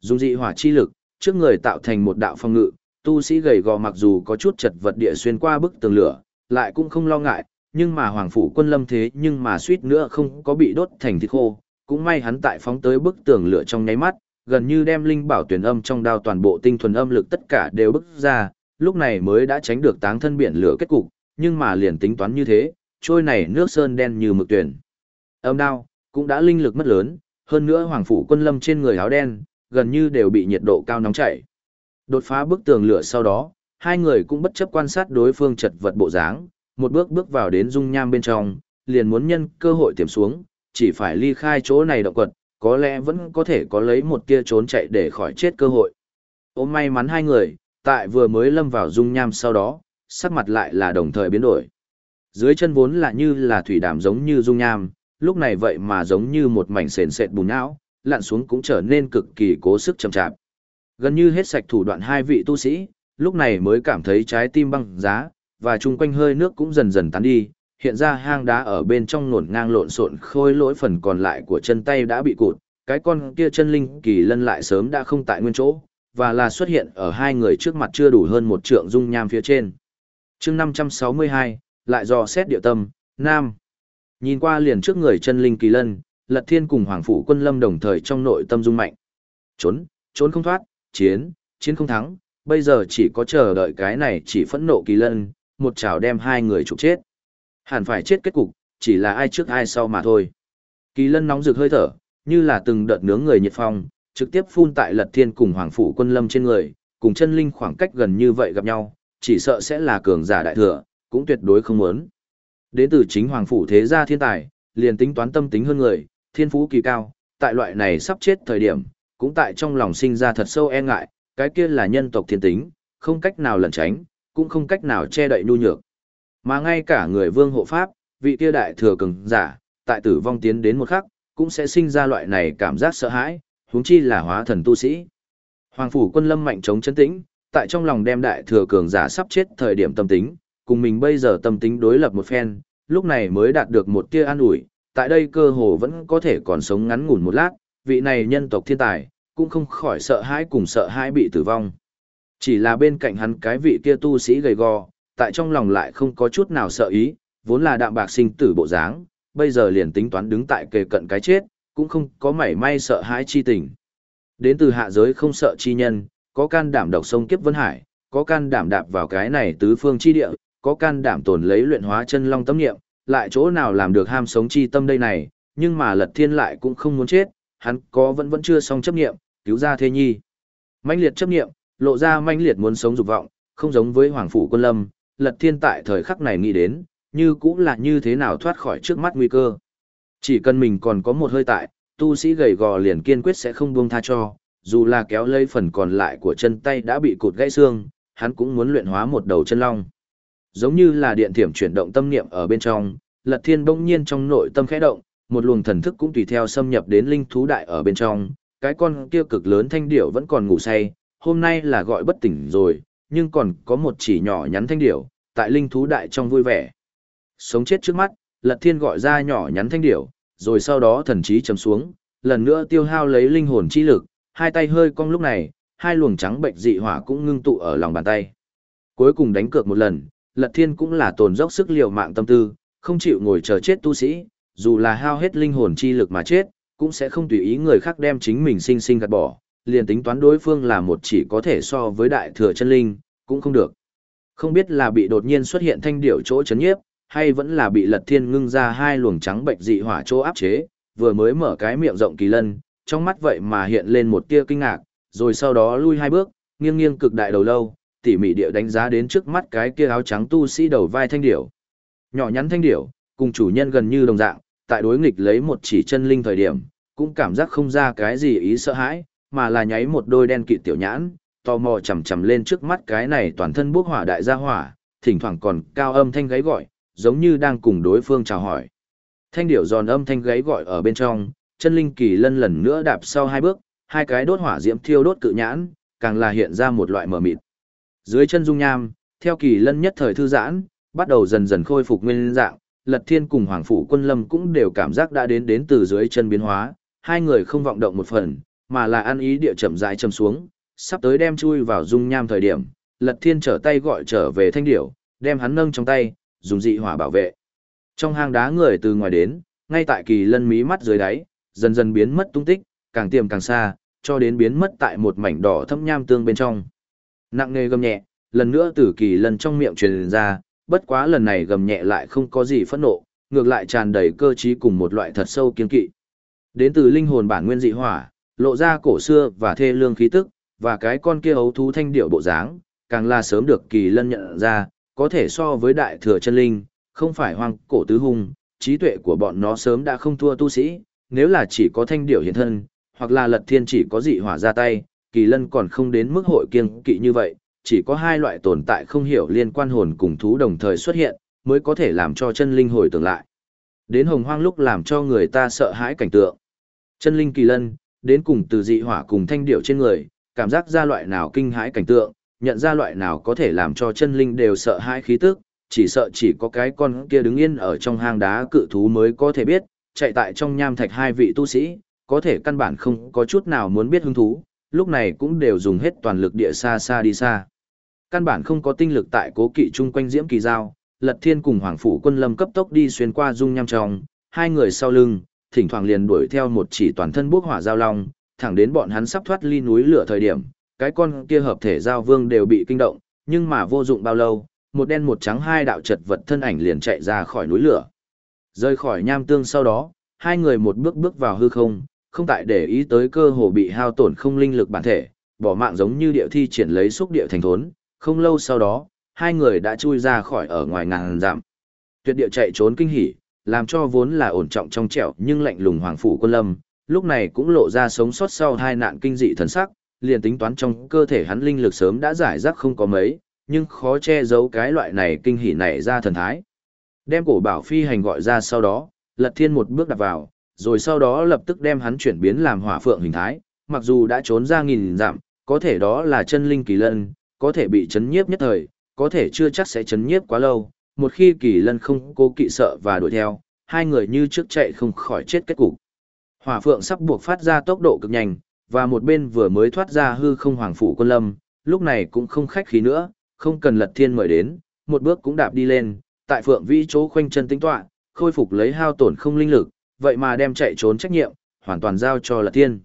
Dùng dị hỏa chi lực, trước người tạo thành một đạo phong ngự, tu sĩ gầy gò mặc dù có chút chật vật địa xuyên qua bức tường lửa, lại cũng không lo ngại, nhưng mà hoàng phủ quân lâm thế nhưng mà suýt nữa không có bị đốt thành thịt khô, cũng may hắn tại phóng tới bức tường lửa trong nháy mắt, gần như đem linh bảo tuyển âm trong đao toàn bộ tinh thuần âm lực tất cả đều bức ra, lúc này mới đã tránh được táng thân biển lửa kết cục, nhưng mà liền tính toán như thế, trôi này nước sơn đen như mực tuyển. Âm đao, cũng đã linh lực mất lớn, hơn nữa hoàng phủ quân lâm trên người áo đen, gần như đều bị nhiệt độ cao nóng chảy. Đột phá bức tường lửa sau đó, hai người cũng bất chấp quan sát đối phương chật vật bộ dáng, một bước bước vào đến dung nham bên trong, liền muốn nhân cơ hội tiềm xuống, chỉ phải ly khai chỗ này động quật, có lẽ vẫn có thể có lấy một tia trốn chạy để khỏi chết cơ hội. Ôm may mắn hai người, tại vừa mới lâm vào dung nham sau đó, sắc mặt lại là đồng thời biến đổi. Dưới chân vốn là như là thủy đàm giống như dung nham, lúc này vậy mà giống như một mảnh sền sệt bùn não, lặn xuống cũng trở nên cực kỳ cố sức chậm chạp. Gần như hết sạch thủ đoạn hai vị tu sĩ, lúc này mới cảm thấy trái tim băng giá, và chung quanh hơi nước cũng dần dần tán đi, hiện ra hang đá ở bên trong nổn ngang lộn xộn khôi lỗi phần còn lại của chân tay đã bị cụt, cái con kia chân linh kỳ lân lại sớm đã không tại nguyên chỗ, và là xuất hiện ở hai người trước mặt chưa đủ hơn một trượng dung nham phía trên. chương 562, lại dò xét địa tâm, Nam. Nhìn qua liền trước người chân linh kỳ lân, Lật Thiên cùng Hoàng Phủ quân lâm đồng thời trong nội tâm dung mạnh. Trốn, trốn không thoát, chiến, chiến không thắng, bây giờ chỉ có chờ đợi cái này chỉ phẫn nộ kỳ lân, một chảo đem hai người trục chết. Hẳn phải chết kết cục, chỉ là ai trước ai sau mà thôi. Kỳ lân nóng rực hơi thở, như là từng đợt nướng người nhiệt phong, trực tiếp phun tại Lật Thiên cùng Hoàng Phủ quân lâm trên người, cùng chân linh khoảng cách gần như vậy gặp nhau, chỉ sợ sẽ là cường giả đại thừa, cũng tuyệt đối không muốn. Đến từ chính Hoàng Phủ thế gia thiên tài, liền tính toán tâm tính hơn người, thiên phú kỳ cao, tại loại này sắp chết thời điểm, cũng tại trong lòng sinh ra thật sâu e ngại, cái kia là nhân tộc thiên tính, không cách nào lẩn tránh, cũng không cách nào che đậy nhu nhược. Mà ngay cả người vương hộ pháp, vị kia đại thừa cường giả, tại tử vong tiến đến một khắc, cũng sẽ sinh ra loại này cảm giác sợ hãi, huống chi là hóa thần tu sĩ. Hoàng phủ quân lâm mạnh chống chấn tĩnh, tại trong lòng đem đại thừa cường giả sắp chết thời điểm tâm tính, cùng mình bây giờ tâm tính đối lập một phen, lúc này mới đạt được một tia an ủi, tại đây cơ hồ vẫn có thể còn sống ngắn ngủn một lát, vị này nhân tộc thiên tài, cũng không khỏi sợ hãi cùng sợ hãi bị tử vong. Chỉ là bên cạnh hắn cái vị kia tu sĩ gầy gò, tại trong lòng lại không có chút nào sợ ý, vốn là đạm bạc sinh tử bộ dáng, bây giờ liền tính toán đứng tại kề cận cái chết, cũng không có mảy may sợ hãi chi tình. Đến từ hạ giới không sợ chi nhân, có can đảm độc sông kiếp vân hải, có can đảm đạp vào cái này tứ phương chi địa, có can đảm tồn lấy luyện hóa chân long tâm niệm, lại chỗ nào làm được ham sống chi tâm đây này, nhưng mà lật thiên lại cũng không muốn chết, hắn có vẫn vẫn chưa xong chấp niệm, cứu ra thế nhi. mãnh liệt chấp niệm, lộ ra mãnh liệt muốn sống dục vọng, không giống với hoàng phủ quân lâm, lật thiên tại thời khắc này nghĩ đến, như cũng là như thế nào thoát khỏi trước mắt nguy cơ. Chỉ cần mình còn có một hơi tại, tu sĩ gầy gò liền kiên quyết sẽ không buông tha cho, dù là kéo lấy phần còn lại của chân tay đã bị cụt gãy xương, hắn cũng muốn luyện hóa một đầu chân long. Giống như là điện thiểm chuyển động tâm niệm ở bên trong, Lật Thiên bỗng nhiên trong nội tâm khẽ động, một luồng thần thức cũng tùy theo xâm nhập đến linh thú đại ở bên trong, cái con kia cực lớn thanh điểu vẫn còn ngủ say, hôm nay là gọi bất tỉnh rồi, nhưng còn có một chỉ nhỏ nhắn thanh điểu, tại linh thú đại trong vui vẻ. Sống chết trước mắt, Lật Thiên gọi ra nhỏ nhắn thanh điểu, rồi sau đó thần trí chấm xuống, lần nữa tiêu hao lấy linh hồn chi lực, hai tay hơi cong lúc này, hai luồng trắng bệnh dị hỏa cũng ngưng tụ ở lòng bàn tay. Cuối cùng đánh cược một lần, Lật Thiên cũng là tồn dốc sức liều mạng tâm tư, không chịu ngồi chờ chết tu sĩ, dù là hao hết linh hồn chi lực mà chết, cũng sẽ không tùy ý người khác đem chính mình sinh sinh gạt bỏ, liền tính toán đối phương là một chỉ có thể so với đại thừa chân linh, cũng không được. Không biết là bị đột nhiên xuất hiện thanh điểu chỗ chấn nhiếp, hay vẫn là bị lật thiên ngưng ra hai luồng trắng bệnh dị hỏa chỗ áp chế, vừa mới mở cái miệng rộng kỳ lân, trong mắt vậy mà hiện lên một tia kinh ngạc, rồi sau đó lui hai bước, nghiêng nghiêng cực đại đầu lâu, tỉ mỉ địa đánh giá đến trước mắt cái kia áo trắng tu sĩ đầu vai thanh điểu. Nhỏ nhắn thanh điểu, cùng chủ nhân gần như đồng dạng, tại đối nghịch lấy một chỉ chân linh thời điểm, cũng cảm giác không ra cái gì ý sợ hãi, mà là nháy một đôi đen kịt tiểu nhãn, tò mò chầm chầm lên trước mắt cái này toàn thân bốc hỏa đại gia hỏa, thỉnh thoảng còn cao âm thanh gáy gọi, giống như đang cùng đối phương chào hỏi. Thanh điểu giòn âm thanh gáy gọi ở bên trong, chân linh kỳ lân lần nữa đạp sau hai bước, hai cái đốt hỏa diễm thiêu đốt cự nhãn, càng là hiện ra một loại mở mịt. Dưới chân dung nham, theo kỳ lân nhất thời thư giãn, bắt đầu dần dần khôi phục nguyên dạng, Lật Thiên cùng Hoàng Phủ Quân Lâm cũng đều cảm giác đã đến đến từ dưới chân biến hóa, hai người không vọng động một phần, mà là ăn ý địa chậm rãi châm xuống, sắp tới đem chui vào dung nham thời điểm, Lật Thiên trở tay gọi trở về thanh điểu, đem hắn nâng trong tay, dùng dị hỏa bảo vệ. Trong hang đá người từ ngoài đến, ngay tại kỳ lân mí mắt dưới đáy, dần dần biến mất tung tích, càng tiềm càng xa, cho đến biến mất tại một mảnh đỏ thâm nham tương bên trong. Nặng nề gầm nhẹ, lần nữa từ kỳ lân trong miệng truyền ra, bất quá lần này gầm nhẹ lại không có gì phẫn nộ, ngược lại tràn đầy cơ trí cùng một loại thật sâu kiên kỵ. Đến từ linh hồn bản nguyên dị hỏa, lộ ra cổ xưa và thê lương khí tức, và cái con kia ấu thú thanh điệu bộ dáng, càng là sớm được kỳ lân nhận ra, có thể so với đại thừa chân linh, không phải hoang cổ tứ hung, trí tuệ của bọn nó sớm đã không thua tu sĩ, nếu là chỉ có thanh điệu hiện thân, hoặc là lật thiên chỉ có dị hỏa ra tay, kỳ lân còn không đến mức hội kiêng kỵ như vậy, chỉ có hai loại tồn tại không hiểu liên quan hồn cùng thú đồng thời xuất hiện, mới có thể làm cho chân linh hồi tưởng lại. Đến hồng hoang lúc làm cho người ta sợ hãi cảnh tượng. Chân linh kỳ lân, đến cùng từ dị hỏa cùng thanh điệu trên người, cảm giác ra loại nào kinh hãi cảnh tượng, nhận ra loại nào có thể làm cho chân linh đều sợ hãi khí tức, chỉ sợ chỉ có cái con kia đứng yên ở trong hang đá cự thú mới có thể biết, chạy tại trong nham thạch hai vị tu sĩ, có thể căn bản không có chút nào muốn biết hứng thú, lúc này cũng đều dùng hết toàn lực địa xa xa đi xa. Căn bản không có tinh lực tại cố kỵ chung quanh diễm kỳ giao, lật thiên cùng hoàng phủ quân lâm cấp tốc đi xuyên qua dung nham trong, hai người sau lưng, thỉnh thoảng liền đuổi theo một chỉ toàn thân bốc hỏa giao long, thẳng đến bọn hắn sắp thoát ly núi lửa thời điểm, cái con kia hợp thể giao vương đều bị kinh động, nhưng mà vô dụng bao lâu, một đen một trắng hai đạo chật vật thân ảnh liền chạy ra khỏi núi lửa. Rơi khỏi nham tương sau đó, hai người một bước bước vào hư không, không tại để ý tới cơ hồ bị hao tổn không linh lực bản thể, bỏ mạng giống như điệu thi triển lấy xúc điệu thành thốn, không lâu sau đó, hai người đã chui ra khỏi ở ngoài ngàn giảm. Tuyệt địa chạy trốn kinh hỉ, làm cho vốn là ổn trọng trong trẻo nhưng lạnh lùng hoàng phủ quân lâm, lúc này cũng lộ ra sống sót sau hai nạn kinh dị thần sắc, liền tính toán trong cơ thể hắn linh lực sớm đã giải rác không có mấy, nhưng khó che giấu cái loại này kinh hỉ này ra thần thái. Đem cổ bảo phi hành gọi ra sau đó, lật thiên một bước đặt vào, rồi sau đó lập tức đem hắn chuyển biến làm hỏa phượng hình thái, mặc dù đã trốn ra nghìn dặm, có thể đó là chân linh kỳ lân, có thể bị chấn nhiếp nhất thời, có thể chưa chắc sẽ chấn nhiếp quá lâu, một khi kỳ lân không cố kỵ sợ và đuổi theo, hai người như trước chạy không khỏi chết kết cục. Hỏa phượng sắp buộc phát ra tốc độ cực nhanh, và một bên vừa mới thoát ra hư không hoàng phủ quân lâm, lúc này cũng không khách khí nữa, không cần lật thiên mời đến, một bước cũng đạp đi lên, tại phượng vĩ chỗ khoanh chân tính tọa, khôi phục lấy hao tổn không linh lực, vậy mà đem chạy trốn trách nhiệm, hoàn toàn giao cho lật thiên.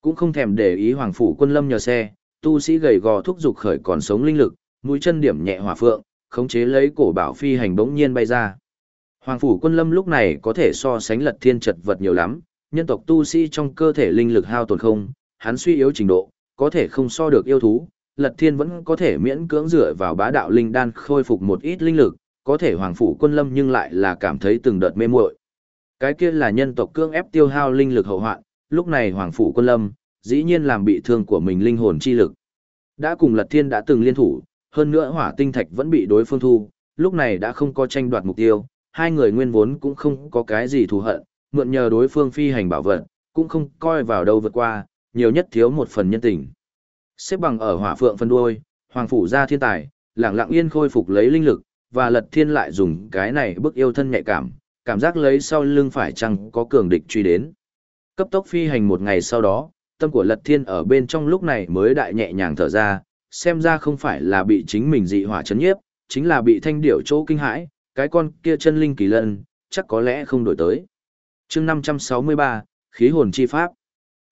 Cũng không thèm để ý hoàng phủ quân lâm nhờ xe, tu sĩ gầy gò thúc giục khởi còn sống linh lực, mũi chân điểm nhẹ hỏa phượng, khống chế lấy cổ bảo phi hành bỗng nhiên bay ra. Hoàng phủ quân lâm lúc này có thể so sánh lật thiên chật vật nhiều lắm, nhân tộc tu sĩ trong cơ thể linh lực hao tổn không, hắn suy yếu trình độ, có thể không so được yêu thú, lật thiên vẫn có thể miễn cưỡng dựa vào bá đạo linh đan khôi phục một ít linh lực, có thể hoàng phủ quân lâm nhưng lại là cảm thấy từng đợt mê muội. Cái kia là nhân tộc cương ép tiêu hao linh lực hậu hoạn, lúc này hoàng phủ quân lâm, dĩ nhiên làm bị thương của mình linh hồn chi lực. Đã cùng lật thiên đã từng liên thủ, hơn nữa hỏa tinh thạch vẫn bị đối phương thu, lúc này đã không có tranh đoạt mục tiêu, hai người nguyên vốn cũng không có cái gì thù hận, mượn nhờ đối phương phi hành bảo vật, cũng không coi vào đâu vượt qua, nhiều nhất thiếu một phần nhân tình. Xếp bằng ở hỏa phượng phân đuôi, hoàng phủ ra thiên tài, lặng lặng yên khôi phục lấy linh lực, và lật thiên lại dùng cái này bức yêu thân nhạy cảm, cảm giác lấy sau lưng phải chăng có cường địch truy đến. Cấp tốc phi hành một ngày sau đó, tâm của lật thiên ở bên trong lúc này mới đại nhẹ nhàng thở ra, xem ra không phải là bị chính mình dị hỏa chấn nhiếp, chính là bị thanh điểu chỗ kinh hãi, cái con kia chân linh kỳ lân, chắc có lẽ không đổi tới. chương 563, khí hồn chi pháp.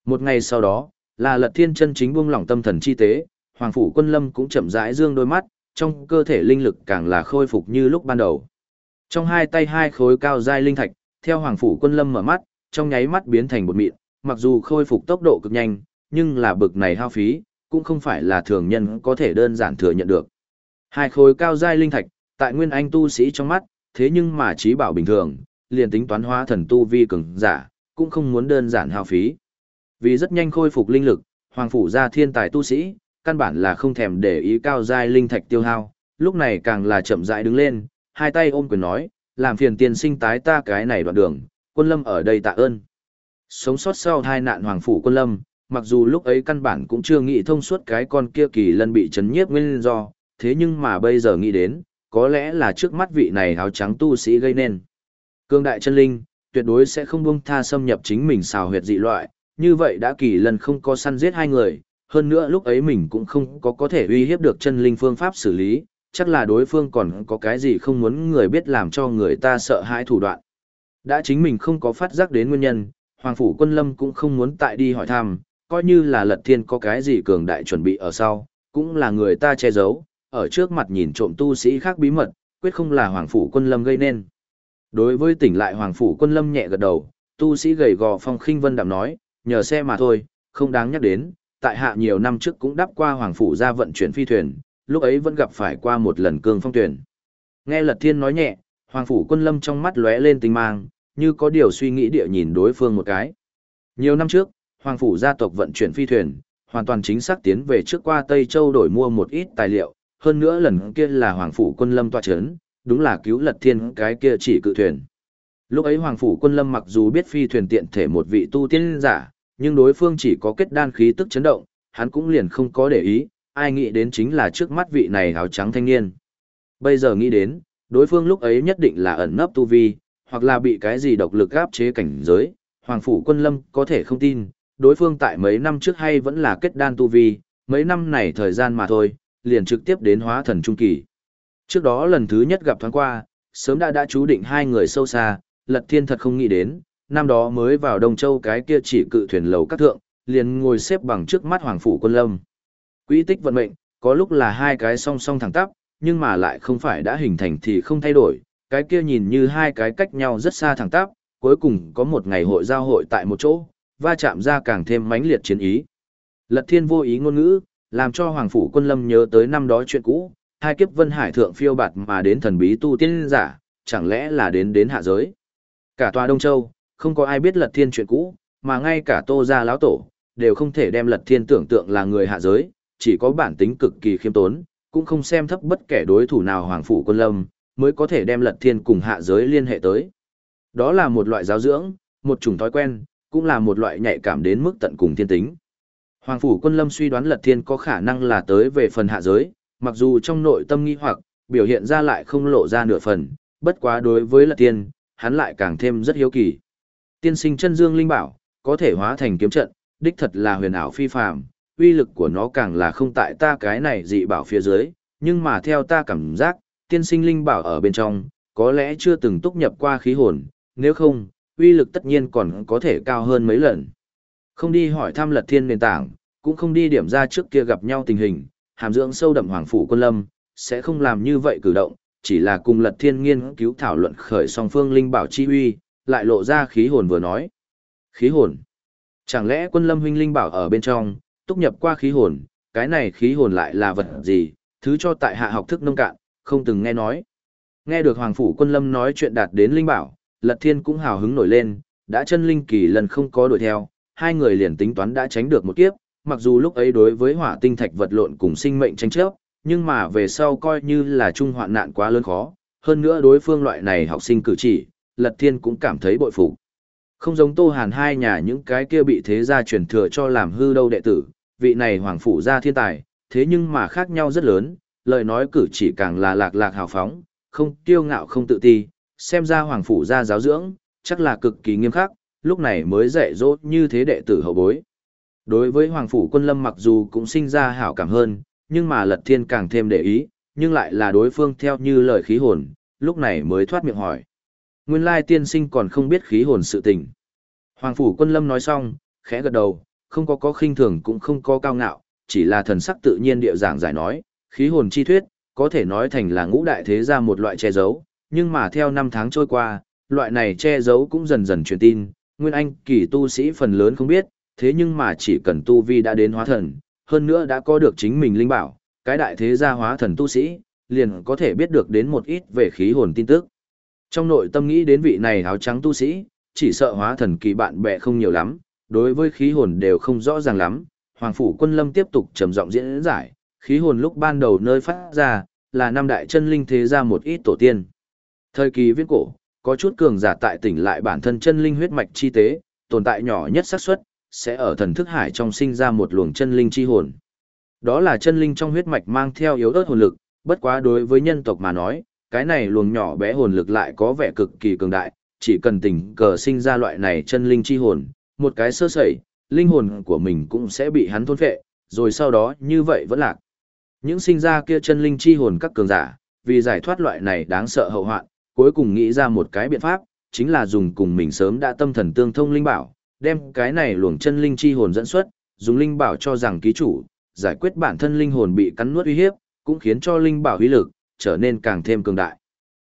Một ngày sau đó, là lật thiên chân chính buông lỏng tâm thần chi tế, Hoàng Phủ quân lâm cũng chậm rãi dương đôi mắt, trong cơ thể linh lực càng là khôi phục như lúc ban đầu. Trong hai tay hai khối cao dai linh thạch, theo Hoàng Phủ quân lâm mở mắt, trong nháy mắt biến thành bột mịn, mặc dù khôi phục tốc độ cực nhanh, nhưng là bực này hao phí, cũng không phải là thường nhân có thể đơn giản thừa nhận được. Hai khối cao giai linh thạch, tại nguyên anh tu sĩ trong mắt, thế nhưng mà trí bảo bình thường, liền tính toán hóa thần tu vi cường giả, cũng không muốn đơn giản hao phí. Vì rất nhanh khôi phục linh lực, hoàng phủ gia thiên tài tu sĩ, căn bản là không thèm để ý cao giai linh thạch tiêu hao, lúc này càng là chậm rãi đứng lên, hai tay ôm quyền nói, làm phiền tiền sinh tái ta cái này đoạn đường, quân lâm ở đây tạ ơn. Sống sót sau hai nạn hoàng phủ quân lâm, mặc dù lúc ấy căn bản cũng chưa nghĩ thông suốt cái con kia kỳ lân bị chấn nhiếp nguyên do, thế nhưng mà bây giờ nghĩ đến, có lẽ là trước mắt vị này áo trắng tu sĩ gây nên. Cương đại chân linh, tuyệt đối sẽ không buông tha xâm nhập chính mình xào huyệt dị loại, như vậy đã kỳ lân không có săn giết hai người, hơn nữa lúc ấy mình cũng không có có thể uy hiếp được chân linh phương pháp xử lý, chắc là đối phương còn có cái gì không muốn người biết làm cho người ta sợ hãi thủ đoạn. Đã chính mình không có phát giác đến nguyên nhân, Hoàng Phủ Quân Lâm cũng không muốn tại đi hỏi thăm, coi như là lật thiên có cái gì cường đại chuẩn bị ở sau, cũng là người ta che giấu, ở trước mặt nhìn trộm tu sĩ khác bí mật, quyết không là Hoàng Phủ Quân Lâm gây nên. Đối với tỉnh lại Hoàng Phủ Quân Lâm nhẹ gật đầu, tu sĩ gầy gò phong khinh vân đạm nói, nhờ xe mà thôi, không đáng nhắc đến, tại hạ nhiều năm trước cũng đáp qua Hoàng Phủ ra vận chuyển phi thuyền, lúc ấy vẫn gặp phải qua một lần cương phong thuyền. Nghe Lật Thiên nói nhẹ, Hoàng Phủ Quân Lâm trong mắt lóe lên tinh mang, như có điều suy nghĩ địa nhìn đối phương một cái. Nhiều năm trước, Hoàng Phủ gia tộc vận chuyển phi thuyền, hoàn toàn chính xác tiến về trước qua Tây Châu đổi mua một ít tài liệu, hơn nữa lần kia là Hoàng Phủ quân lâm tòa chấn, đúng là cứu lật thiên cái kia chỉ cự thuyền. Lúc ấy Hoàng Phủ quân lâm mặc dù biết phi thuyền tiện thể một vị tu tiên giả, nhưng đối phương chỉ có kết đan khí tức chấn động, hắn cũng liền không có để ý, ai nghĩ đến chính là trước mắt vị này áo trắng thanh niên. Bây giờ nghĩ đến, đối phương lúc ấy nhất định là ẩn nấp tu vi, hoặc là bị cái gì độc lực áp chế cảnh giới, Hoàng Phủ quân lâm có thể không tin, đối phương tại mấy năm trước hay vẫn là kết đan tu vi, mấy năm này thời gian mà thôi, liền trực tiếp đến hóa thần trung kỳ. Trước đó lần thứ nhất gặp thoáng qua, sớm đã đã chú định hai người sâu xa, Lật Thiên thật không nghĩ đến, năm đó mới vào Đông Châu cái kia chỉ cự thuyền lầu các thượng, liền ngồi xếp bằng trước mắt Hoàng Phủ Quân Lâm. Quỹ tích vận mệnh, có lúc là hai cái song song thẳng tắp, nhưng mà lại không phải đã hình thành thì không thay đổi, cái kia nhìn như hai cái cách nhau rất xa thẳng tắp, cuối cùng có một ngày hội giao hội tại một chỗ, va chạm ra càng thêm mãnh liệt chiến ý. Lật Thiên vô ý ngôn ngữ, làm cho Hoàng Phủ Quân Lâm nhớ tới năm đó chuyện cũ, hai kiếp vân hải thượng phiêu bạt mà đến thần bí tu tiên giả, chẳng lẽ là đến đến hạ giới. Cả tòa Đông Châu, không có ai biết Lật Thiên chuyện cũ, mà ngay cả Tô gia lão tổ, đều không thể đem Lật Thiên tưởng tượng là người hạ giới, chỉ có bản tính cực kỳ khiêm tốn, cũng không xem thấp bất kể đối thủ nào Hoàng Phủ Quân Lâm, mới có thể đem Lật Thiên cùng hạ giới liên hệ tới. Đó là một loại giáo dưỡng, một chủng thói quen, cũng là một loại nhạy cảm đến mức tận cùng thiên tính. Hoàng phủ quân lâm suy đoán lật thiên có khả năng là tới về phần hạ giới, mặc dù trong nội tâm nghi hoặc, biểu hiện ra lại không lộ ra nửa phần, bất quá đối với lật thiên, hắn lại càng thêm rất hiếu kỳ. Tiên sinh chân dương linh bảo, có thể hóa thành kiếm trận, đích thật là huyền ảo phi phàm, uy lực của nó càng là không tại ta cái này dị bảo phía dưới, nhưng mà theo ta cảm giác, tiên sinh linh bảo ở bên trong, có lẽ chưa từng túc nhập qua khí hồn, nếu không, uy lực tất nhiên còn có thể cao hơn mấy lần. Không đi hỏi thăm lật thiên nền tảng, cũng không đi điểm ra trước kia gặp nhau tình hình, hàm dưỡng sâu đậm hoàng phủ quân lâm, sẽ không làm như vậy cử động, chỉ là cùng lật thiên nghiên cứu thảo luận khởi song phương linh bảo chi uy, lại lộ ra khí hồn vừa nói. Khí hồn? Chẳng lẽ quân lâm huynh linh bảo ở bên trong, túc nhập qua khí hồn, cái này khí hồn lại là vật gì, thứ cho tại hạ học thức nông cạn, không từng nghe nói. Nghe được Hoàng Phủ Quân Lâm nói chuyện đạt đến Linh Bảo, Lật Thiên cũng hào hứng nổi lên, đã chân Linh Kỳ lần không có đuổi theo, hai người liền tính toán đã tránh được một kiếp, mặc dù lúc ấy đối với hỏa tinh thạch vật lộn cùng sinh mệnh tranh chấp, nhưng mà về sau coi như là trung hoạn nạn quá lớn khó, hơn nữa đối phương loại này học sinh cử chỉ, Lật Thiên cũng cảm thấy bội phục. Không giống Tô Hàn hai nhà những cái kia bị thế gia truyền thừa cho làm hư đâu đệ tử, vị này hoàng phủ gia thiên tài, thế nhưng mà khác nhau rất lớn, lời nói cử chỉ càng là lạc lạc hào phóng, không kiêu ngạo không tự ti, xem ra hoàng phủ gia giáo dưỡng, chắc là cực kỳ nghiêm khắc, lúc này mới dạy dỗ như thế đệ tử hậu bối. Đối với Hoàng Phủ Quân Lâm mặc dù cũng sinh ra hảo cảm hơn, nhưng mà Lật Thiên càng thêm để ý, nhưng lại là đối phương theo như lời khí hồn, lúc này mới thoát miệng hỏi. Nguyên lai tiên sinh còn không biết khí hồn sự tình. Hoàng Phủ Quân Lâm nói xong, khẽ gật đầu, không có có khinh thường cũng không có cao ngạo, chỉ là thần sắc tự nhiên địa giảng giải nói, khí hồn chi thuyết, có thể nói thành là ngũ đại thế gia một loại che giấu, nhưng mà theo năm tháng trôi qua, loại này che giấu cũng dần dần truyền tin, Nguyên Anh kỳ tu sĩ phần lớn không biết, thế nhưng mà chỉ cần tu vi đã đến hóa thần, hơn nữa đã có được chính mình linh bảo, cái đại thế gia hóa thần tu sĩ, liền có thể biết được đến một ít về khí hồn tin tức. Trong nội tâm nghĩ đến vị này áo trắng tu sĩ, chỉ sợ hóa thần kỳ bạn bè không nhiều lắm, đối với khí hồn đều không rõ ràng lắm. Hoàng phủ quân lâm tiếp tục trầm giọng diễn giải, khí hồn lúc ban đầu nơi phát ra, là năm đại chân linh thế ra một ít tổ tiên. Thời kỳ viết cổ, có chút cường giả tại tỉnh lại bản thân chân linh huyết mạch chi tế, tồn tại nhỏ nhất xác suất sẽ ở thần thức hải trong sinh ra một luồng chân linh chi hồn. Đó là chân linh trong huyết mạch mang theo yếu ớt hồn lực, bất quá đối với nhân tộc mà nói, cái này luồng nhỏ bé hồn lực lại có vẻ cực kỳ cường đại, chỉ cần tình cờ sinh ra loại này chân linh chi hồn, một cái sơ sẩy, linh hồn của mình cũng sẽ bị hắn thôn phệ, rồi sau đó như vậy vẫn lạc. Những sinh ra kia chân linh chi hồn các cường giả, vì giải thoát loại này đáng sợ hậu hoạn, cuối cùng nghĩ ra một cái biện pháp, chính là dùng cùng mình sớm đã tâm thần tương thông linh bảo, đem cái này luồng chân linh chi hồn dẫn xuất, dùng linh bảo cho rằng ký chủ, giải quyết bản thân linh hồn bị cắn nuốt uy hiếp, cũng khiến cho linh bảo uy lực trở nên càng thêm cường đại.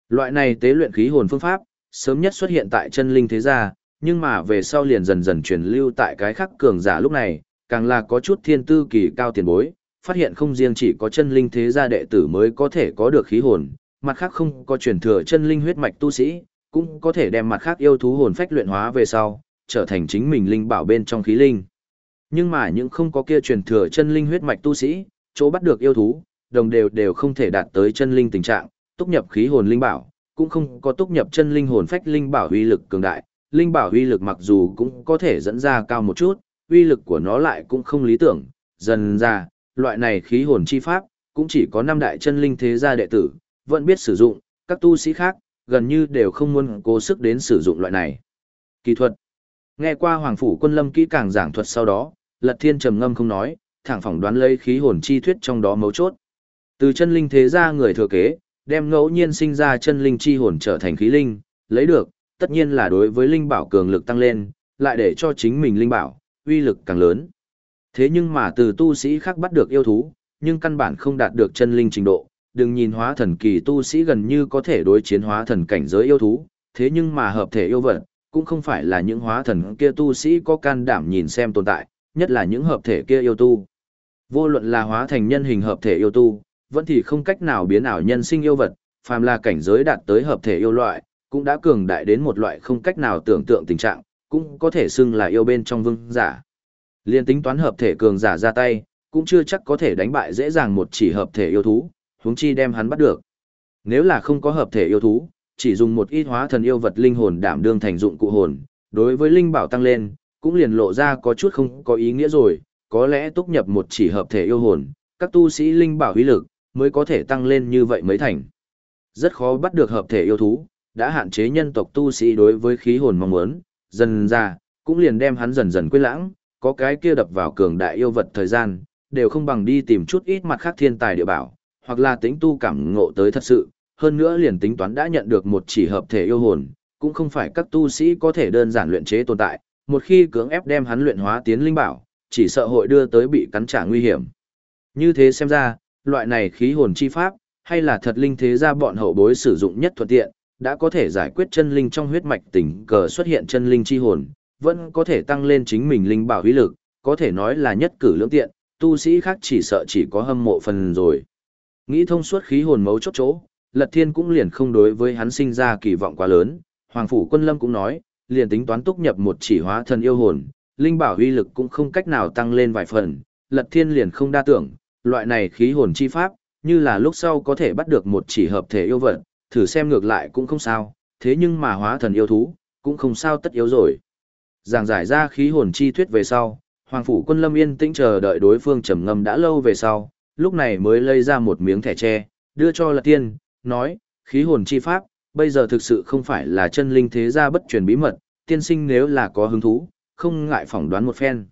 Loại này tế luyện khí hồn phương pháp, sớm nhất xuất hiện tại chân linh thế gia, nhưng mà về sau liền dần dần truyền lưu tại cái khắc cường giả lúc này, càng là có chút thiên tư kỳ cao tiền bối, phát hiện không riêng chỉ có chân linh thế gia đệ tử mới có thể có được khí hồn, mặt khác không có truyền thừa chân linh huyết mạch tu sĩ, cũng có thể đem mặt khác yêu thú hồn phách luyện hóa về sau, trở thành chính mình linh bảo bên trong khí linh. Nhưng mà những không có kia truyền thừa chân linh huyết mạch tu sĩ, chỗ bắt được yêu thú, đồng đều đều không thể đạt tới chân linh tình trạng, túc nhập khí hồn linh bảo, cũng không có túc nhập chân linh hồn phách linh bảo uy lực cường đại, linh bảo uy lực mặc dù cũng có thể dẫn ra cao một chút, uy lực của nó lại cũng không lý tưởng, dần ra, loại này khí hồn chi pháp, cũng chỉ có năm đại chân linh thế gia đệ tử, vẫn biết sử dụng, các tu sĩ khác, gần như đều không muốn cố sức đến sử dụng loại này. Kỹ thuật Nghe qua Hoàng Phủ quân lâm kỹ càng giảng thuật sau đó, Lật Thiên trầm ngâm không nói, thẳng phỏng đoán lấy khí hồn chi thuyết trong đó mấu chốt. Từ chân linh thế gia người thừa kế, đem ngẫu nhiên sinh ra chân linh chi hồn trở thành khí linh, lấy được, tất nhiên là đối với linh bảo cường lực tăng lên, lại để cho chính mình linh bảo, uy lực càng lớn. Thế nhưng mà từ tu sĩ khác bắt được yêu thú, nhưng căn bản không đạt được chân linh trình độ, đừng nhìn hóa thần kỳ tu sĩ gần như có thể đối chiến hóa thần cảnh giới yêu thú, thế nhưng mà hợp thể yêu vật, cũng không phải là những hóa thần kia tu sĩ có can đảm nhìn xem tồn tại, nhất là những hợp thể kia yêu tu. Vô luận là hóa thành nhân hình hợp thể yêu tu, vẫn thì không cách nào biến ảo nhân sinh yêu vật, phàm là cảnh giới đạt tới hợp thể yêu loại, cũng đã cường đại đến một loại không cách nào tưởng tượng tình trạng, cũng có thể xưng là yêu bên trong vương giả. Liên tính toán hợp thể cường giả ra tay, cũng chưa chắc có thể đánh bại dễ dàng một chỉ hợp thể yêu thú, huống chi đem hắn bắt được. Nếu là không có hợp thể yêu thú, chỉ dùng một ít hóa thần yêu vật linh hồn đảm đương thành dụng cụ hồn, đối với linh bảo tăng lên, cũng liền lộ ra có chút không có ý nghĩa rồi, có lẽ túc nhập một chỉ hợp thể yêu hồn, các tu sĩ linh bảo uy lực mới có thể tăng lên như vậy mới thành. Rất khó bắt được hợp thể yêu thú, đã hạn chế nhân tộc tu sĩ đối với khí hồn mong muốn, dần ra, cũng liền đem hắn dần dần quên lãng, có cái kia đập vào cường đại yêu vật thời gian, đều không bằng đi tìm chút ít mặt khác thiên tài địa bảo, hoặc là tính tu cảm ngộ tới thật sự, hơn nữa liền tính toán đã nhận được một chỉ hợp thể yêu hồn, cũng không phải các tu sĩ có thể đơn giản luyện chế tồn tại, một khi cưỡng ép đem hắn luyện hóa tiến linh bảo, chỉ sợ hội đưa tới bị cắn trả nguy hiểm. Như thế xem ra, loại này khí hồn chi pháp, hay là thật linh thế ra bọn hậu bối sử dụng nhất thuận tiện, đã có thể giải quyết chân linh trong huyết mạch tỉnh cờ xuất hiện chân linh chi hồn, vẫn có thể tăng lên chính mình linh bảo uy lực, có thể nói là nhất cử lưỡng tiện, tu sĩ khác chỉ sợ chỉ có hâm mộ phần rồi. Nghĩ thông suốt khí hồn mấu chốt chỗ, Lật Thiên cũng liền không đối với hắn sinh ra kỳ vọng quá lớn, Hoàng phủ Quân Lâm cũng nói, liền tính toán túc nhập một chỉ hóa thần yêu hồn, linh bảo uy lực cũng không cách nào tăng lên vài phần, Lật Thiên liền không đa tưởng, loại này khí hồn chi pháp, như là lúc sau có thể bắt được một chỉ hợp thể yêu vật, thử xem ngược lại cũng không sao, thế nhưng mà hóa thần yêu thú, cũng không sao tất yếu rồi. Giảng giải ra khí hồn chi thuyết về sau, Hoàng phủ quân lâm yên tĩnh chờ đợi đối phương trầm ngâm đã lâu về sau, lúc này mới lấy ra một miếng thẻ tre, đưa cho Lật Tiên, nói, khí hồn chi pháp, bây giờ thực sự không phải là chân linh thế gia bất truyền bí mật, tiên sinh nếu là có hứng thú, không ngại phỏng đoán một phen.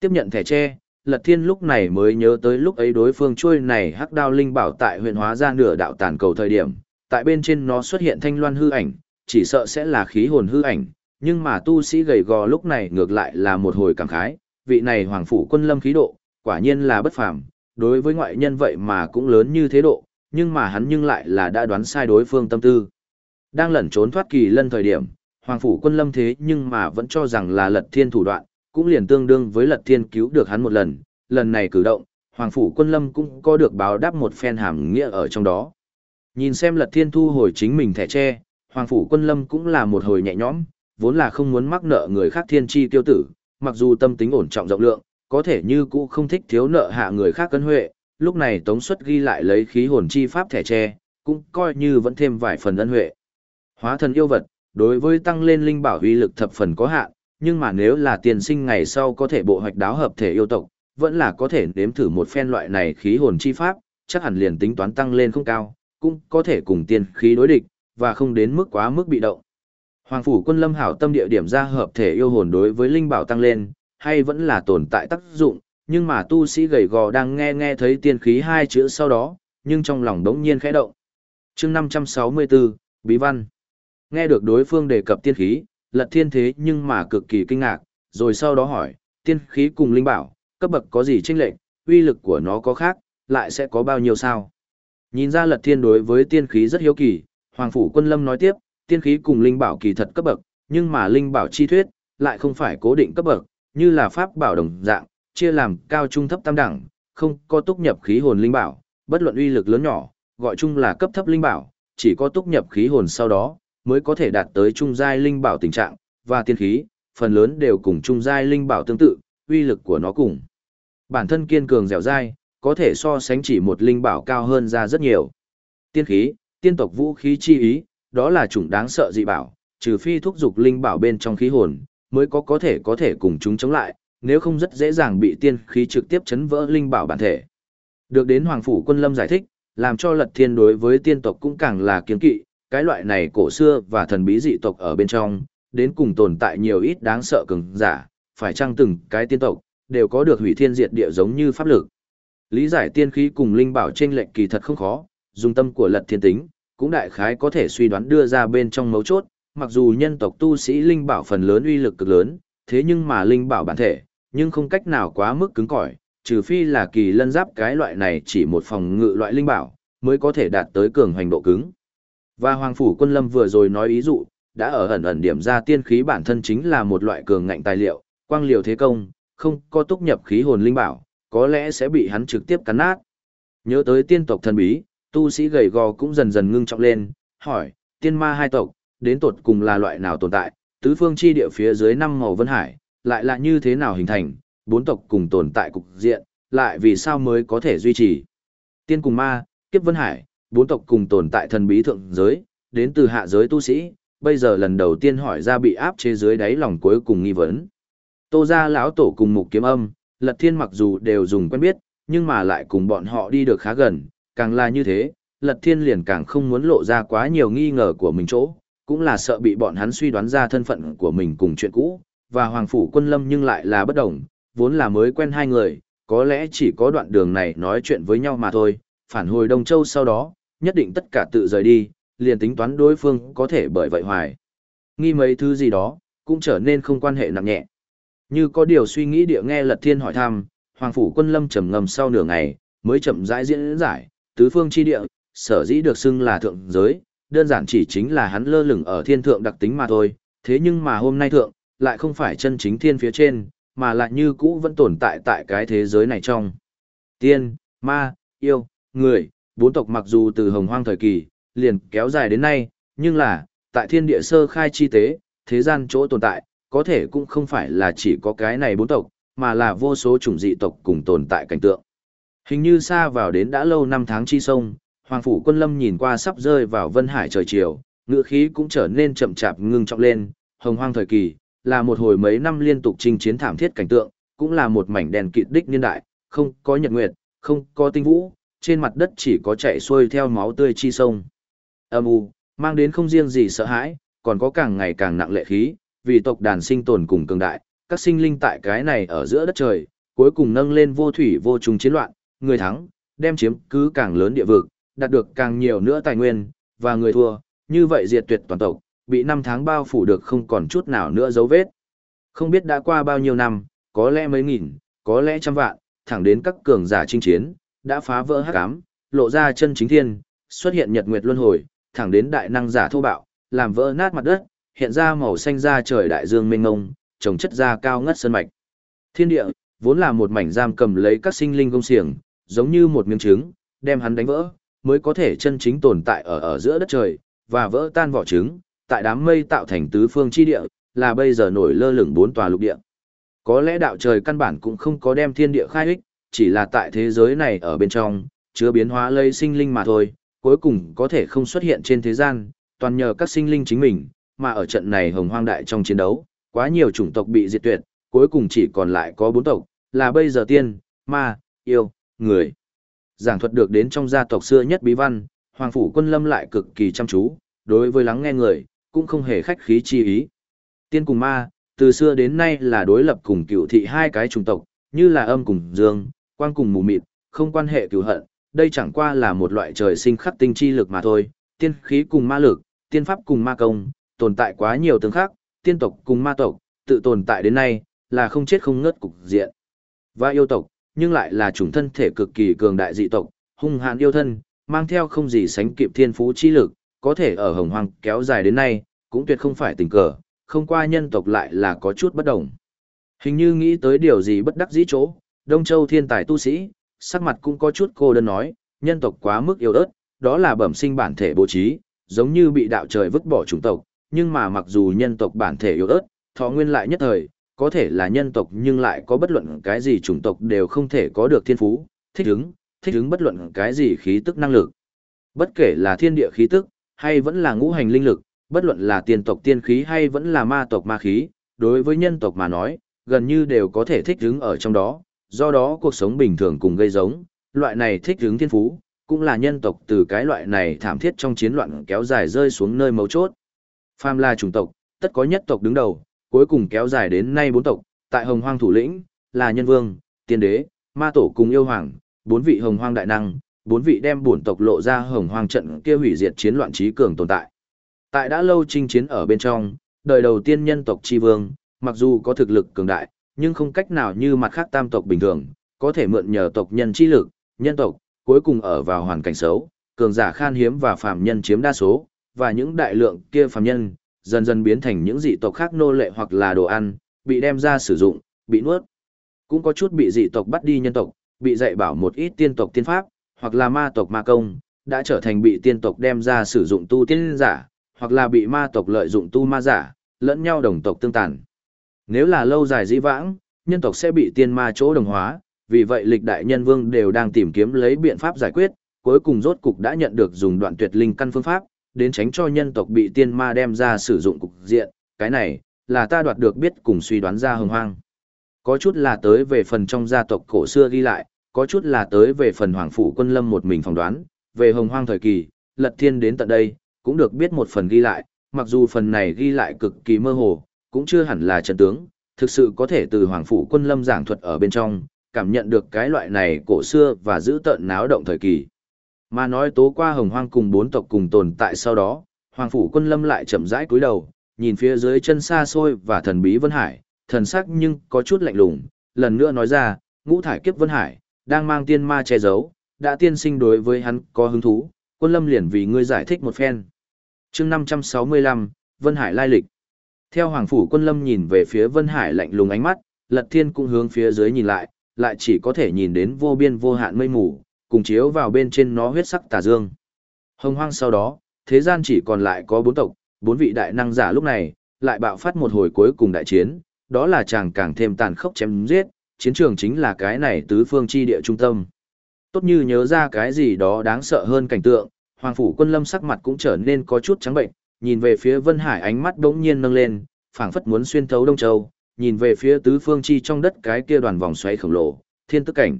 Tiếp nhận thẻ tre, Lật Thiên lúc này mới nhớ tới lúc ấy đối phương trôi này hắc đao linh bảo tại huyện hóa ra nửa đạo tàn cầu thời điểm, tại bên trên nó xuất hiện thanh loan hư ảnh, chỉ sợ sẽ là khí hồn hư ảnh, nhưng mà tu sĩ gầy gò lúc này ngược lại là một hồi cảm khái, vị này hoàng phủ quân lâm khí độ, quả nhiên là bất phàm, đối với ngoại nhân vậy mà cũng lớn như thế độ, nhưng mà hắn nhưng lại là đã đoán sai đối phương tâm tư. Đang lẩn trốn thoát kỳ lân thời điểm, hoàng phủ quân lâm thế nhưng mà vẫn cho rằng là lật thiên thủ đoạn, cũng liền tương đương với lật thiên cứu được hắn một lần, lần này cử động, hoàng phủ quân lâm cũng có được báo đáp một phen hàm nghĩa ở trong đó. Nhìn xem lật thiên thu hồi chính mình thẻ tre, hoàng phủ quân lâm cũng là một hồi nhẹ nhõm, vốn là không muốn mắc nợ người khác thiên chi tiêu tử, mặc dù tâm tính ổn trọng rộng lượng, có thể như cũ không thích thiếu nợ hạ người khác cân huệ, lúc này tống xuất ghi lại lấy khí hồn chi pháp thẻ tre, cũng coi như vẫn thêm vài phần ân huệ. Hóa thần yêu vật, đối với tăng lên linh bảo uy lực thập phần có hạn, nhưng mà nếu là tiền sinh ngày sau có thể bộ hoạch đáo hợp thể yêu tộc, vẫn là có thể nếm thử một phen loại này khí hồn chi pháp, chắc hẳn liền tính toán tăng lên không cao, cũng có thể cùng tiên khí đối địch, và không đến mức quá mức bị động. Hoàng phủ quân lâm hảo tâm địa điểm ra hợp thể yêu hồn đối với linh bảo tăng lên, hay vẫn là tồn tại tác dụng, nhưng mà tu sĩ gầy gò đang nghe nghe thấy tiên khí hai chữ sau đó, nhưng trong lòng đống nhiên khẽ động. chương 564, Bí Văn. Nghe được đối phương đề cập tiên khí, lật thiên thế nhưng mà cực kỳ kinh ngạc, rồi sau đó hỏi, tiên khí cùng linh bảo, cấp bậc có gì chênh lệch, uy lực của nó có khác, lại sẽ có bao nhiêu sao? Nhìn ra lật thiên đối với tiên khí rất hiếu kỳ, Hoàng Phủ Quân Lâm nói tiếp, tiên khí cùng linh bảo kỳ thật cấp bậc, nhưng mà linh bảo chi thuyết, lại không phải cố định cấp bậc, như là pháp bảo đồng dạng, chia làm cao trung thấp tam đẳng, không có túc nhập khí hồn linh bảo, bất luận uy lực lớn nhỏ, gọi chung là cấp thấp linh bảo, chỉ có túc nhập khí hồn sau đó, mới có thể đạt tới trung giai linh bảo tình trạng, và tiên khí, phần lớn đều cùng trung giai linh bảo tương tự, uy lực của nó cùng. Bản thân kiên cường dẻo dai, có thể so sánh chỉ một linh bảo cao hơn ra rất nhiều. Tiên khí, tiên tộc vũ khí chi ý, đó là chủng đáng sợ dị bảo, trừ phi thúc dục linh bảo bên trong khí hồn, mới có có thể có thể cùng chúng chống lại, nếu không rất dễ dàng bị tiên khí trực tiếp chấn vỡ linh bảo bản thể. Được đến Hoàng Phủ Quân Lâm giải thích, làm cho lật thiên đối với tiên tộc cũng càng là kiên kỵ, cái loại này cổ xưa và thần bí dị tộc ở bên trong, đến cùng tồn tại nhiều ít đáng sợ cường giả, phải chăng từng cái tiên tộc, đều có được hủy thiên diệt địa giống như pháp lực. Lý giải tiên khí cùng linh bảo trên lệnh kỳ thật không khó, dùng tâm của lật thiên tính, cũng đại khái có thể suy đoán đưa ra bên trong mấu chốt, mặc dù nhân tộc tu sĩ linh bảo phần lớn uy lực cực lớn, thế nhưng mà linh bảo bản thể, nhưng không cách nào quá mức cứng cỏi, trừ phi là kỳ lân giáp cái loại này chỉ một phòng ngự loại linh bảo, mới có thể đạt tới cường hành độ cứng. Và Hoàng Phủ Quân Lâm vừa rồi nói ý dụ, đã ở ẩn ẩn điểm ra tiên khí bản thân chính là một loại cường ngạnh tài liệu, quang liều thế công, không có túc nhập khí hồn linh bảo, có lẽ sẽ bị hắn trực tiếp cắn nát. Nhớ tới tiên tộc thần bí, tu sĩ gầy gò cũng dần dần ngưng trọng lên, hỏi, tiên ma hai tộc, đến tột cùng là loại nào tồn tại, tứ phương chi địa phía dưới năm màu vân hải, lại là như thế nào hình thành, bốn tộc cùng tồn tại cục diện, lại vì sao mới có thể duy trì. Tiên cùng ma, kiếp vân hải, bốn tộc cùng tồn tại thần bí thượng giới, đến từ hạ giới tu sĩ, bây giờ lần đầu tiên hỏi ra bị áp chế dưới đáy lòng cuối cùng nghi vấn. Tô gia lão tổ cùng mục kiếm âm, lật thiên mặc dù đều dùng quen biết, nhưng mà lại cùng bọn họ đi được khá gần, càng là như thế, lật thiên liền càng không muốn lộ ra quá nhiều nghi ngờ của mình chỗ, cũng là sợ bị bọn hắn suy đoán ra thân phận của mình cùng chuyện cũ, và Hoàng Phủ Quân Lâm nhưng lại là bất đồng, vốn là mới quen hai người, có lẽ chỉ có đoạn đường này nói chuyện với nhau mà thôi, phản hồi Đông Châu sau đó, nhất định tất cả tự rời đi, liền tính toán đối phương có thể bởi vậy hoài. Nghi mấy thứ gì đó, cũng trở nên không quan hệ nặng nhẹ. Như có điều suy nghĩ địa nghe Lật Thiên hỏi thăm, Hoàng Phủ Quân Lâm trầm ngầm sau nửa ngày, mới chậm rãi diễn giải, tứ phương chi địa, sở dĩ được xưng là thượng giới, đơn giản chỉ chính là hắn lơ lửng ở thiên thượng đặc tính mà thôi, thế nhưng mà hôm nay thượng, lại không phải chân chính thiên phía trên, mà lại như cũ vẫn tồn tại tại cái thế giới này trong. Tiên, ma, yêu, người, bốn tộc mặc dù từ hồng hoang thời kỳ, liền kéo dài đến nay, nhưng là, tại thiên địa sơ khai chi tế, thế gian chỗ tồn tại, có thể cũng không phải là chỉ có cái này bốn tộc, mà là vô số chủng dị tộc cùng tồn tại cảnh tượng. Hình như xa vào đến đã lâu năm tháng chi sông, Hoàng Phủ Quân Lâm nhìn qua sắp rơi vào vân hải trời chiều, ngựa khí cũng trở nên chậm chạp ngưng trọng lên, hồng hoang thời kỳ, là một hồi mấy năm liên tục chinh chiến thảm thiết cảnh tượng, cũng là một mảnh đèn kịt đích niên đại, không có nhật nguyệt, không có tinh vũ, trên mặt đất chỉ có chạy xuôi theo máu tươi chi sông. Âm u, mang đến không riêng gì sợ hãi, còn có càng ngày càng nặng lệ khí, vì tộc đàn sinh tồn cùng cường đại, các sinh linh tại cái này ở giữa đất trời, cuối cùng nâng lên vô thủy vô trùng chiến loạn, người thắng, đem chiếm cứ càng lớn địa vực, đạt được càng nhiều nữa tài nguyên, và người thua, như vậy diệt tuyệt toàn tộc, bị năm tháng bao phủ được không còn chút nào nữa dấu vết. Không biết đã qua bao nhiêu năm, có lẽ mấy nghìn, có lẽ trăm vạn, thẳng đến các cường giả chinh chiến, đã phá vỡ hắc ám, lộ ra chân chính thiên, xuất hiện nhật nguyệt luân hồi, thẳng đến đại năng giả thô bạo, làm vỡ nát mặt đất, hiện ra màu xanh da trời đại dương mênh mông, trồng chất da cao ngất sơn mạch. Thiên địa vốn là một mảnh giam cầm lấy các sinh linh công xiềng, giống như một miếng trứng, đem hắn đánh vỡ, mới có thể chân chính tồn tại ở ở giữa đất trời, và vỡ tan vỏ trứng, tại đám mây tạo thành tứ phương chi địa, là bây giờ nổi lơ lửng bốn tòa lục địa. Có lẽ đạo trời căn bản cũng không có đem thiên địa khai ích, chỉ là tại thế giới này ở bên trong, chứa biến hóa lây sinh linh mà thôi, cuối cùng có thể không xuất hiện trên thế gian, toàn nhờ các sinh linh chính mình, mà ở trận này hồng hoang đại trong chiến đấu, quá nhiều chủng tộc bị diệt tuyệt, cuối cùng chỉ còn lại có bốn tộc, là bây giờ tiên, ma, yêu, người. Giảng thuật được đến trong gia tộc xưa nhất bí văn, Hoàng Phủ Quân Lâm lại cực kỳ chăm chú, đối với lắng nghe người, cũng không hề khách khí chi ý. Tiên cùng ma, từ xưa đến nay là đối lập cùng cựu thị hai cái chủng tộc, như là âm cùng dương, quang cùng mù mịt, không quan hệ cựu hận, đây chẳng qua là một loại trời sinh khắc tinh chi lực mà thôi, tiên khí cùng ma lực, tiên pháp cùng ma công, tồn tại quá nhiều tướng khác, tiên tộc cùng ma tộc, tự tồn tại đến nay, là không chết không ngớt cục diện. Và yêu tộc, nhưng lại là chủng thân thể cực kỳ cường đại dị tộc, hung hãn yêu thân, mang theo không gì sánh kịp thiên phú chi lực, có thể ở hồng hoang kéo dài đến nay, cũng tuyệt không phải tình cờ, không qua nhân tộc lại là có chút bất đồng. Hình như nghĩ tới điều gì bất đắc dĩ chỗ, Đông Châu thiên tài tu sĩ, sắc mặt cũng có chút cô đơn nói, nhân tộc quá mức yêu ớt, đó là bẩm sinh bản thể bố trí, giống như bị đạo trời vứt bỏ chủng tộc, nhưng mà mặc dù nhân tộc bản thể yếu ớt, thọ nguyên lại nhất thời, có thể là nhân tộc nhưng lại có bất luận cái gì chủng tộc đều không thể có được thiên phú, thích ứng, thích ứng bất luận cái gì khí tức năng lực. Bất kể là thiên địa khí tức, hay vẫn là ngũ hành linh lực, bất luận là tiên tộc tiên khí hay vẫn là ma tộc ma khí, đối với nhân tộc mà nói, gần như đều có thể thích ứng ở trong đó, do đó cuộc sống bình thường cùng gây giống, loại này thích ứng thiên phú, cũng là nhân tộc từ cái loại này thảm thiết trong chiến loạn kéo dài rơi xuống nơi mấu chốt. Phàm là chủng tộc, tất có nhất tộc đứng đầu, cuối cùng kéo dài đến nay bốn tộc, tại Hồng Hoang thủ lĩnh, là nhân vương, tiên đế, ma tổ cùng yêu hoàng, bốn vị Hồng Hoang đại năng, bốn vị đem bổn tộc lộ ra Hồng Hoang trận kia hủy diệt chiến loạn trí cường tồn tại. Tại đã lâu chinh chiến ở bên trong, đời đầu tiên nhân tộc chi vương, mặc dù có thực lực cường đại, nhưng không cách nào như mặt khác tam tộc bình thường, có thể mượn nhờ tộc nhân chi lực, nhân tộc, cuối cùng ở vào hoàn cảnh xấu, cường giả khan hiếm và phàm nhân chiếm đa số, và những đại lượng kia phàm nhân, dần dần biến thành những dị tộc khác nô lệ hoặc là đồ ăn, bị đem ra sử dụng, bị nuốt. Cũng có chút bị dị tộc bắt đi nhân tộc, bị dạy bảo một ít tiên tộc tiên pháp, hoặc là ma tộc ma công, đã trở thành bị tiên tộc đem ra sử dụng tu tiên giả, hoặc là bị ma tộc lợi dụng tu ma giả, lẫn nhau đồng tộc tương tàn. Nếu là lâu dài dĩ vãng, nhân tộc sẽ bị tiên ma chỗ đồng hóa, vì vậy lịch đại nhân vương đều đang tìm kiếm lấy biện pháp giải quyết, cuối cùng rốt cục đã nhận được dùng đoạn tuyệt linh căn phương pháp, đến tránh cho nhân tộc bị tiên ma đem ra sử dụng cục diện, cái này, là ta đoạt được biết cùng suy đoán ra hồng hoang. Có chút là tới về phần trong gia tộc cổ xưa ghi lại, có chút là tới về phần hoàng phủ quân lâm một mình phỏng đoán, về hồng hoang thời kỳ, lật thiên đến tận đây, cũng được biết một phần ghi lại, mặc dù phần này ghi lại cực kỳ mơ hồ, cũng chưa hẳn là chân tướng, thực sự có thể từ hoàng phủ quân lâm giảng thuật ở bên trong, cảm nhận được cái loại này cổ xưa và giữ tợn náo động thời kỳ. Mà nói tố qua hồng hoang cùng bốn tộc cùng tồn tại sau đó, hoàng phủ quân lâm lại chậm rãi cúi đầu, nhìn phía dưới chân xa xôi và thần bí Vân Hải, thần sắc nhưng có chút lạnh lùng, lần nữa nói ra, ngũ thải kiếp Vân Hải, đang mang tiên ma che giấu, đã tiên sinh đối với hắn có hứng thú, quân lâm liền vì ngươi giải thích một phen. chương 565, Vân Hải lai lịch. Theo Hoàng Phủ quân lâm nhìn về phía Vân Hải lạnh lùng ánh mắt, Lật Thiên cũng hướng phía dưới nhìn lại, lại chỉ có thể nhìn đến vô biên vô hạn mây mù, cùng chiếu vào bên trên nó huyết sắc tà dương. Hồng hoang sau đó, thế gian chỉ còn lại có bốn tộc, bốn vị đại năng giả lúc này, lại bạo phát một hồi cuối cùng đại chiến, đó là chàng càng thêm tàn khốc chém giết, chiến trường chính là cái này tứ phương chi địa trung tâm. Tốt như nhớ ra cái gì đó đáng sợ hơn cảnh tượng, Hoàng Phủ quân lâm sắc mặt cũng trở nên có chút trắng bệnh, nhìn về phía Vân Hải ánh mắt đống nhiên nâng lên, phảng phất muốn xuyên thấu Đông Châu, nhìn về phía tứ phương chi trong đất cái kia đoàn vòng xoáy khổng lồ, thiên tức cảnh.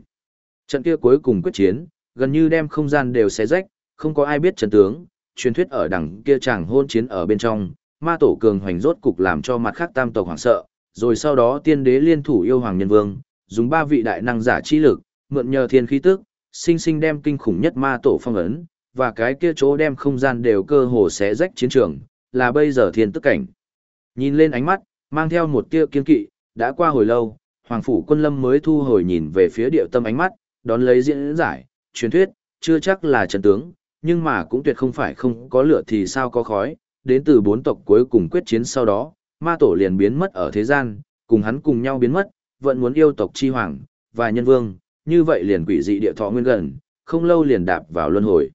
Trận kia cuối cùng quyết chiến, gần như đem không gian đều xé rách, không có ai biết trận tướng, truyền thuyết ở đằng kia chàng hôn chiến ở bên trong, ma tổ cường hoành rốt cục làm cho mặt khác tam tộc hoảng sợ, rồi sau đó tiên đế liên thủ yêu hoàng nhân vương, dùng ba vị đại năng giả chi lực, mượn nhờ thiên khí tức, sinh sinh đem kinh khủng nhất ma tổ phong ấn, và cái kia chỗ đem không gian đều cơ hồ xé rách chiến trường, là bây giờ thiên tức cảnh. Nhìn lên ánh mắt, mang theo một tia kiên kỵ, đã qua hồi lâu, Hoàng phủ quân lâm mới thu hồi nhìn về phía điệu tâm ánh mắt, đón lấy diễn giải, truyền thuyết, chưa chắc là trận tướng, nhưng mà cũng tuyệt không phải không có lửa thì sao có khói, đến từ bốn tộc cuối cùng quyết chiến sau đó, ma tổ liền biến mất ở thế gian, cùng hắn cùng nhau biến mất, vẫn muốn yêu tộc chi hoàng, và nhân vương, như vậy liền quỷ dị địa thọ nguyên gần, không lâu liền đạp vào luân hồi.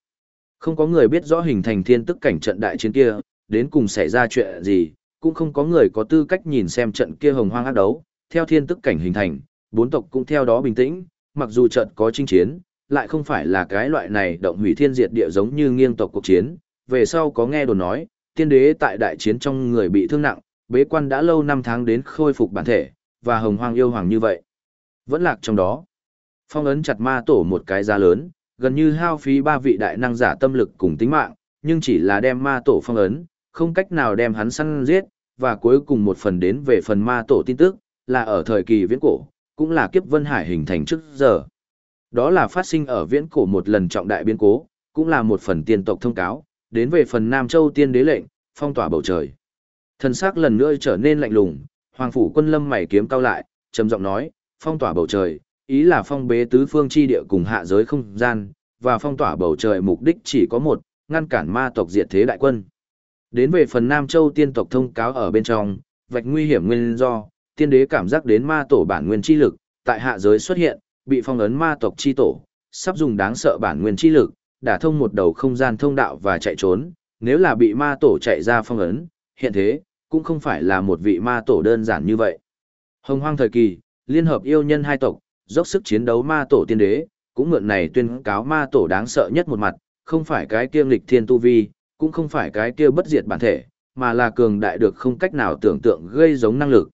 Không có người biết rõ hình thành thiên tức cảnh trận đại chiến kia, đến cùng xảy ra chuyện gì, cũng không có người có tư cách nhìn xem trận kia hồng hoang ác đấu, theo thiên tức cảnh hình thành, bốn tộc cũng theo đó bình tĩnh, mặc dù trận có chinh chiến, lại không phải là cái loại này động hủy thiên diệt địa giống như nghiêng tộc cuộc chiến, về sau có nghe đồn nói, tiên đế tại đại chiến trong người bị thương nặng, bế quan đã lâu năm tháng đến khôi phục bản thể, và hồng hoang yêu hoàng như vậy. Vẫn lạc trong đó. Phong ấn chặt ma tổ một cái giá lớn, gần như hao phí ba vị đại năng giả tâm lực cùng tính mạng, nhưng chỉ là đem ma tổ phong ấn, không cách nào đem hắn săn giết, và cuối cùng một phần đến về phần ma tổ tin tức, là ở thời kỳ viễn cổ, cũng là kiếp vân hải hình thành trước giờ. Đó là phát sinh ở viễn cổ một lần trọng đại biến cố, cũng là một phần tiên tộc thông cáo, đến về phần Nam Châu tiên đế lệnh, phong tỏa bầu trời. Thần sắc lần nữa trở nên lạnh lùng, Hoàng phủ quân lâm mày kiếm cao lại, trầm giọng nói, phong tỏa bầu trời, ý là phong bế tứ phương chi địa cùng hạ giới không gian, và phong tỏa bầu trời mục đích chỉ có một, ngăn cản ma tộc diệt thế đại quân. Đến về phần Nam Châu tiên tộc thông cáo ở bên trong, vạch nguy hiểm nguyên do, tiên đế cảm giác đến ma tổ bản nguyên chi lực, tại hạ giới xuất hiện, bị phong ấn ma tộc chi tổ, sắp dùng đáng sợ bản nguyên chi lực, đả thông một đầu không gian thông đạo và chạy trốn, nếu là bị ma tổ chạy ra phong ấn, hiện thế, cũng không phải là một vị ma tổ đơn giản như vậy. Hồng hoang thời kỳ, liên hợp yêu nhân hai tộc, dốc sức chiến đấu ma tổ tiên đế, cũng mượn này tuyên cáo ma tổ đáng sợ nhất một mặt, không phải cái kia nghịch thiên tu vi, cũng không phải cái kia bất diệt bản thể, mà là cường đại được không cách nào tưởng tượng gây giống năng lực,